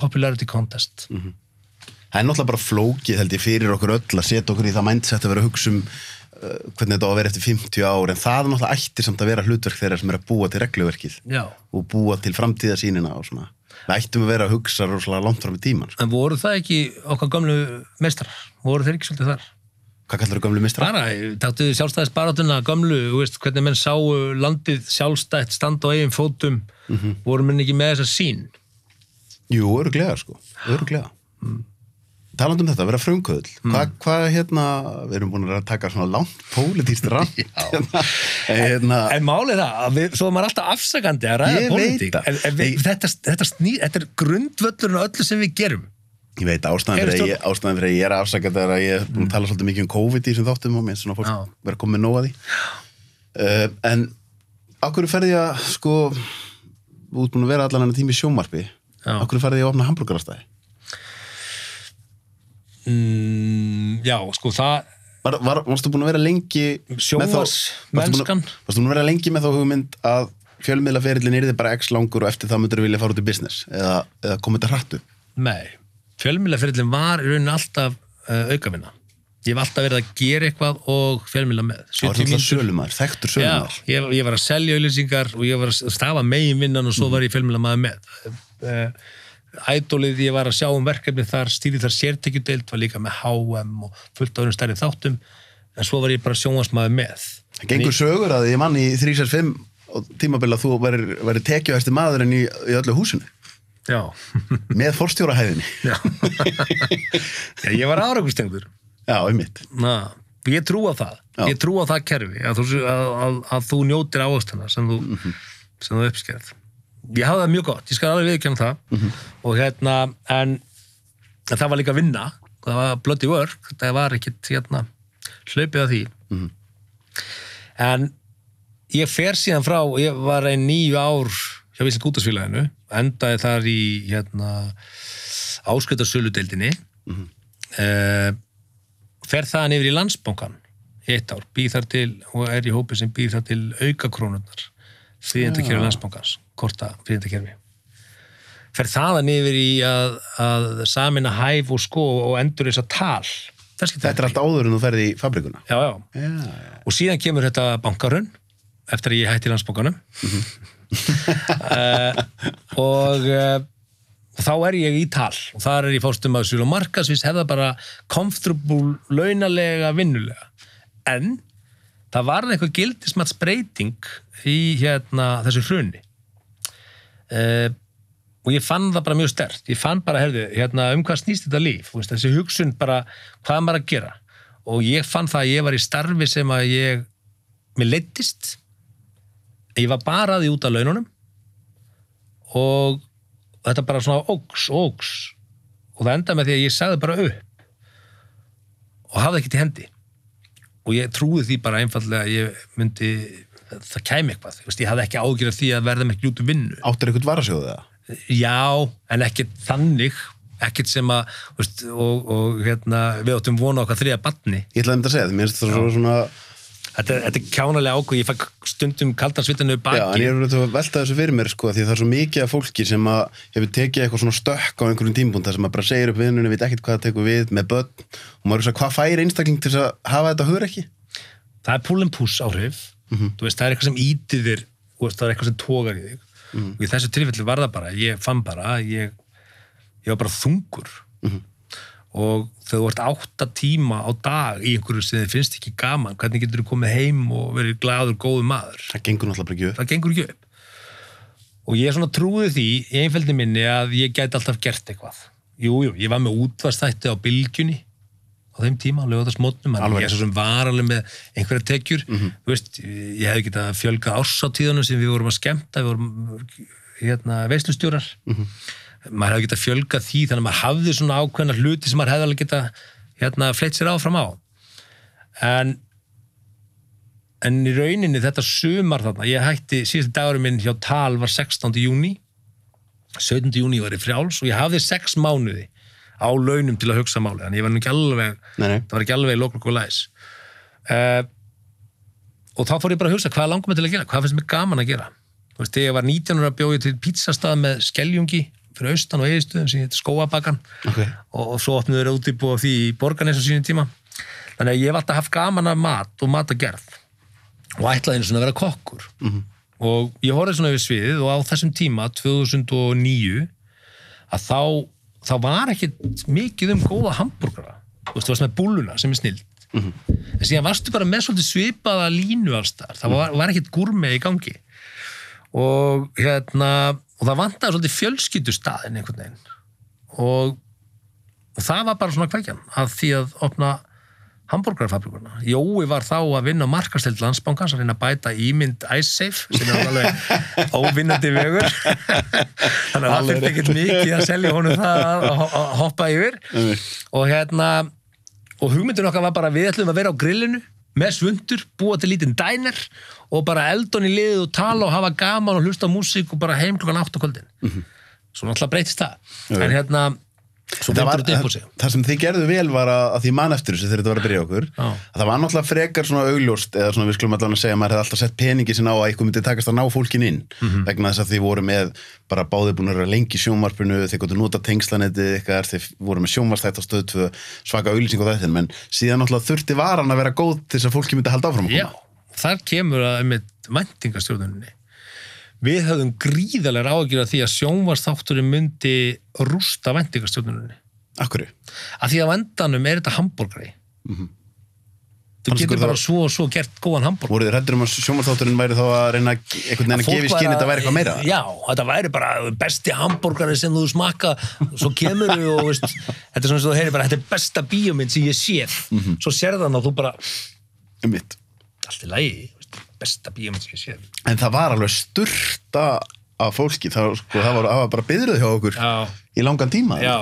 popularity contest Það er náttúrulega bara flókið held ég fyrir okkur öll að setja okkur í það mindset að vera að hugsa um uh, hvernig þetta á að vera eftir 50 ár en það er náttúrulega ættir samt að vera hlutverk þeirra sem er að búa til regluverkið Já. og búa til framtíðasýnina og svona Við ættum að vera að hugsa rosalega langt fram í tíman sko. En voru það ekki okkar gamlu mestrar? Voru þeir ekki svolítið þar? Hvað kallar þú gömlu mistra? Bara, taktu sjálfstæðis baratuna gamlu, veist, hvernig menn sáu landið sjálfstætt standa á eigin fótum, voru menn ekki með þessa sín? Jú, öruglega sko, öruglega Talandi um þetta, vera frumkvöðl hvað, hvað hérna, við erum búin að taka svona langt pólitíst rand *laughs* hérna, hérna En málið það, að við, svo er maður alltaf afsakandi að ræða Ég pólitík. En, en við, þetta, þetta, sný, þetta er grundvöllurinn á öllu sem við gerum. Ég veit ástæðan fyrir, að ég, ástæðan fyrir að ég er afsakað er að ég er búin að tala svolítið mikið um COVID í þessum þáttum og mér finnst svona fólk Já. vera komið nóg að því uh, en ákveður ferði ég að sko út búin að vera allan hann tími sjómarpi Ákveður ferði ég að opna hambúrgarastæði Mm, já, sko, það, var, var, varstu búin að vera lengi Sjónvarps- varstu búin að- vera lengi með þá hugmynd að fjölmiðlaferillin er þið bara x langur og eftir það myndur vilja fara út í business eða, eða komið þetta hrattu nei, fjölmjölaferillin var í rauninni alltaf uh, aukavinna. Ég hef alltaf verið að gera eitthvað og fjölmjöla með. var 70 alltaf sölumæður, þekktur Já, sölumæður ég, ég var að selja auðlýsingar og ég var að stafa megin vinnan og svo var ég fjölmjöla maður með. Uh, Ædólið ég var að sjá um verkefni þar, stýrið þar sértekjudeild, var líka með HM og fullt á öðrum stærri þáttum, en svo var ég bara sjónvarsmaður með. Það gengur sögur að ég mann í 365 og tímabil að þú veri tekjuhæsti maður en í, í öllu húsinu Já. með forstjórahæðinni *laughs* Já. *laughs* Já, ég var árangustengður. Já, einmitt Na, ég trú á það. Já. Ég trú á það kerfi, að þú, að, að, að þú njótir ástana sem þú, Mhm. sem þú uppskerð. Ég hafði það mjög gott, ég skal alveg viðkjöna það. Mhm. Og hérna, en, en það var líka vinna, það var bloody work, það var ekkit, hérna, hlaupið að því. Mhm. En ég fer síðan frá, ég var einn nýju ár hjá Vísland Gútasfélaginu, endaði þar í, hérna, ásköldarsöludeildinni Mhm. uh, fer þaðan yfir í landsbankan í eitt ár, býð þar til og er í hópi sem býð þar til auka krónurnar fríðendakerfi landsbankans korta fríðendakerfi fer þaðan yfir í að, að samina hæf og sko og endur þess að tal Þetta er allt áður en þú ferði í fabrikuna. Já, já. Já, og síðan kemur þetta bankarun eftir að ég hætti í landsbankanum uh, *laughs* og uh, þá er ég í tal og þar er ég fástum að svíl og markasvís hefða bara comfortable launalega vinnulega. En það varði eitthvað gildismats breyting í hérna þessu hrunni uh, og ég fann það bara mjög stert ég fann bara, herðu, hérna, um hvað snýst þetta líf? Veist, þessi hugsun bara, hvað er maður að gera? Og ég fann það að ég var í starfi sem að ég mér leittist ég var bara að því út af laununum og þetta bara svona ógs, ógs og það enda með því að ég sagði bara upp. Og hafði ekki til hendi. Og ég trúi því bara einfallega að ég myndi það kæmi eitthvað, Þú veist, ég hafði ekki ágjörð því að verða með út um vinnu. Áttir eitthvað varasjóðu það? já, en ekkert þannig. Ekkert sem að veist, og, og hérna, við áttum vona okkar þriða batni Ég ætlaði um þetta að segja, mér finnst það svo svona þetta, þetta er kjánalega ákveð, ég fæ stundum kaldarsvitinu baki Já, en ég er að velta þessu fyrir mér sko, því það er svo mikið af fólki sem að hefur tekið eitthvað svona stökk á einhverjum tímpúnt þar sem maður bara segir upp vinnunni, veit ekkert hvað það tekur við með börn. Og maður er svo hvað fær einstakling til að hafa þetta hugur ekki? það er and push áhrif. Þú veist, það er eitthvað sem ítir þér veist, það er eitthvað sem tógar í þig. Og í þessu tilfelli var það bara, ég fann bara ég, ég var bara þungur. Og þú ert átta tíma á dag í einhverju sem þið finnst ekki gaman hvernig getur þú komið heim og verið gladur, góðu maður? Það gengur náttúrulega bara ekki upp. það gengur ekki upp. Og ég svona trúði því í einfeldi minni að ég gæti alltaf gert eitthvað. Jújú, jú, ég var með útvarstætti á bylgjunni á þeim tíma, lögðarsmótnum ég er svo sem var alveg með einhverja tekjur. Þú veist, ég hefði getað fjölgað ársátíðunum sem við vorum að skemmta við vorum hérna, veislustjórar maður hefði getað fjölgað því þannig að maður hafði svona ákveðna hluti sem maður hefði alveg getað hérna, fleitt sér áfram á en en í rauninni þetta sumar þarna, ég hætti síðusti dagurum minn hjá Tal var 16. júni 17. júni var ég frjáls og ég hafði 6 mánuði á launum til að hugsa máli, þannig ég var nú ekki alveg Nei, nei. það var ekki alveg lokal og læs uh, og þá fór ég bara að hugsa hvað langar mig til að gera, hvað finnst mér gaman að gera þú veist, þegar ég var 19 ára bjóði til pizzastað með skeljungi fyrir austan og eigistuðum sem hétt skóabakkan Ok. og, og svo opnuður útibú á því í borganes á sínum tíma. Þannig að ég hef alltaf haft gaman af mat og matagerð og ætlaði einu svona að vera kokkur. -hmm. og ég horfði svona yfir sviðið og á þessum tíma 2009 að þá, þá var ekki mikið um góða hambúrgara. Þú veist, þú varst með búluna sem er snild. -hmm. en síðan varstu bara með svolítið svipaða línu alls þar, það var, var ekkit gúrmið í gangi. Og hérna og það vantaði svolítið fjölskyldustæðin einhvern veginn. Og, og það var bara svona kveikjan að því að opna hambúrgarfabrikuna. Jói var þá að vinna markastild landsbankans að reyna að bæta ímynd iSafe sem er alveg *laughs* óvinnandi vegur. *laughs* Þannig að það fyrir ekkert mikið að selja honum það að hoppa yfir. Og hérna og hugmyndin okkar var bara við ætlum að vera á grillinu með svundur, búa til lítinn dæner og bara eldon í liðið og tala og hafa gaman og hlusta músík og bara heim klokkan 8 á kvöldin svo náttúrulega breytist það. Jú. en hérna Það, var, á það sem þið gerðu vel var að, að því mann eftir þessu þegar þetta var að byrja okkur Já. að það var náttúrulega frekar svona augljóst eða svona við skulum allan að segja að maður hefði alltaf sett peningi sinna á að eitthvað myndi takast að ná fólkin inn Mhm. vegna þess að þið voru með bara báði búin að vera lengi sjónvarpinu þið gotu nota tengslanetið ykkar þið voru með sjónvarstætt á stöð tvö, svaka auglýsing og þetta menn síðan náttúrulega þurfti varan að vera góð til þess að fólki myndi halda áfram Við höfðum gríðalega ágjur af því að sjónvarsþátturinn myndi rústa væntingastjórnuninni. Akkurru? Af því að á endanum er þetta hambúrgari. þú Fannst getur ykkur bara svo og svo gert góðan hambúrg voruð þið hættur um að sjómarþátturinn væri þá að reyna einhvern veginn að gefa skinn þetta væri eitthvað meira Já, þetta væri bara besti hambúrgari sem þú smakka svo kemur þú og veist þetta er svona sem þú heyrir bara, þetta er besta bíómynd sem ég séð Mhm. svo sérð hann og þú bara Einmitt. allt í lagi, besta bíómynd sem ég séð. En það var alveg sturta af fólki. Það, sko, það, var, það var bara byðrið hjá okkur Já, í langan tíma. Já.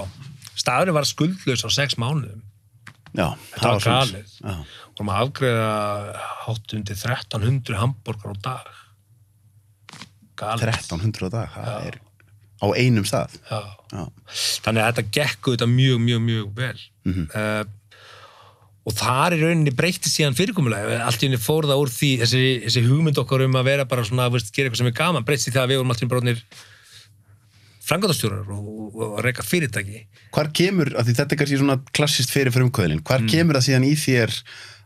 Staðurinn var skuldlaus á sex mánuðum. Já, þetta var galið. Já. vorum að afgreða hátt undir 1300 hambúrgar á dag. Galið. 1300 á dag, það er á einum stað. Já. Já. þannig að þetta gekk þetta mjög, mjög, mjög vel. Mhm. uh, og þar í rauninni breytti síðan fyrirkomulega allt í rauninni fór það úr því þessi, þessi hugmynd okkar um að vera bara svona veist, gera eitthvað sem er gaman, breytti það að við vorum allt í einu bróðnir frangatastjórar og, og, og að reyka fyrirtæki. Hvar kemur, af því þetta er kannski svona klassist fyrir frumkvöðlin, hvar kemur það síðan í þér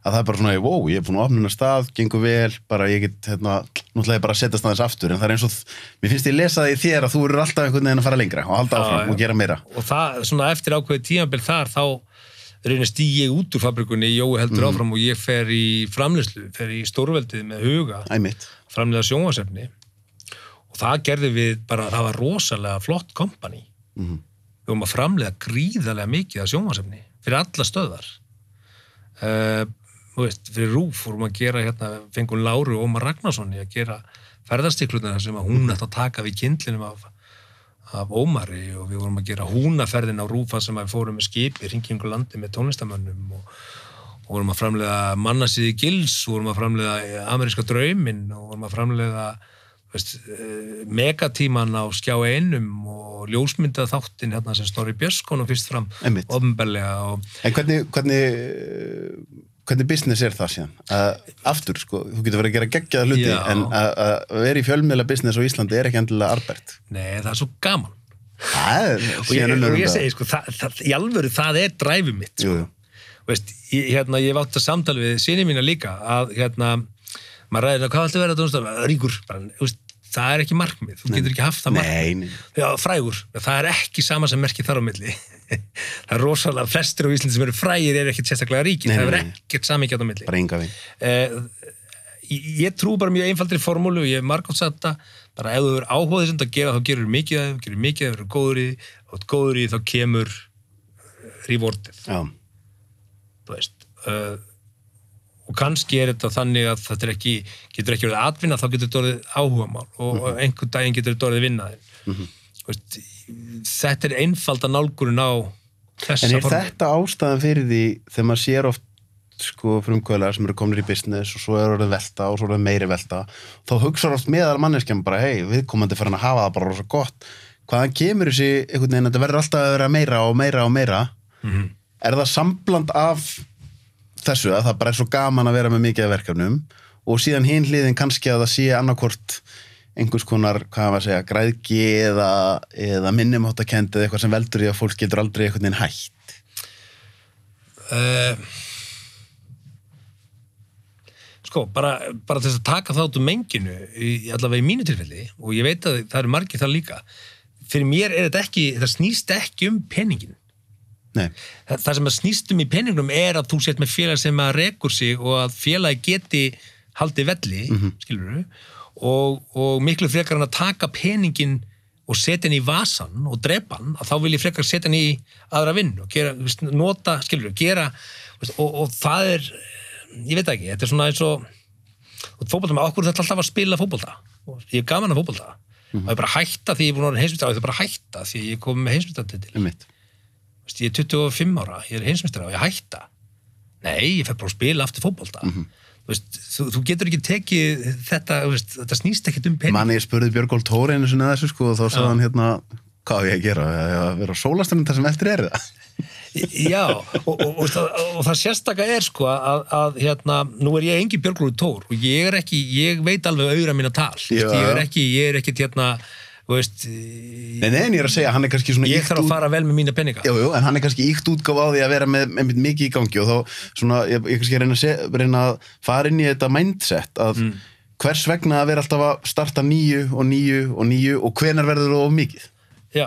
að það er bara svona, wow, ég er búin að opna hennar stað, gengur vel, bara ég get, hérna, ég bara að setja staðins aftur, en það er eins og, mér finnst ég lesa það í þér að þú eru alltaf einhvern veginn að fara lengra og halda áfram og gera meira. og það, svona eftir ákveði tímabil þar þá reynir stíg ég út úr fabrikunni Jói heldur áfram og ég fer í framleyslu, fer í stórveldið með huga framlega sjónvarsefni og það gerði við bara, það var rosalega flott kompani Mhm. við vorum að framlega gríðarlega mikið af sjónvarsefni fyrir alla stöðar uh, veist, fyrir Rúf vorum að gera hérna, fengum Láru Ómar Ragnarssoni að gera ferðarstiklunar sem að hún ætti að taka við kindlinum af, af Ómari og við vorum að gera húnaferðin á Rúfa sem við fórum með skipi ringingu landi með tónlistamönnum og og vorum að framlega mannasíði gils og vorum að framlega ameríska drauminn og vorum að framlega veist, eh, megatíman á skjá einum og ljósmyndað þáttinn hérna sem Snorri Björskon og fyrst fram ofnbellega og En hvernig, hvernig, hvernig business er það síðan? Uh, aftur, sko, þú getur verið að gera geggjaða hluti, Já. en að vera í fjölmiðla business á Íslandi er ekki endilega arbært. nei, það er svo gaman Það er og ég, og ég umræða. segi, sko, það, það, í alvöru það er dræfið mitt sko. Jú, jú. veist, ég, hérna, ég hef átt að samtala við sinni mína líka að hérna, maður ræðir að hvað ætti að vera tónstaf, ríkur, bara, veist, það er ekki markmið, þú getur ekki haft það markmið. Nei, nei. Já, frægur, það er ekki sama sem merkir þar á milli. *laughs* Það er rosalega flestir á Íslandi sem eru frægir er ekkert sérstaklega ríkir, það er ekkert samingjátt á milli. Bara enga veginn. eh, ég, ég trú bara mjög einfaldri formúlu og ég hef margótt sagt þetta bara ef þú er áhugaðið sem þetta að gera þá gerur mikið gerur mikið að vera góður í þú ert góður í þá kemur rewardið. Já, þú veist uh, og kannski er þetta þannig að þetta er ekki, getur ekki verið atvinna þá getur þetta orðið áhugamál og mm einhvern daginn getur þetta orðið vinnaðin mm veist, þetta er einfalda nálgurinn á þessa En er formu. þetta ástæðan fyrir því þegar maður sér oft sko frumkvöðlar sem eru komin í business og svo er orðið velta og svo er orðið meiri velta þá hugsaður oft meðal manneskjum bara hei, viðkomandi farin að hafa það bara rosa gott. Hvaðan kemur þessi einhvern veginn að þetta verður alltaf að vera meira og meira og meira. Mhm. er það sambland af þessu að það bara er svo gaman að vera með mikið verkefnum og síðan hinn hliðin kannski að það sé annarkvort einhvers konar, hvað að segja, græðgi eða, eða minnumháttakendi eða eitthvað sem veldur í að fólk getur aldrei einhvern veginn hætt. Uh, sko, bara, bara til þess að taka út um menginu í, allavega í mínu tilfelli og ég veit að það eru margir það líka fyrir mér er þetta ekki, það snýst ekki um peningin Nei, það sem að snýst um í peningnum er að þú sett með félag sem að rekur sig og að félagi geti haldið velli, mm og, og miklu frekar hann að taka peningin og setja hann í vasan og drepa hann, að þá vil ég frekar setja hann í aðra vinn og gera, þú nota, skilur gera, þú veist, og, og það er ég veit ekki, þetta er svona eins og og fótbolta með okkur þetta alltaf að spila fótbolta? Og ég er gaman að fótbolta. Og ég bara hætta því ég er búin að vera heimsmyndar og ég bara hætta því ég komið með heimsmyndartitil um mitt Veist, ég er 25 ára, ég er heimsmyndstara og ég hætta. Nei, ég fer bara að spila aftur fótbolta. Mhm. veist, þú, þú getur ekki tekið þetta, veist, þetta snýst ekkert um pening. Manni ég spurði Björgól Tóri einu sinni að þessu sko og þá sagði hann hérna hvað á ég að gera, að vera sólastunum það sem eftir er það? *laughs* Já, og, og, og, og, það sérstaka er sko að, að hérna, nú er ég engi Björglúður Tór og ég er ekki, ég veit alveg auðra mína tal, veist, Já. ég er ekki ég er ekki hérna, veist Nei, nei, en ég er að segja, hann er kannski svona ég þarf að fara vel með mína peninga Jú, jú, en hann er kannski íkt útgáf á því að vera með, með mikið í gangi og þá svona, ég, ég kannski reyna að, se, reyna að fara inn í þetta mindset að Mm. hvers vegna að vera alltaf að starta nýju og nýju og nýju og hvenar verður það of mikið? Já,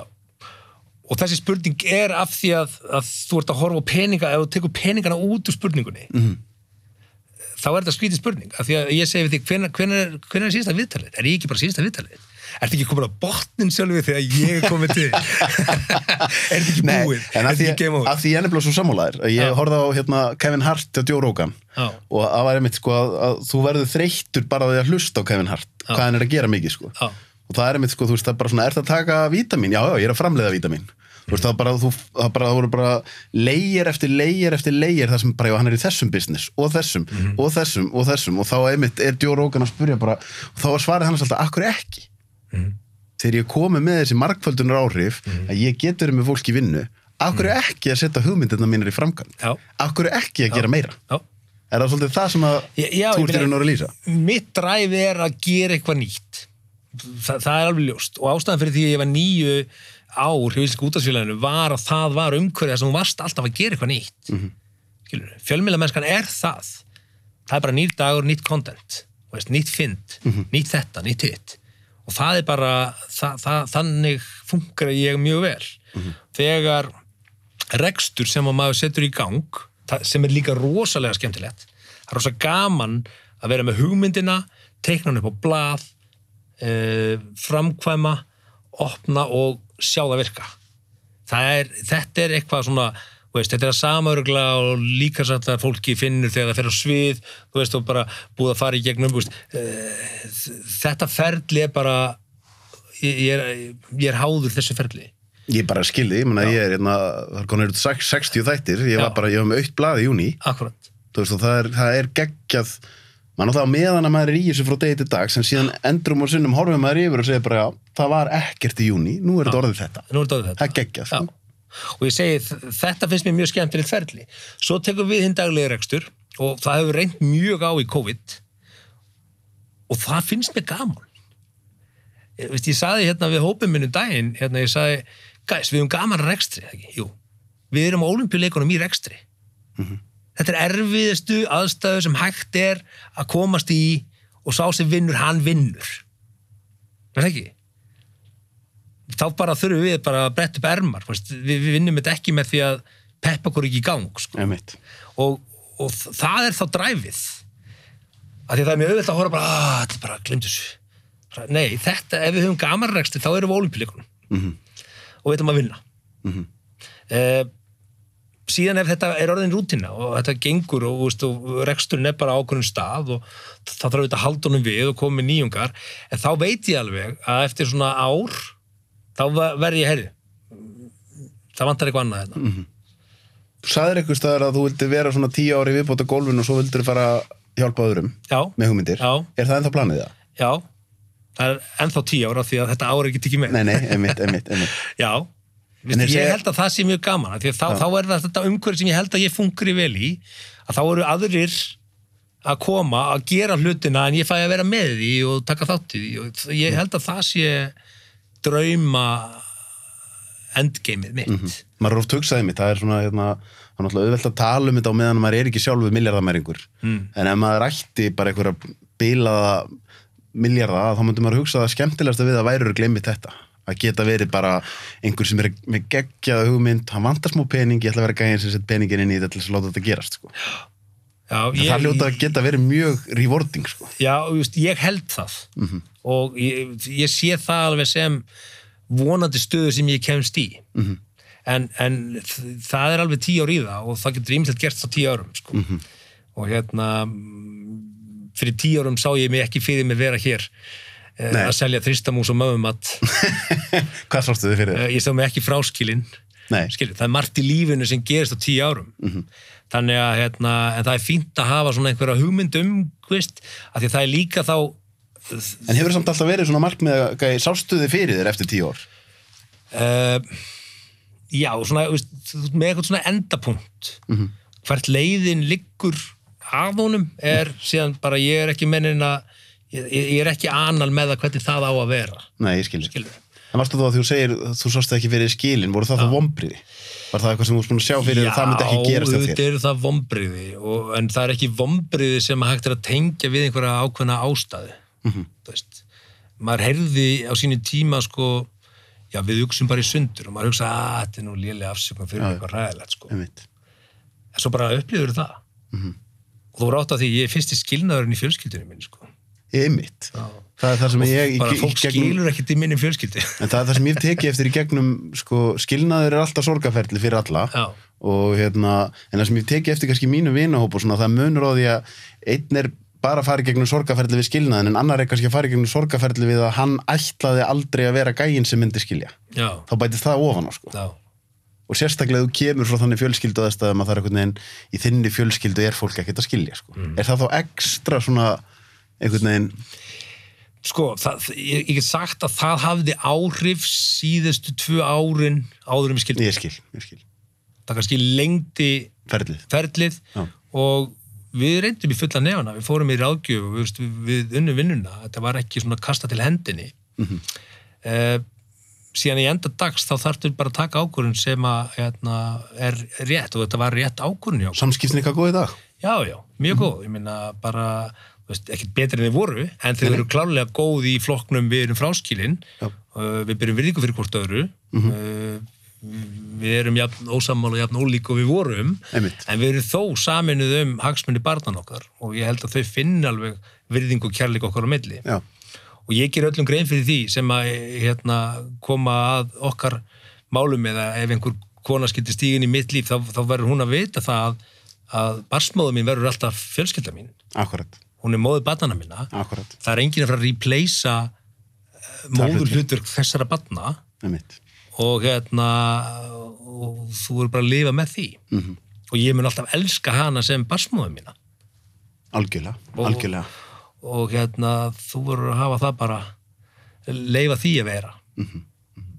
og þessi spurning er af því að, að þú ert að horfa á peninga ef þú tekur peningana út úr spurningunni Mhm. þá er þetta skrítið spurning af því að ég segi við því, hvenær, hvenær, hvenær er síðasta viðtalið? Er ég ekki bara síðasta viðtalið? Ertu ekki komin á botnin sjálfur þegar ég er komin til? *laughs* er þetta ekki búið? en er að því, að því ég er nefnilega svo sammálaðir ég horfði á hérna, Kevin Hart og Joe Rogan Já. og það var einmitt sko að, að þú verður þreyttur bara því að hlusta á Kevin Hart Já. hvað hann er að gera mikið sko Já. og það er einmitt sko, þú veist, það er bara svona, ert að taka vítamin? Já, já, ég er að framleiða vítamin það er bara, þú, það bara, það voru bara leigir eftir leigir eftir leigir það sem bara, já, hann er í þessum business og þessum Mhm. og þessum og þessum og þá einmitt er Joe Rogan að spurja bara og þá var svarið hans alltaf, akkur ekki Mhm. þegar ég komi með þessi markföldunar áhrif að ég getur með fólk í vinnu akkur ekki að setja hugmyndirna mínir í framgang Já. akkur ekki að gera meira Já. er það svolítið það sem að Já, já, veru að lýsa mitt dræfi er að gera eitthvað nýtt Þa, það er alveg ljóst og ástæðan fyrir því að ég var nýju ár hjá Íslenska útafsfélaginu var að það var umhverfið sem þú varst alltaf að gera eitthvað nýtt mm. -hmm. fjölmilamennskan er það það er bara nýr dagur, nýtt veist, nýtt fynd, Mhm. nýtt þetta, nýtt hitt og það er bara það, það, þannig funkar ég mjög vel Mhm. þegar rekstur sem að maður setur í gang sem er líka rosalega skemmtilegt það er rosa gaman að vera með hugmyndina teikna hann upp á blað uh, framkvæma opna og sjá það virka það er, þetta er eitthvað svona veist, þetta er að samörgla og líka satt að fólki finnur þegar það fer á svið þú veist, og bara búið að fara í gegnum veist, uh, þetta ferli er bara ég, ég, er, ég er háður þessu ferli. Ég bara skilði, ég ég er hérna, það er konur 60 þættir, ég var Já. bara, ég var með aukt blað í júni akkurat. Þú veist og það er, það er geggjað maður náttúrulega meðan að maður er í þessu frá degi til dag sem síðan endrum og sinnum horfum maður yfir og segir bara það var ekkert í júni nú er þetta orðið þetta, Nú er þetta orðið þetta. það er geggjað. Og ég segi þetta finnst mér mjög skemmtilegt ferli. Svo tekum við hinn daglega rekstur og það hefur reynd mjög á í COVID. Og það finnst mér gaman. Ég, veist, ég saði hérna við hópum minn um daginn hérna ég saði, gæs, við erum gaman rekstri eða ekki? Jú, við erum á olimpíuleikunum í rekstri. Þetta er erfiðustu aðstæðu sem hægt er að komast í og sá sem vinnur, hann vinnur. Er það ekki? Þá bara þurfum við bara að bretta upp ermar við, við vinnum þetta ekki með því að peppa okkur ekki í gang sko. Einmitt. og, og það er þá dræfið af því að það er mjög auðvitað að horfa bara að þetta er bara glemt þessu nei, þetta, ef við höfum gamanreksti þá erum við olimpíuleikunum Mhm. og við ætlum að vinna Mhm. eh, síðan ef þetta er orðin rútina og þetta gengur og, veist, og reksturinn er bara á ákveðnum stað og það þarf auðvitað að halda honum við og koma með nýjungar en þá veit ég alveg að eftir svona ár þá verð ég herri það vantar eitthvað annað hérna. Mhm. þú sagðir eitthvað staðar að þú vildi vera svona tíu ári viðbóta gólfin og svo vildir fara hjálpa öðrum já, með hugmyndir, Já. er það ennþá planið það? já það er ennþá tíu ára því að þetta ár er ekki með Nei, nei, einmitt, einmitt, einmitt. Já, En Vistu, þeir ég segja- held að það sé mjög gaman af því að þá, þá er það þetta umhverju sem ég held að ég fungri vel í að þá eru aðrir að koma að gera hlutina en ég fæ að vera með því og taka þátt í því og ég held að það sé drauma endgameið mitt Mhm. maður er oft hugsaði mitt, það er svona hérna, það er náttúrulega auðvelt að tala um þetta á meðan maður er ekki sjálfur miljardamæringur Mm. en ef maður ætti bara einhverja bílaða miljarda þá myndi maður hugsa að skemmtilegast við að væri að glemmi þetta að geta verið bara einhver sem er með geggjaða hugmynd hann vantar smá pening, ég ætla að vera gæðin sem sett peningin inn í þetta til þess að láta þetta gerast sko. Já, ég, það hljóta að geta verið mjög rewarding sko. Já, just, ég held það Mhm. Og ég, ég sé það alveg sem vonandi stöðu sem ég kemst í Mhm. en, en þ- það er alveg tíu ár í það og það getur ímyndilegt gerst á tíu árum sko. Mhm. og hérna mm, fyrir tíu árum sá ég mig ekki fyrir mig vera hér eh, Nei. að selja þristamús og möfumat *laughs* hvað sástu þið fyrir? Eh, ég sá mig ekki fráskilinn það er margt í lífinu sem gerist á tíu árum Mhm. þannig að hérna, en það er fínt að hafa svona einhverja hugmyndum af því að það er líka þá en hefur samt alltaf verið svona markmið að sástu þið fyrir þér eftir tíu ár? uh, já, svona veist, með eitthvað svona endapunkt Mhm. hvert leiðin liggur af honum er síðan bara ég er ekki mennin að ég, ég er ekki anal með að hvernig það á að vera Nei, ég skilur. skilur En varstu þú að þú segir, þú sást ekki fyrir skilin, voru það þá vombriði? Var það eitthvað sem þú varst búin að sjá fyrir að það myndi ekki gerast auðvitað þér? eru það vombriði og, en það er ekki vombriði sem hægt er að tengja við einhverja ákveðna ástæðu Mhm. þú veist maður heyrði á sínu tíma sko já við hugsum bara í sundur og maður hugsa að þetta er nú lélega afsökun fyrir já. eitthvað ræðilegt sko en svo bara upplifur það og þú voru átt að því ég er fyrsti skilnaðurinn í fjölskyldunum minni sko. Einmitt. Það er það sem ég... bara fólk gegnum- skilur ekkert í minni fjölskyldu En það er það sem ég hef tekið eftir í gegnum, sko, skilnaður er alltaf sorgaferli fyrir alla Já. og hérna, en það sem ég hef tekið eftir kannski mínu vinahóp og svona, það munur á því að einn er bara í gegnum sorgaferli við skilnaðin en annar er kannski að fara í gegnum sorgaferli við að hann ætlaði aldrei að vera gægin sem myndi skilja. já, Þá bætist það ofan á, sko. já, Og sérstaklega þú kemur frá þannig fjölskyldu að það er einhvern veginn, í þinni fjölskyldu er fólk ekkert að skilja, sko. Er það þá ekstra svona, einhvern veginn, sko það, ég, get sagt að það hafði áhrif síðustu tvö árin áður um skildi ég skil, ég skil, það kannski lengdi ferlið. ferlið Já. og við reyndum í fulla nefana, við fórum í ráðgjöf og við, við, við unnum vinnuna, þetta var ekki svona kasta til hendinni. Mm síðan í enda dags þá þarftum bara að taka ákvörðun sem að hérna, er rétt og þetta var rétt ákvörðun. Samskiptin eitthvað góð í dag? Já, já, mjög góð, ég minna bara ekkert betri en þið voru en þau eru klálega góð í flokknum við erum fráskilin. Já. uh, við byrjum virðingu fyrir hvort öðru. Uh, við erum jafn ósammála og jafn ólík og við vorum Einmitt. en við erum þó saminuð um hagsmunni barnan okkar og ég held að þau finna alveg virðingu og kærleik okkar á milli. Já, og ég ger öllum grein fyrir því sem að hérna, koma að okkar málum eða ef einhver kona skildi stígin í mitt líf þá, þá verður hún að vita það að, barsmóða mín verður alltaf fjölskylda mín. Akkurat, hún er móðið barnana minna. Akkurat, það er enginn að fara að replacea móður hlutur þessara barna. Einmitt. Og hérna og þú verður bara að lifa með því -hmm. og ég mun alltaf elska hana sem barsmóða mína Algjörlega, Og- algjörlega. og hérna þú verður að hafa það bara leifa því að vera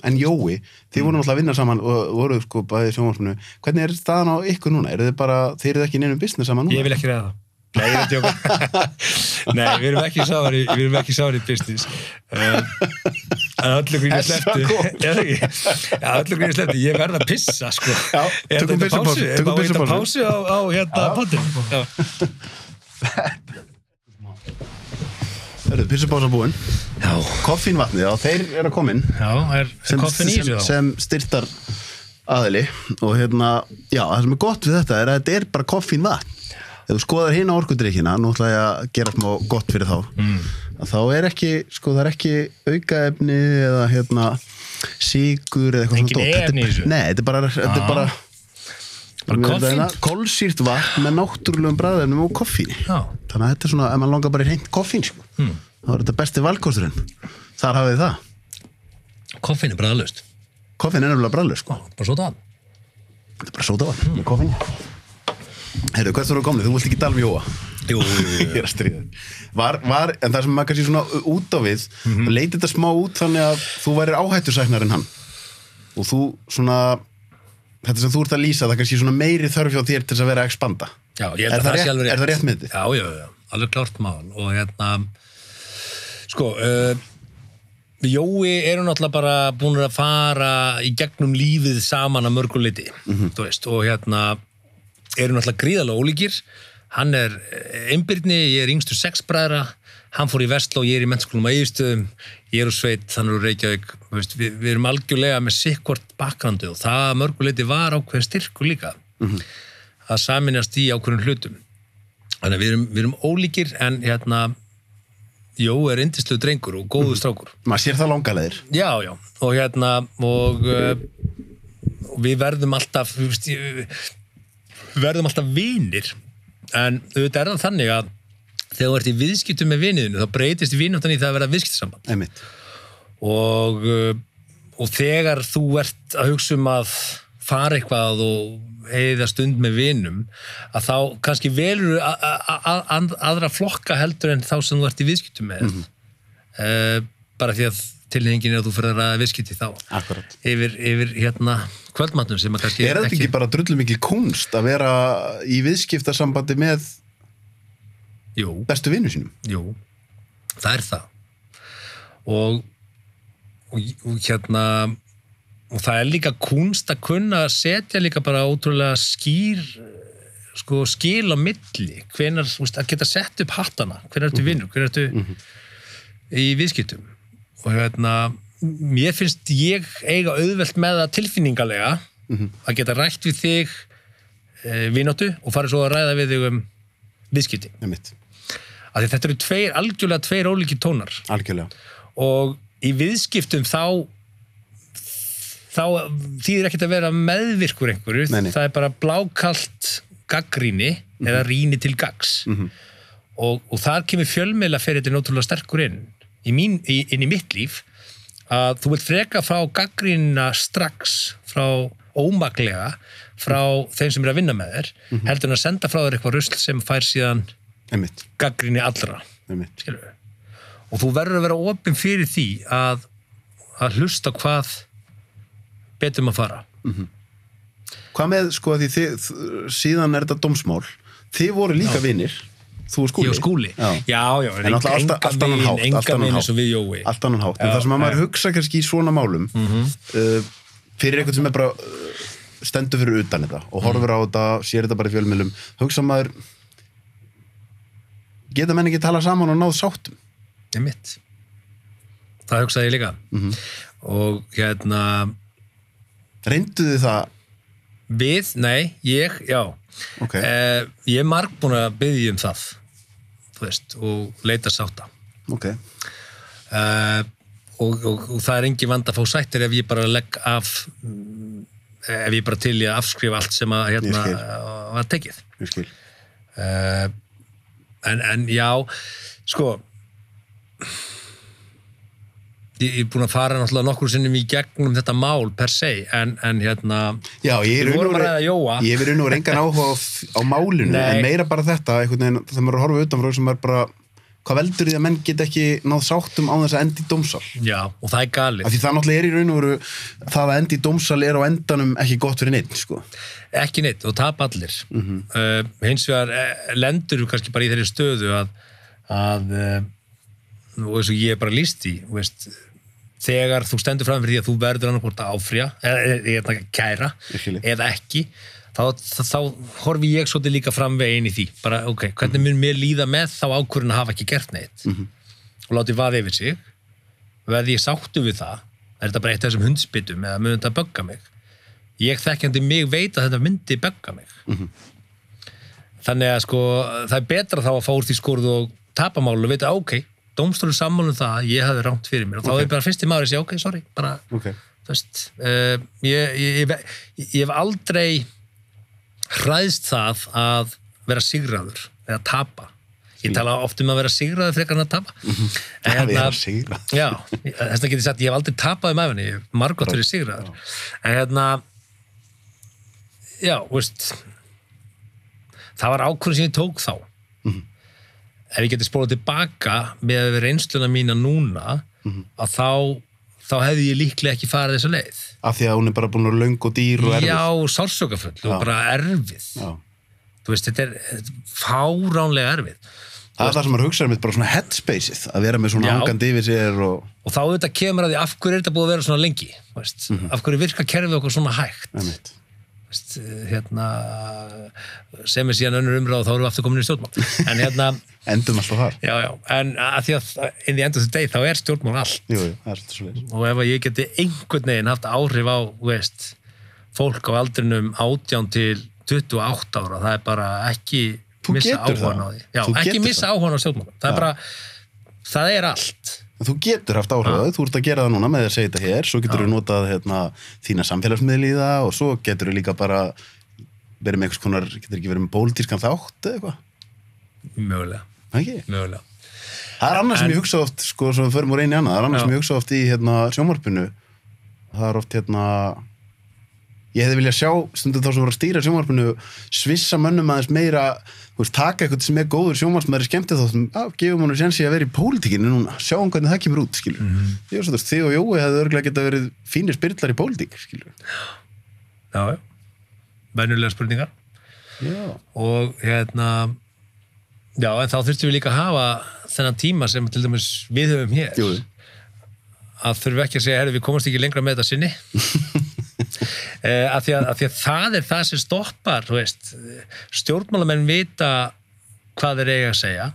En Jói, þið voru náttúrulega að vinna saman og voru sko bæðið sjónvarsmunu. Hvernig er staðan á ykkur núna? Eru þið bara, þið eruð ekki í neinum business saman núna? Ég vil ekki reyða það. Nei, ég veit jóka. *laughs* Nei, við erum ekki sáður í, í business. Um, *laughs* en öllu *laughs* að sleppti. Já, öllu gríni sleppti. Ég verð að pissa, sko. Já, Er þetta byssupásu, Er að byssupásu. pásu á, á hérna pottin? Já. Hörðu, pissupása búin. Já. Koffínvatnið, já, þeir eru að komin. Já, er koffin í sem, þessu þá? sem styrtar aðili og hérna, já, það sem er gott við þetta er að þetta er bara koffínvatn. Ef þú skoðar hérna orkudrykkina, nú ætla ég að gera smá gott fyrir þá, mm. þá er ekki, sko, það er ekki aukaefni eða hérna síkur eða eitthvað Engin dót. Þetta er- efni? Nei, þetta er bara, þetta er bara Bara koffín? Kolsýrt vatn með náttúrulegum bræðefnum og koffín Já. Þannig að þetta er svona, ef maður langar bara í reynd koffín sko. Hmm. þá er þetta besti valkosturinn Þar hafið það Koffin er bræðalust. Koffín er nefnilega bræðlega sko. Bara það. Þetta er bara sóta vatn með koffín Heyrðu, hvert voru komnið? Þú vilt ekki tala um Jóa Jú, *laughs* Ég er að stríða var, var, En það sem maður kannski svona út á við mm -hmm. leiti þetta smá út þannig að þú værir áhættusæknar en hann og þú svona þetta sem þú ert að lýsa, það kannski svona meiri þörf hjá þér til þess að vera að expanda Já, ég held að það sé alveg rétt. er það rétt myndið? Já, já, já, alveg klárt mál og hérna sko, uh, Jói eru náttúrulega bara búin að fara í gegnum lífið saman að mörguleiti Mhm. þú veist, og hérna eru náttúrulega gríðalega ólíkir. Hann er einbyrni, ég er yngstur sex bræðra. Hann fór í Vestló, ég er í mennskólum að Íðstöðum ég er úr sveit, þannig úr Reykjavík. Við, við erum algjörlega með sikkvort bakkrandu og það að mörguleiti var ákveðin styrkur líka. Að saminast í ákveðin hlutum. Þannig að við erum, við erum ólíkir en hérna Jó er indislu drengur og góðu strákur. Maður sér það langalegir já, já, og hérna og, uh, við verðum alltaf við verðum alltaf vinir. En auðvitað er það þannig að þegar þú ert í viðskiptum með viniðinu þá breytist vináttan í það að vera viðskiptasamband. Einmitt. og, uh, og þegar þú ert að hugsa um að fara eitthvað og heiða stund með vinum að þá kannski velur aðra flokka heldur en þá sem þú ert í viðskiptum með. Mm bara því að tilhengin er að þú fyrir að ræða viðskipti þá. Akkurat yfir, yfir hérna kvöldmatnum sem að kannski Er þetta ekki bara drullu mikil kunst að vera í viðskiptasambandi með Jú, bestu vinnu sínum? jú, það er það. Og, og, og hérna og það er líka kunst að kunna að setja líka bara ótrúlega skýr sko, skil á milli. Hvenar, þú veist, að geta sett upp hattana. Hvenar ertu vinnur, hvenar ertu í viðskiptum og hérna mér finnst ég eiga auðvelt með það tilfinningalega að geta rætt við þig e, vináttu og farið svo að ræða við þig um viðskipti. Einmitt, af því þetta eru tveir, algjörlega tveir ólíki tónar. Algjörlega. Og í viðskiptum þá þá þýðir ekkert að vera meðvirkur einhverju, Nei, nei. það er bara blákalt gaggríni eða rýni til gags Mhm. og, og þar kemur fjölmiðla fyrir þetta náttúrulega sterkur inn í mín, í, inn í mitt líf að þú vilt freka frá gaggrínina strax frá ómaklega frá þeim sem er að vinna með þér Mhm. heldur en að senda frá þér eitthvað rusl sem fær síðan einmitt, gaggríni allra. Og þú verður að vera opinn fyrir því að, að hlusta hvað betur maður fara. Hvað með, sko, því þið, síðan er þetta dómsmál. Þið voru líka vinir þú og skúli, Ég og skúli. Já. já, já En enga annan megin hátt. eins og við Jói. allt annan hátt, en Já, það sem að maður. Mhm. hugsa kannski í svona málum uh, fyrir eitthvað sem er bara uh, stendur fyrir utan þetta og horfir á þetta, sér þetta bara í fjölmjölum hugsa maður geta menn ekki tala saman og náð sáttum er mitt. Það hugsaði ég líka. Mhm. Og hérna, reyndu þið það við, nei, ég, já. ok, Eh, ég er marg búin að byggja um það, þú veist, og leita sátta. ok. Uh, og, og, og það er engin vand að fá sættir ef ég bara legg af mm, ef ég bara til ég að afskrifa allt sem að hérna var tekið. Uh, en, en já sko ég er búin að fara náttúrulega nokkur sinnum í gegnum þetta mál per se en, en hérna Já, ég er raun og að engan áhuga á, á málinu Nei. en meira bara þetta, veginn þegar maður að horfa utanfrá sem er bara hvað veldur því að menn get ekki náð sáttum á þess að endi í dómsal já, og það er galið af því það náttúrulega er í raun og veru það að endi í dómsal er á endanum ekki gott fyrir neitt sko. ekki neitt og tap allir Mhm. uh, hins vegar uh, lendur þú kannski bara í þeirri stöðu að, að uh, og eins og ég er bara líst í veist, þegar þú stendur fram fyrir því að þú verður annarkvort að áfrja eða, kæra eða ekki þá, þá, þá horfi ég svolítið líka fram veginn í því. Bara ok, hvernig mun mér líða með þá ákvörðin að hafa ekki gert neitt? Mhm. og látið vaði yfir sig. Verði ég sáttu við það? Er þetta bara eitt af þessum hundspytum eða mun þetta bögga mig? Ég þekkjandi mig veit að þetta myndi bögga mig. Þannig að sko það er betra þá að fá úr því skorðu og tapa málu og veita ok, dómstólu sammálum það að ég hafði rámt fyrir mér. Og þá Ok. er bara fyrsti maður að segja ok, sorry, bara okay. þú veist uh, ég, ég, ég, ég hef aldrei hræðst það að vera sigraður eða tapa. Ég tala oft um að vera sigraður frekar en að tapa. En *laughs* að sigra já, þess vegna get ég sagt ég hef aldrei tapað um hef margótt verið sigraður. En hérna já, veist það var ákvörðin sem ég tók þá ef ég geti spólað tilbaka með reynsluna mína núna að þá þá hefði ég líklega ekki farið þessa leið. Af því að hún er bara búin að löng og dýr og erfið. Já, sársökafull og bara erfið. Já. þú veist, þetta er er fáránlega erfið. Það er það sem maður hugsaður með bara svona headspaceið að vera með svona Já. hangandi yfir sér og og þá þetta kemur að því af hverju er þetta búið að vera svona lengi þú veist, af hverju virka kerfið okkur svona hægt hérna sem er síðan önnur umræð og þá erum við aftur komin í stjórnmál. En hérna, *laughs* endum alltaf þar. Já, já. En að því að inn í endur þetta þá er stjórnmál allt. Jú, jú, og ef ég geti einhvern veginn haft áhrif á veist, fólk á aldrinum 18 til 28 ára það er bara ekki missa áhugan á því. Já, ekki missa áhugan á stjórnmálum. Það er bara, það er allt þú getur haft áhrifað, þú ert að gera það núna með að segja þetta hér, svo getur þú notað hérna, þína samfélagsmiðli í það og svo getur þú líka bara verið með einhvers konar, getur ekki verið með pólitískan þátt eða eitthvað, mögulega, ekki? mögulega. Það er annað sem En- ég hugsa oft, sko, svo við förum úr einu í annað, það er annað Já. sem ég hugsa oft í hérna, sjónvarpinu, það er oft hérna, ég hefði viljað sjá stundum þá sem voru að stýra sjónvarpinu svissa mönnum aðeins meira veist, taka eitthvað sem er góður sjónvarsmaður í skemmtið þáttum, á, gefum hann séns í að vera í pólitíkinu núna, sjáum hvernig það kemur út skilur, mm. -hmm. ég svo þú veist, þið og Jói hefði örgulega geta verið fínir spyrlar í pólitík skilur, já, já, venjulega spurningar. Já, og hérna já, en þá þurftum við líka að hafa þennan tíma sem til dæmis við höfum hér. Jú. að þurfum ekki að segja, herru, við komast ekki lengra með þetta sinni *laughs* *laughs* af, því að, af því að það er það sem stoppar veist, stjórnmálamenn vita hvað þeir eiga að segja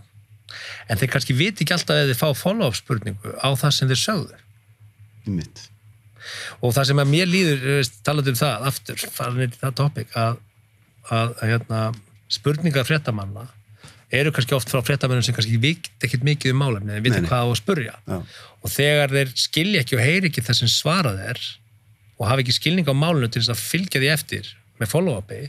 en þeir kannski viti ekki alltaf ef þeir fá follow-up spurningu á það sem þeir sögðu. Mitt og það sem að mér líður talandi um það, aftur farin í það topic að, að, að hérna, spurningar fréttamanna eru kannski oft frá fréttamennum sem kannski veit ekkert mikið um málefni Nei, viti hvað á að spurja. Já. og þegar þeir skilja ekki og heyri ekki það sem svarað er og hafa ekki skilning á málinu til þess að fylgja því eftir með follow-upi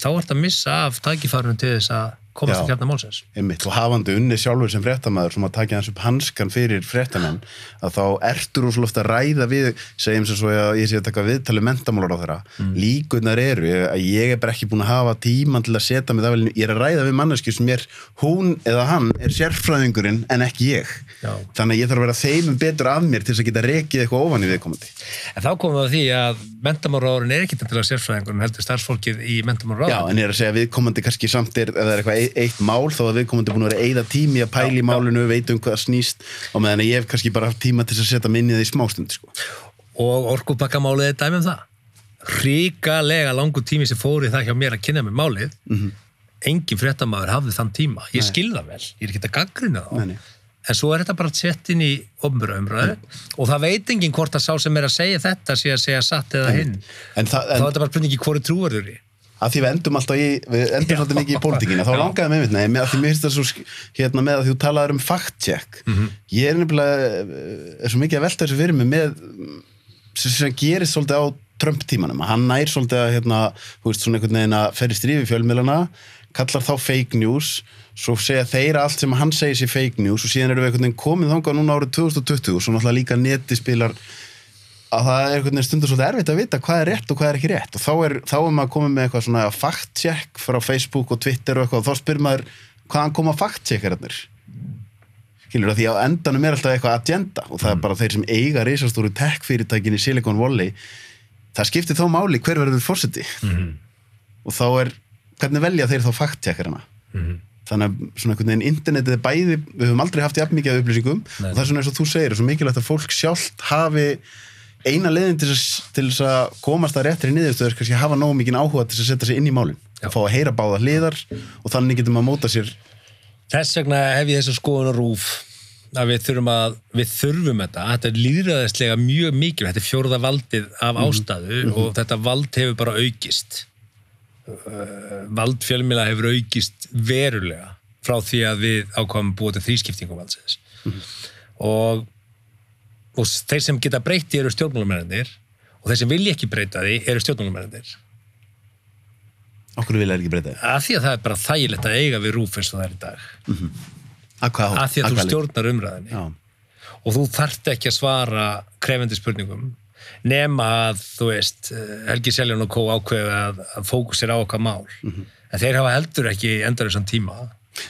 þá ert að missa af tækifærunum til þess að komast Já. að kjarna málsins einmitt, og hafandi unni sjálfur sem fréttamaður sem að taka hans upp hanskan fyrir fréttamenn að þá ertur úr svolítið að ræða við segjum sem svo að ég sé að taka viðtali mentamálar á þeirra, mm. líkunar eru að ég er bara ekki búin að hafa tíman til að setja mig það vel, ég er að ræða við manneski sem er hún eða hann er sérfræðingurinn en ekki ég Já. þannig að ég þarf að vera þeimum betur af mér til þess að geta rekið eitthvað ofan í viðkomandi en þá komum við að því að mentamálaráðurinn er ekki til að sérfræðingur en heldur starfsfólkið í Já, mentamálaráðurinn en ég er að segja að viðkomandi kannski samt er, það er eitthvað eitt, eitt mál, þá er viðkomandi búin að vera eigða tími að pæla í Já, málinu, veit um hvað snýst og meðan að ég hef kannski bara haft tíma til að setja mig inn í það í smástund, sko. og orkupakkamálið er dæmi um það. Ríkalega langur tími sem fór í það hjá mér að kynna með málið. Mhm. engin fréttamaður hafði þann tíma. Ég skil það vel, ég er ekki að gaggrina þá. Nei, nei. en svo er þetta bara sett inn í umræðu og það veit enginn hvort að sá sem er að segja þetta sé að segja satt eða hinn. En, það, þá er þetta bara að því við endum alltaf í, við endum svolítið mikið í pólitíkina, þá langaði með mitt, nei, að því mér finnst það svo, hérna, með að þú talaður um fact-check. Mhm. Ég er nefnilega, eh, er svo mikið að velta þessu fyrir mig með, sem, gerist svolítið á Trump-tímanum, að hann nær svolítið að, hérna, þú veist, svona einhvern veginn að fer í strífi fjölmiðlana, kallar þá fake news, svo segja þeir allt sem hann segir sér fake news og síðan erum við einhvern veginn komið þangað núna árið 2020 og svo náttúrulega líka neti spilar að það er einhvern veginn stundur svolítið erfitt að vita hvað er rétt og hvað er ekki rétt. Og þá er, þá er maður komið með eitthvað svona fact-check frá Facebook og Twitter og eitthvað og þá spyr maður hvaðan koma fact-checkararnir? Skilur það því að endanum er alltaf eitthvað agenda og það er bara þeir sem eiga reisastóru tech-fyrirtækin í Silicon Valley það skiptir þó máli hver verður fórseti og þá er hvernig velja þeir þá fact-checkarana? Þannig að svona einhvern veginn internetið er bæði, við höfum aldrei haft jafn mikið af upplýsingum Nei. og það er svona eins og þú segir, er að eina leiðin til þess, að komast að réttri niðurstöður kannski hafa nógu mikið áhuga til þess að setja sig inn í málin. Já. og fá að heyra báða hliðar og þannig getum að móta sér. Þess vegna hef ég þess að skoðun og rúf að við þurfum að við þurfum þetta, þetta er líðræðislega mjög mikið, þetta er fjórða valdið af ástæðu og þetta vald hefur bara aukist. Uh, vald fjölmila hefur aukist verulega frá því að við ákvæmum búið til þrískiptingum valdsins. Og, og þeir sem geta breytti eru stjórnmálamennir og þeir sem vilja ekki breyta því eru stjórnmálamennir okkur vilja ekki breyta þið af því að það er bara þægilegt að eiga við rúf eins og það er í dag. Að hvað, af því að þú stjórnar umræðinni Já. og þú þarft ekki að svara krefendi spurningum. Nema að, þú veist, eh, Helgi Seljón og Kó ákveðu að, að fókusir á okkar mál. Mhm. en þeir hafa heldur ekki endar þessan tíma.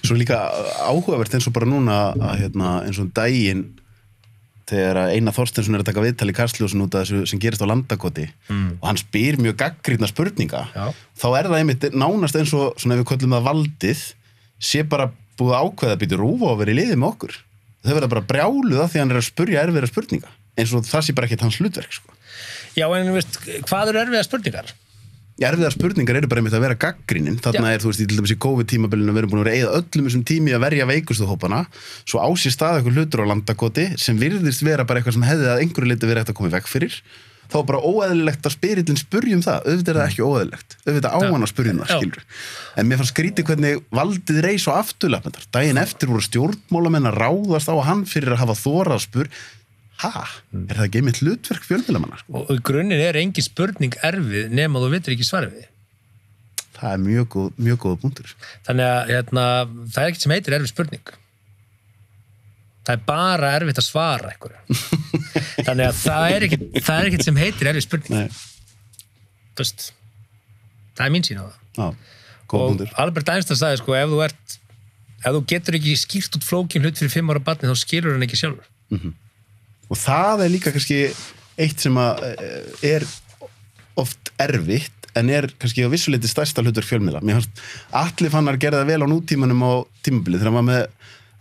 Svo líka áhugavert eins og bara núna að, hérna, eins og um daginn þegar að Einar Þorstensson er að taka viðtal í Kastljósun út af þessu sem gerist á landakoti mm. og hann spyr mjög gaggrýtna spurninga Já. þá er það einmitt nánast eins og svona ef við köllum það valdið sé bara búið ákveða að býta rúfa og verið í liði með okkur þau verða bara brjáluð af því hann er að spurja erfiðra spurninga eins og það sé bara ekkert hans hlutverk sko. Já, en veist, hvað eru erfiða spurningar? Erfiðar spurningar eru bara einmitt að vera gaggrínin þarna Já. er, þú veist, í til dæmis í COVID-tímabilinu við erum búin að vera eða öllum þessum tími að verja veikustu hópana, svo á sér stað eitthvað hlutur á landakoti sem virðist vera bara eitthvað sem hefði að einhverju liti verið hægt að koma í veg fyrir. Þá er bara óeðlilegt að spyrillin spurjum það. Auðvitað er það ekki óeðlilegt. Auðvitað á Já. hann að spurjum það, skilur en mér fannst skrítið hvernig valdið reis og afturlapendar daginn eftir voru stjórnmálamenn að ráðast á hann fyrir að hafa þórað að spur ha, er það ekki einmitt hlutverk fjölmjölamanna sko? Og í grunninn er engin spurning erfið nema þú veitur ekki svarið við. það er mjög góð, mjög góð punktur Þannig að hérna, það er ekkert sem heitir erfið spurning. Það er bara erfitt að svara einhverju. *laughs* Þannig að það er ekkert, er sem heitir erfið spurning. Veist, það er mín sín á það. já, góð og punktur Albert Einstein sagði sko ef þú ert ef þú getur ekki skýrt út flókin hlut fyrir fimm ára batni þá skilur hann ekki sjálfur og það er líka kannski eitt sem að eh, er oft erfitt en er kannski á vissuleiti stærsta hlutur fjölmiðla mér fannst allir fannar gerða vel á nútímanum á tímabili þegar maður með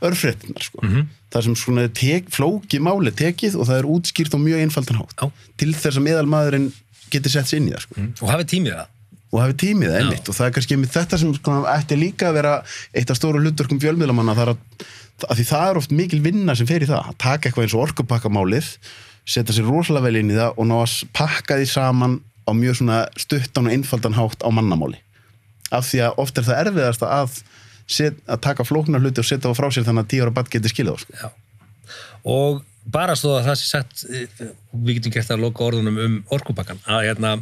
örfréttinar sko. Mhm. það sem svona tek, flóki máli tekið og það er útskýrt og mjög einfaldan hátt Já. til þess að meðalmaðurinn geti sett sér inn í það sko. og hafið tímið það og hafi tímið það einmitt. Og það er kannski einmitt þetta sem sko, ætti líka að vera eitt af stóru hlutverkum fjölmiðlamanna þar að, að því það er oft mikil vinna sem fer í það að taka eitthvað eins og orkupakkamálið setja sér rosalega vel inn í það og ná að pakka því saman á mjög svona stuttan og einfaldan hátt á mannamáli. Af því að oft er það erfiðast að set, að taka flóknar hluti og setja á frá sér þannig að tíu ára badd geti skilað sko. Og bara stóð að það sé sagt, eh, við getum gert að loka orðunum um orkupakkan, að hérna,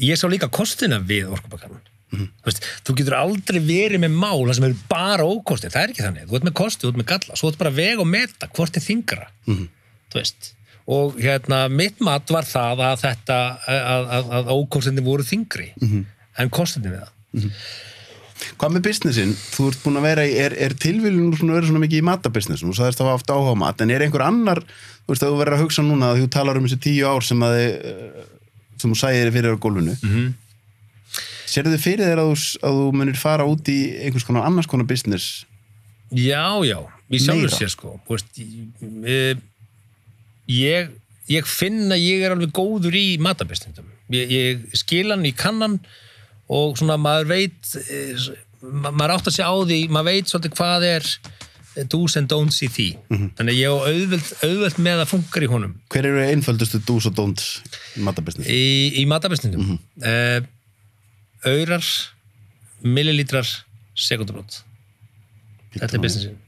ég sá líka kostina við orkupakkan. Mhm. Þú, veist, þú getur aldrei verið með mál það sem eru bara ókosti, það er ekki þannig. Þú ert með kosti, þú ert með galla, svo ert bara að vega og meta hvort er þingra. Mhm. Þú veist. Og hérna, mitt mat var það að þetta, að, að, að ókostinni voru þingri, Mhm. en kostinni við það. Hvað með businessin? Þú ert búin að vera í, er, er tilvílun að vera svona mikið í matabusinessin og sagðist að það aftur áhuga mat, en er einhver annar, þú veist að þú verður að hugsa núna að þú talar um þessi tíu ár sem að þið, sem þú sæðir fyrir á gólfinu. Mm Mhm. Serðu þið fyrir þér að þú, að þú munir fara út í einhvers konar annars konar business? Já, já, í sjálfur sér sko veist, ég, ég, ég finn að ég er alveg góður í matabestindum ég, ég skil hann, ég kann hann og svona maður veit eh, ma maður átt að segja á því maður veit svolítið hvað er eh, do's and don'ts í því þannig að ég á auðvelt, auðvelt með að funkar í honum Hver eru einföldustu do's og don'ts í matabusiness? í, í matabestindum mm -hmm. aurar millilítrar sekundabrót þetta er businessin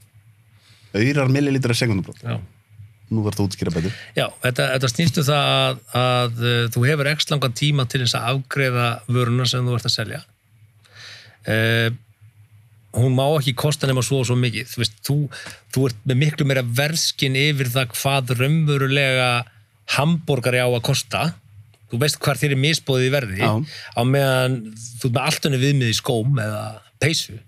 Auðrar millilitra sekundabrót. já Nú þarf það að útskýra betur. Já, þetta, þetta snýstu það að, að uh, þú hefur ekki langan tíma til þess að afgreða vöruna sem þú ert að selja. Uh, hún má ekki kosta nema svo og svo mikið. Þú veist, þú, þú ert með miklu meira verðskin yfir það hvað raunverulega hambúrgari á að kosta. Þú veist hvar þér er misbóðið í verði Já. á meðan þú ert með allt önni viðmið í skóm eða peysu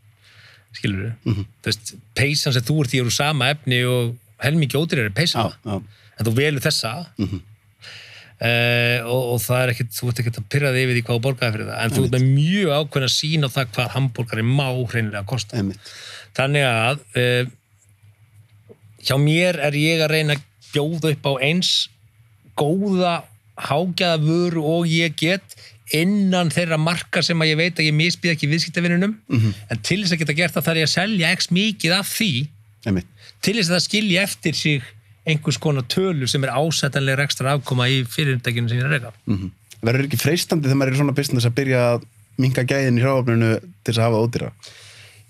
skilur þú? Þú veist, peysan sem þú ert í eru sama efni og helmingi ódýrar er peysan en þú velur þessa mm og, og það er ekkit þú ert ekkert að pyrra þig yfir því hvað þú borgaði fyrir það. En þú ert með mjög ákveðin að sína á það hvað hambúrgari má hreinlega kosta. Einmitt. þannig að uh, hjá mér er ég að reyna að bjóða upp á eins góða hágjaða vöru og ég get innan þeirra marka sem að ég veit að ég misbýð ekki viðskiptavinnunum en til þess að geta gert það þarf ég að selja x mikið af því Einmitt. til þess að það skilji eftir sig einhvers konar tölu sem er ásættanlega ekstra afkoma í fyrirtækinu sem ég er að reyka. Mm Verður ekki freistandi þegar maður er í svona business að byrja að minka gæðin í hráfninu til þess að hafa ódýra?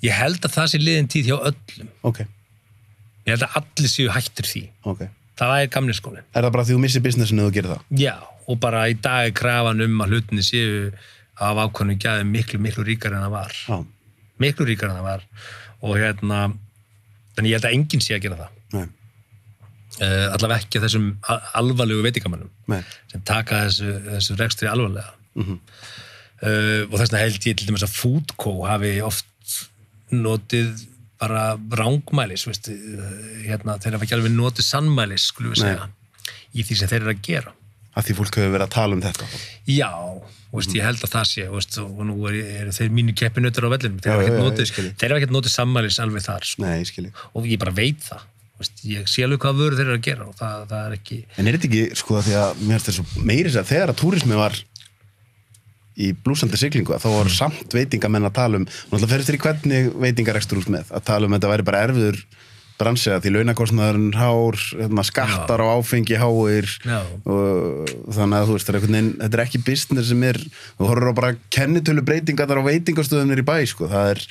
Ég held að það sé liðin tíð hjá öllum. Ok, Ég held að allir séu hættur því. ok. Það er gamli skólinn. Er það bara því þú missir businessinu og þú gerir það? Já, og bara í dag er krafan um að hlutinni séu af ákvæmum gæði miklu, miklu ríkar en það var. Já. Miklu ríkar en það var. Og hérna, þannig ég held að enginn sé að gera það. Uh, allavega ekki þessum alvarlegu veitingamannum. nei. sem taka þessu, þessu rekstri alvarlega Mhm. uh, og þess vegna held ég til dæmis að Foodco hafi oft notið bara rángmælis veist, uh, hérna, þeir hafa ekki alveg notið sannmælis segja í því sem þeir eru að gera Að því fólk hefur verið að tala um þetta. já, veist, ég held að það sé veist, og nú er, er þeir mínu keppinautur á vellinum þeir hafa ekkert notið, notið sannmælis alveg þar sko. Nei, ég og ég bara veit það veist, ég sé alveg hvað vöru þeir eru að gera og það, það er ekki En er þetta ekki, sko, því að mér finnst þessu meiri sér að þegar að túrismi var í blúsandi siglingu að þá var samt veitingamenn að tala um og náttúrulega ferist þér í hvernig veitingar ekstur út með að tala um að þetta væri bara erfiður bransi að því launakostnaðurinn hár hérna, skattar á áfengi háir og þannig að þú veist veginn, þetta er ekki business sem er þú horfur á bara kennitölu breytingar á veitingastöðum í bæ, sko, það er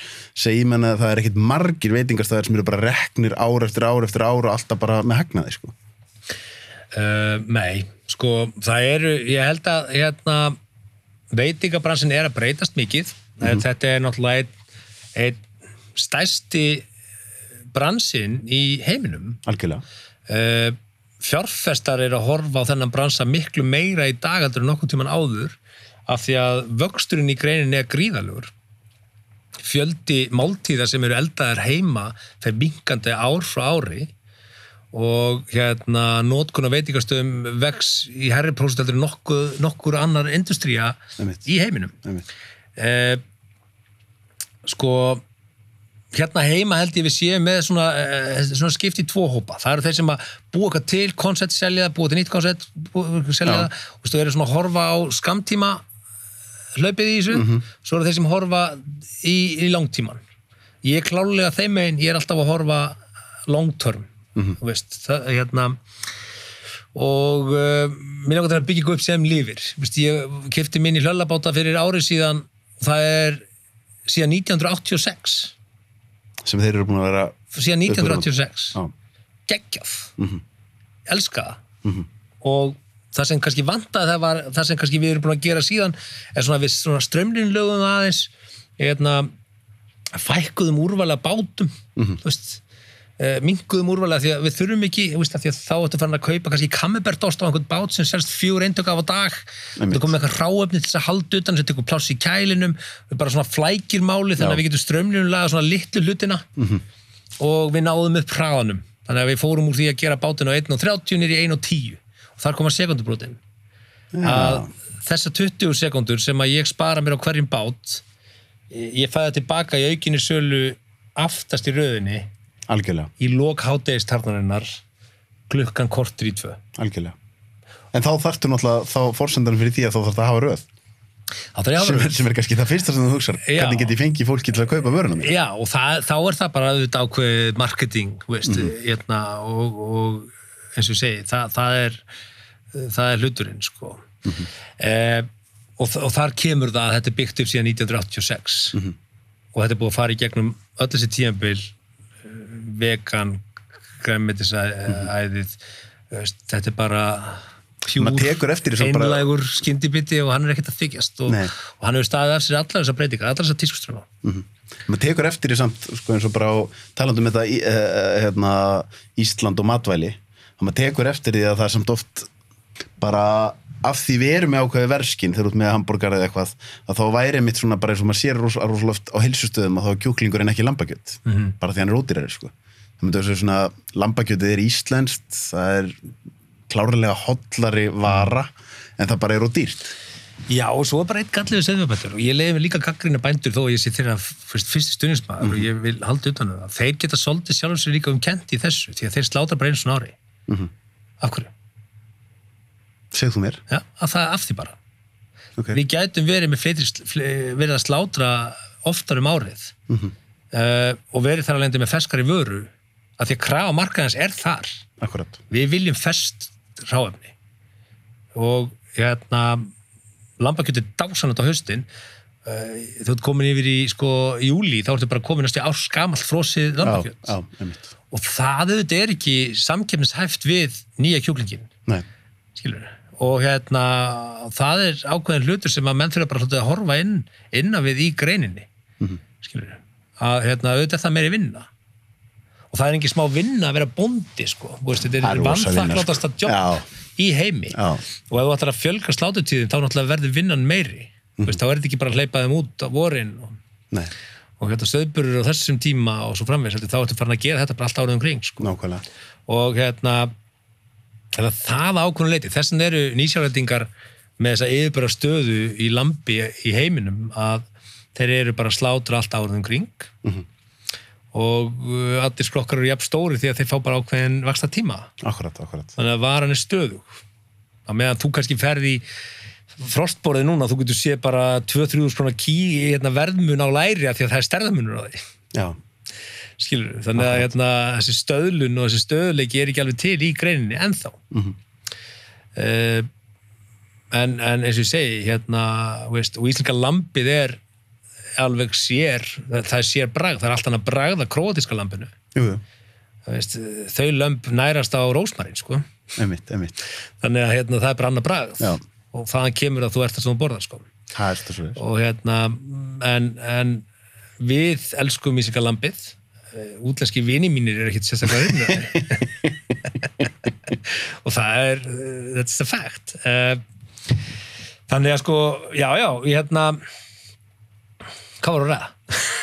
segjum en að það er ekkit margir veitingastöðar sem eru bara reknir ár eftir ár eftir ár og alltaf bara með hagnaði, sko Uh, nei, sko, það eru, ég held að hérna, veitingabransin er að breytast mikið. Mhm. Þetta er náttúrulega einn ein stærsti bransin í heiminum. algjörlega Uh, fjárfestar eru að horfa á þennan bransa miklu meira í dag heldur en nokkuð tíman áður af því að vöxturinn í greinin er gríðalugur. Fjöldi máltíða sem eru eldaðar heima fer minkandi ár frá ári og hérna nótkun á veitingastöðum vex í herri en nokkuð, nokkur annar industría Einmitt. í heiminum. Eh, sko hérna heima held ég við séum með svona, eh, svona skipt í tvo hópa. Það eru þeir sem að búa eitthvað til koncept selja það, búa til nýtt koncept selja. Það, og þú eru svona að horfa á skamtíma hlaupið í þessu. Svo eru þeir sem horfa í, í langtíman ég er klálega þeim megin, ég er alltaf að horfa long term. Þú veist, það, hérna og uh, mér langar til að byggja upp sem lifir. Vist, ég kefti minni hlöllabáta fyrir árið síðan. Það er síðan 1986 sem þeir eru búin að vera síðan 1986 Já, geggjað. Elska það. Og það sem kannski vantaði það var það sem kannski við erum búin að gera síðan er svona við svona strömlinlögum aðeins hérna fækkuðum úrvala bátum þú veist minguðum úrvalega því að við þurfum ekki veist, að því að þá ættu farin að kaupa kannski kammerberdost á einhvern bát sem selst fjögur eintök af á dag. Það komið eitthvað ráefni til þess að halda utan sem tekur pláss í kælinum við bara svona flækir máli þannig að við getum strömlunlega svona litlu hlutina. Og við náðum upp hraðanum. Þannig að við fórum úr því að gera bátinn á 1.30 nýr í 1.10 og þar koma sekundubrótin að þessar 20 sekundur sem að ég spara mér á hverjum bát ég fæði algjörlega, í lok hátegistarnarinnar klukkan kortur í tvö algjörlega En þá þarftu náttúrulega, þá fórsendan fyrir því að þá þarftu að hafa röð þá þarf ég að sem er, sem er kannski það fyrsta sem þú hugsar Já. hvernig get ég fengið fólki til að kaupa vöruna mér Já, og það, þá er það bara auðvitað ákveðið marketing, veist, Mhm. hérna, og, og eins og segi, það, það er það er hluturinn, sko. Mhm. eh, og, og þar kemur það að þetta er byggt upp síðan 1986 Mhm. og þetta er búið að fara í gegnum öll þessi tíðanbil vegan, græmmetisæðið, þetta er bara bara- einlægur skyndibiti og hann er ekkert að þykjast og, og hann hefur staðið af sér allar þessar breytingar, allar þessar tískuströma. maður tekur eftir því samt sko, eins og bara á talandum þetta í, eh, hérna, Ísland og matvæli maður tekur eftir því að það er samt oft bara af því við erum með ákveði verskinn þegar út með hambúrgar eða eitthvað að þá væri mitt svona bara eins og maður sér ros- rosalega oft á heilsustöðum að þá er kjúklingur en ekki lambakjöt Mhm. bara því hann er ódýrari sko. Það myndi að svona lambakjötið er íslenskt það er klárlega hollari vara en það bara er ódýrt Já, og svo er bara eitt gallið við seðfjabættur og ég leiði mig líka gaggrina bændur þó að ég sé þeirra fyrst, fyrsti stuðnismæður og ég vil halda utan um það. Þeir geta soldið sjálfur sér líka um kent í þessu því að þeir slátra bara eins og ári. Af hverju? segð þú mér Já, að það er af því bara. okay. Við gætum verið með fleiri, fle- verið að slátra oftar um árið uh, og verið þar að lendi með ferskari vöru að því að krafa markaðins er þar. akkurat. Við viljum fest ráefni og hérna lambakjöt er dásanand á haustin. Uh, þú ert komin yfir í sko í júli, þá ertu bara komin næstu árs gamall frosið já, lambakjöt. já, einmitt. Og það auðvitað er ekki samkefnishæft við nýja kjúklingin Nei. skilur og hérna það er ákveðin hlutur sem að menn þurfa bara að horfa inn innan við í greininni. Mhm. skilur að hérna auðvitað er það meiri vinna og það er ekki smá vinna að vera bóndi sko, veist, þetta er er rosa vinna, vannþakklátasta sko. jobb í heimi. Já. og ef þú ætlar að fjölga slátutíðin þá náttúrulega verður vinnan meiri. Mm veist, þá er þetta ekki bara að hleypa þeim út á vorin og, Nei, og hérna stöðburur á þessum tíma og svo framvegis, heldur, þá ertu farin að gera þetta bara allt árið umkring sko. nákvæmlega. Og hérna eða það ákveðinu leiti, þess vegna eru nýsjálætingar með þessa yfirbara stöðu í lambi í heiminum að þeir eru bara að slátra allt árið umkring og uh, allir skrokkar eru jafn stóri því að þeir fá bara ákveðin vaksta tíma Akkurat, akkurat. Þannig að varan er stöðug. Á meðan þú kannski ferði í frostborðið núna, þú getur séð bara 2-3 skrona ký hérna, verðmun á læri af því að það er stærðamunur á því. Já, skilur þannig að hérna, þessi stöðlun og þessi stöðleiki er ekki alveg til í greininni ennþá. Mm en, en eins og ég segi hérna, veist, og íslenska lambið er alveg sér það er sér bragð, það er alltaf að bragða krótiska lambinu. Jú, veist, þau lömb nærast á rósmarin sko. einmitt, einmitt. Þannig að hérna, það er bara annað bragð. Já. og þaðan kemur að þú ert það sem þú borðar sko. Það er þetta svo og hérna en, en við elskum íslenska lambið. Eh, útlenski vini mínir er ekkit sérstaklega um *laughs* og það er that's the fact. Eh, þannig að sko já já, ég hérna hvað að ræða?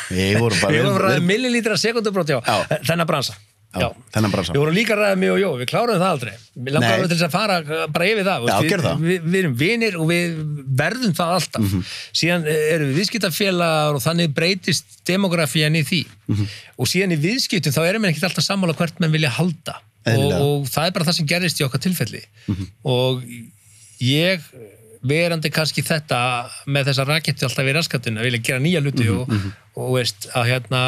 Við vorum bara *laughs* Við vorum ræða við- millilítra sekundubrót, já, Já. Eh, þennan bransa. Já, þennan bransa. Við vorum líka ræða mig og Jó, við kláruðum það aldrei. Við langarum alveg til þess að fara uh, bara yfir það Já, við, gerðu það. Við, við erum vinir og við verðum það alltaf. Mhm. Síðan erum við viðskiptafélagar og þannig breytist demografían í því. Mhm. og síðan í viðskiptum þá erum við ekkert alltaf sammála hvert menn vilja halda. Og, og það er bara það sem gerist í okkar tilfelli. Og ég verandi kannski þetta með þessa raketti alltaf í raskatinu að vilja gera nýja hluti Mhm, og, og veist að hérna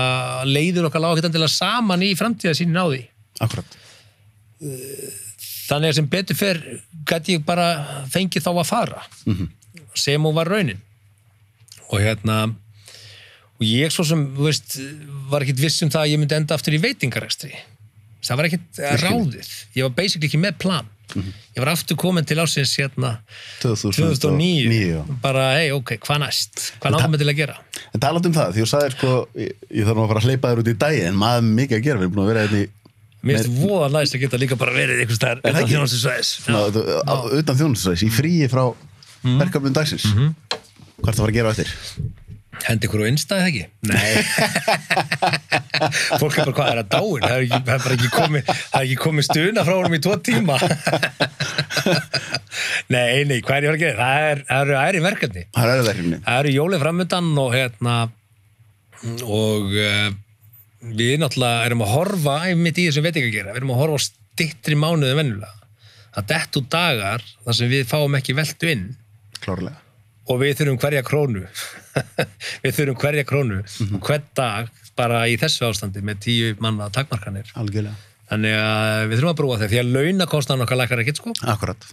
leiður okkar lág ekkert endilega saman í framtíða sín á því. Akkurat þannig að sem betur fer gæti ég bara fengið þá að fara sem hún var raunin. Og hérna og ég svo sem, þú veist, var ekkit viss um það að ég myndi enda aftur í veitingarekstri. Það var ekkit ráðið. Ég var basically ekki með plan ég var aftur komin til ásins hérna 2009, 2009 bara, hei, ok, hvað næst? Hvað náðum við til að gera? En talað um það, því þú sagðir sko ég, ég þarf nú að fara að hleypa þér út í dagi en maður mikið að gera, við erum búin að vera hérna í mér finnst voða næst að geta líka bara verið einhvers Er það utan á- utan þjónustsvæðis, í fríi frá Mhm. verkefnum dagsins. Hvað er það að fara að gera á eftir? Hendi ykkur á Insta eða ekki? Nei. Fólk er bara hvað er að dáin? Það er, ekki, það er bara ekki komið það er ekki komið stuna frá honum í tvo tíma. Nei, nei, hvað er ég að gera? það er, það eru æri verkefni. Það er verkefni. Það eru jólið framöndan og hérna og uh, við náttúrulega erum að horfa einmitt í þessum veit ekki að gera, við erum að horfa á stittri mánuði venjulega. Það dett út dagar þar sem við fáum ekki veltu inn. Klárlega. Og við þurfum hverja krónu *laughs* við þurfum hverja krónu og hvern dag bara í þessu ástandi með tíu manna takmarkanir. Algjörlega. Þannig að við þurfum að brúa þeir því að launakostnaðan okkar lækkar ekkert sko. Akkurat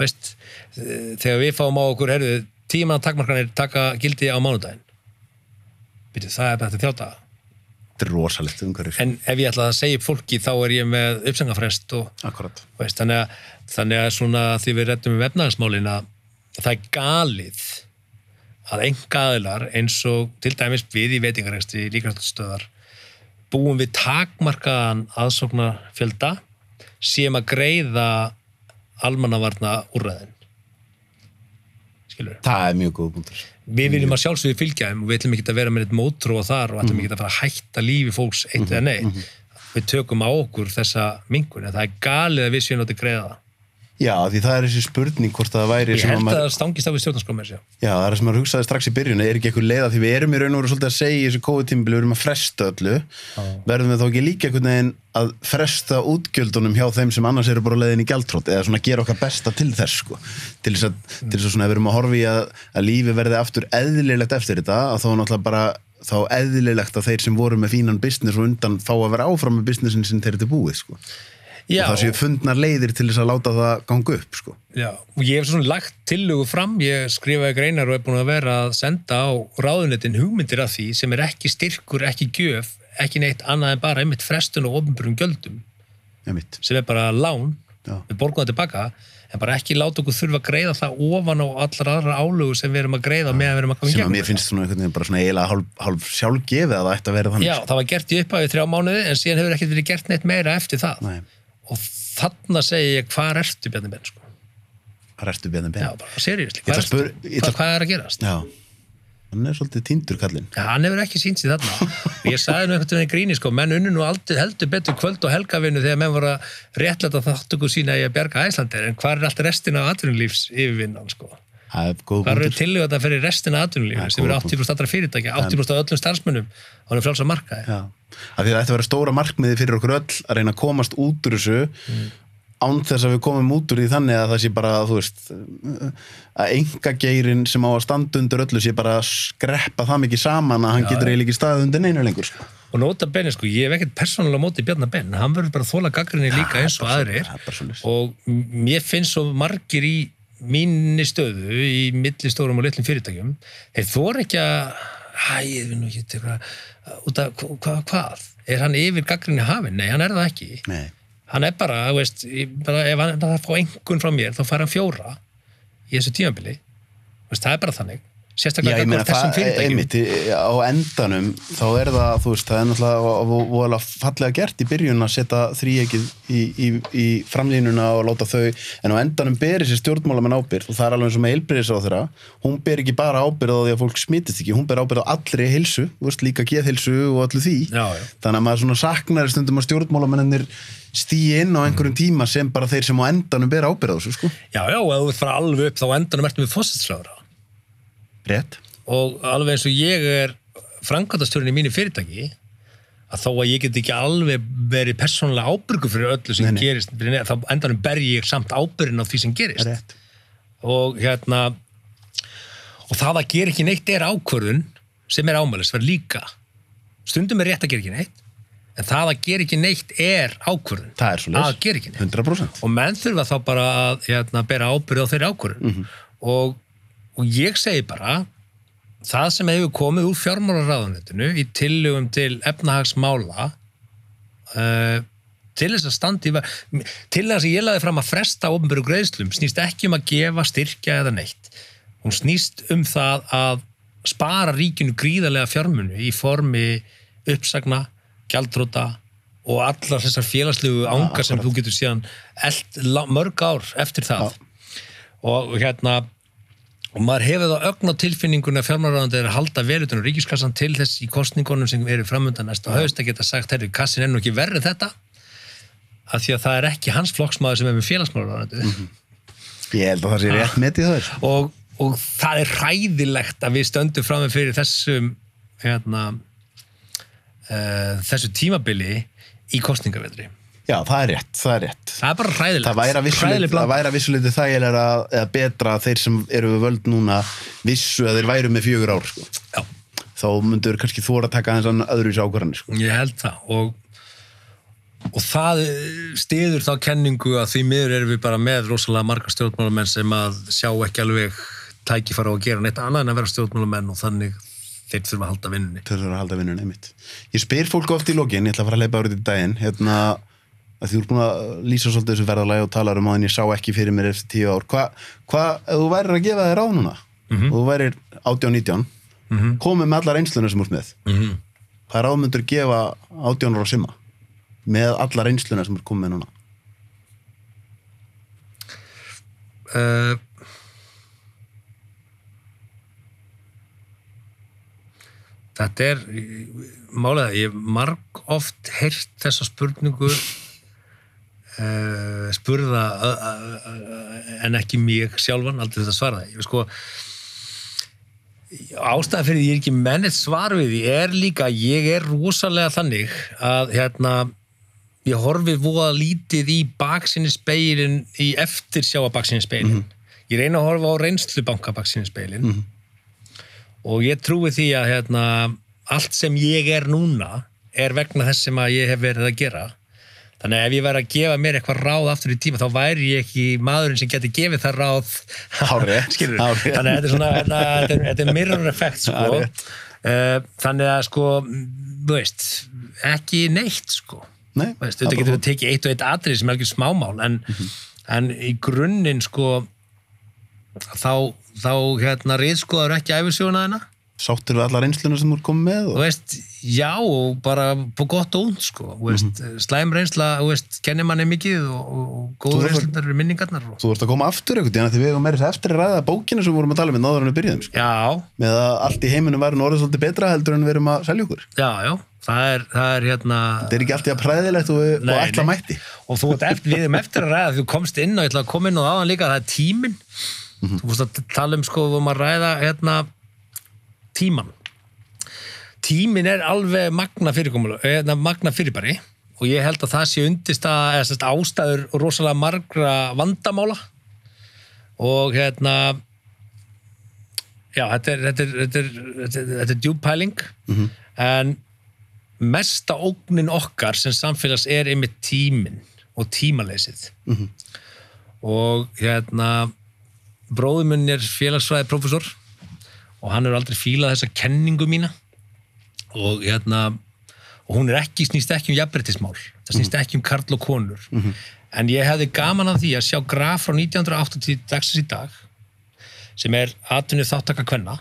veist, eh, þegar við fáum á okkur herðu, tíu manna takmarkanir taka gildi á mánudaginn. Býtu, það er þetta þjáta. Þetta er rosalegt umhverfis en ef ég ætla að segja upp fólki þá er ég með uppsangafrest og Akkurat veist, þannig, að, þannig að svona því við rettum um efnaðarsmálin að það er galið að enga aðilar eins og til dæmis við í veitingarekstri líkastöðar búum við takmarkaðan aðsóknar fjölda sem að greiða almannavarna úrræðin skilur Það er mjög góð punktur. Við viljum að sjálfsögðu fylgja þeim og við ætlum ekki að vera með eitt mótrúa þar og ætlum ekki að fara að hætta lífi fólks eitt eða neitt. við tökum á okkur þessa mingun en það er galið að við séum átti greiða það Já, því það er þessi spurning hvort það væri ég held að það stangist á við sér Já, það er það sem maður hugsaði strax í byrjun. Er ekki eitthvað leiða því við erum í raun og veru svolítið að segja í þessu COVID-tímbili, við erum að fresta öllu. Verðum við þá ekki líka einhvern veginn að fresta útgjöldunum hjá þeim sem annars eru bara leiðin í gjaldtrótt eða svona gera okkar besta til þess sko. til þess að, til þess að svona við erum að horfa í að, að lífi verði aftur eðlilegt eftir þetta þá eðlilegt að þeir sem voru með fínan business og undan fá að vera áfram með businessin sem þeir eru til búið sko. Já, og það séu fundnar leiðir til þess að láta það ganga upp sko. já, og ég hef svona lagt tillögu fram ég skrifaði greinar og er búin að vera að senda á ráðunetin hugmyndir af því sem er ekki styrkur, ekki gjöf ekki neitt annað en bara einmitt frestun og ofnbjörnum gjöldum Einmitt. sem er bara lán, Já. við borgum það tilbaka en bara ekki láta okkur þurfa að greiða það ofan á allar aðra álögu sem við erum að greiða meðan við erum að koma í sem að mér finnst svona einhvern veginn bara svona eiginlega hálf, hálf sjálfgefið að það ætti að vera þannig Já, það var gert í upphæði þrjá mánuði en síðan hefur ekkert verið gert neitt meira eftir það Nei. Og þarna segi ég hvað ertu Bjarni Ben sko? það restu beðin Já, beðin bara ætla hvað, ertu? ég ætla- hvað, hvað er að gerast? já, hann er svolítið týndur kallinn Já, hann hefur ekki sínt sér þarna og *laughs* ég sagði nú einhvern veginn í gríni sko, menn unnu nú aldrei, heldur betur kvöld og helgavinnu þegar menn voru að réttlæta þáttöku sína í að bjarga Æslandir en hvað er allt restina af atvinnulífs yfirvinnan sko? Það Hvað eru punktur. tillögu þetta fyrir restina Það er sem eru góður 80% allra fyrirtækja, 80% af öllum starfsmönnum hann er frálsa markaði? Já, af því það ætti að vera stóra markmiði fyrir okkur öll að reyna að komast út úr þessu án þess að við komum út úr því þannig að það sé bara, veist að enga geirin sem á að standa undir öllu sé bara að skreppa það mikið saman að hann getur eiginlega ekki staðið undir neinu lengur sko. og nota benni sko, ég hef ekkert persónulega móti Bjarnar Ben, hann verður bara að þóla gaggrinni líka eins og það aðrir. það og mér finnst svo margir í mínni stöðu í millistórum og litlum fyrirtækjum þeir þóra ekki að hæ, ég veit nú ekki til hvað hvað, hvað, er hann yfir gaggrinni hafinn? Nei, hann er það ekki Nei. hann er bara, veist, bara, ef hann það fá engun frá mér, þá fær hann fjóra í þessu tímabili Veist, það er bara þannig sérstaklega gagnvart þessum fyrirtækjum. á endanum þá er það, veist, það er náttúrulega fallega gert í byrjun að setja þríegið í, í, í framlínuna og láta þau, en á endanum beri sér stjórnmálamenn ábyrð og það er alveg eins og með eilbyrðis á þeirra, hún ber ekki bara ábyrð á því að fólk smitist ekki, hún ber ábyrð á allri heilsu, þú veist, líka geðheilsu og allu því, Já, já. þannig að maður svona saknar stundum að stjórnmálamennir stíi inn á einhverjum tíma sem bara þeir sem á endanum ber ábyrð á þessu, sko, Já, já, rétt. Og alveg eins og ég er framkvæmtastjórinn í mínu fyrirtæki að þó að ég get ekki alveg verið persónulega ábyrgu fyrir öllu sem Nei, nei. gerist þá endanum ber ég samt ábyrgin á því sem gerist. Rétt, og hérna og það að gera ekki neitt er ákvörðun sem er ámælis, verð líka. Stundum er rétt að gera ekki neitt en það að gera ekki neitt er ákvörðun. Það er svo að gera ekki neitt. 100% og menn þurfa þá bara að hérna, bera ábyrð á þeirri ákvörðun. Og, og ég segi bara það sem hefur komið úr fjármálaráðunetinu í tillögum til efnahagsmála uh, til þess að standi til þess að ég laði fram að fresta ofnböru greiðslum snýst ekki um að gefa styrkja eða neitt. Hún snýst um það að spara ríkinu gríðarlega fjármunu í formi uppsagna, gjaldróta og allar þessar félagslegu ángar sem þú getur síðan eld, mörg ár eftir það. Og hérna og maður hefur það ögn á tilfinninguna fjármálaráðandi er að halda velutunum ríkiskassan til þess í kostningunum sem eru framöndan næsta haust að geta sagt, herru, kassin er nú ekki verið þetta af því að það er ekki hans flokksmaður sem er með félagsmálaráðandi mm -hmm. Ég held að það sé rétt með því það og, og það er ræðilegt að við stöndum fram með fyrir þessum hérna uh, þessu tímabili í kostningavetri Já, það er rétt, það er rétt. Það er bara hræðilegt. Það væri að vissuleiti þægilega eða betra að þeir sem eru við völd núna vissu að þeir væru með fjögur ár, sko. Já. Þá myndur kannski þóra að taka þess að öðru í sákvarðanir, sko. Ég held það og, og það stiður þá kenningu að því miður erum við bara með rosalega marga stjórnmálamenn sem að sjá ekki alveg tækifara og gera neitt annað en að vera stjórnmálamenn og þannig þeir þurfa að halda vinnunni. Þeir þurfa að halda vinnunni, einmitt. Ég spyr fólk oft í lokin, ég ætla að fara að leipa árið í daginn, hérna að þú ert búin að lýsa svolítið þessu verðalagi og tala um að ég sá ekki fyrir mér eftir tíu ár hvað, hva, ef þú værir að gefa þér á núna mm -hmm. og þú værir 18-19 mm -hmm. komið með allar einsluna sem þú ert með mm -hmm. hvað er ámyndur að gefa 18 ára á simma með allar einsluna sem ert komið með núna uh, Þetta er málega, ég marg oft heyrt þessa spurningu uh, spurða en ekki mjög sjálfan, aldrei þetta svaraði ég sko ástæða fyrir því ég er ekki mennit svar við því er líka, ég er rosalega þannig að hérna ég horfi voða lítið í baksinni speilin, í eftir sjáa baksinni speilin, mm -hmm. ég reyna að horfa á reynslubanka baksinni speilin mm -hmm og ég trúi því að hérna, allt sem ég er núna er vegna þess sem að ég hef verið að gera þannig að ef ég væri að gefa mér eitthvað ráð aftur í tíma þá væri ég ekki maðurinn sem geti gefið það ráð. Skilur, þannig að þetta er svona hérna, þetta er, þetta er mirror effect sko. uh, þannig að sko þú veist, ekki neitt sko. Nei, veist, þetta getur við tekið eitt og eitt atrið sem er ekki smámál en, mm -hmm. en í grunninn sko þá, þá hérna reyðskoðar ekki æfisjóna Sáttir við allar einsluna sem er komið með? Og... Veist, já, og bara på gott og und sko. veist, mm -hmm. slæm reynsla kennir manni mikið og, og góður reynslunar eru minningarnar. Og... Þú ert að koma aftur eitthvað, því við erum meirins eftir að ræða bókina sem við vorum að tala um náður en við byrjuðum. Sko. Já. Með að allt í heiminum væri orðið svolítið betra heldur en við erum að selja okkur. Já, já, það er, það er hérna... Það er ekki alltaf præðilegt og, nei, og ætla mætti. Og þú ert eftir, við erum eftir að ræða, þú komst inn og ég ætla að koma inn og áðan líka, það er tíminn Mm -hmm. Þú fórst að tala um sko um að ræða hérna, tíman. Tímin er alveg magna, magna fyrirbæri og ég held að það sé undist að ástæður rosalega margra vandamála og hérna já, þetta er, þetta er, þetta er, þetta er djúppæling mm -hmm. en mesta ógnin okkar sem samfélags er einmitt tímin og tímaleysið mm -hmm. og hérna bróðuminn er félagsfræði profesor og hann er aldrei fílað þessa kenningu mína. Og hérna og hún er ekki, snýst ekki um jafnbrettismál það snýst ekki um karl og konur. Mm -hmm. en ég hefði gaman af því að sjá graf frá 1980 dagsins í dag sem er atvinnið þáttaka kvenna.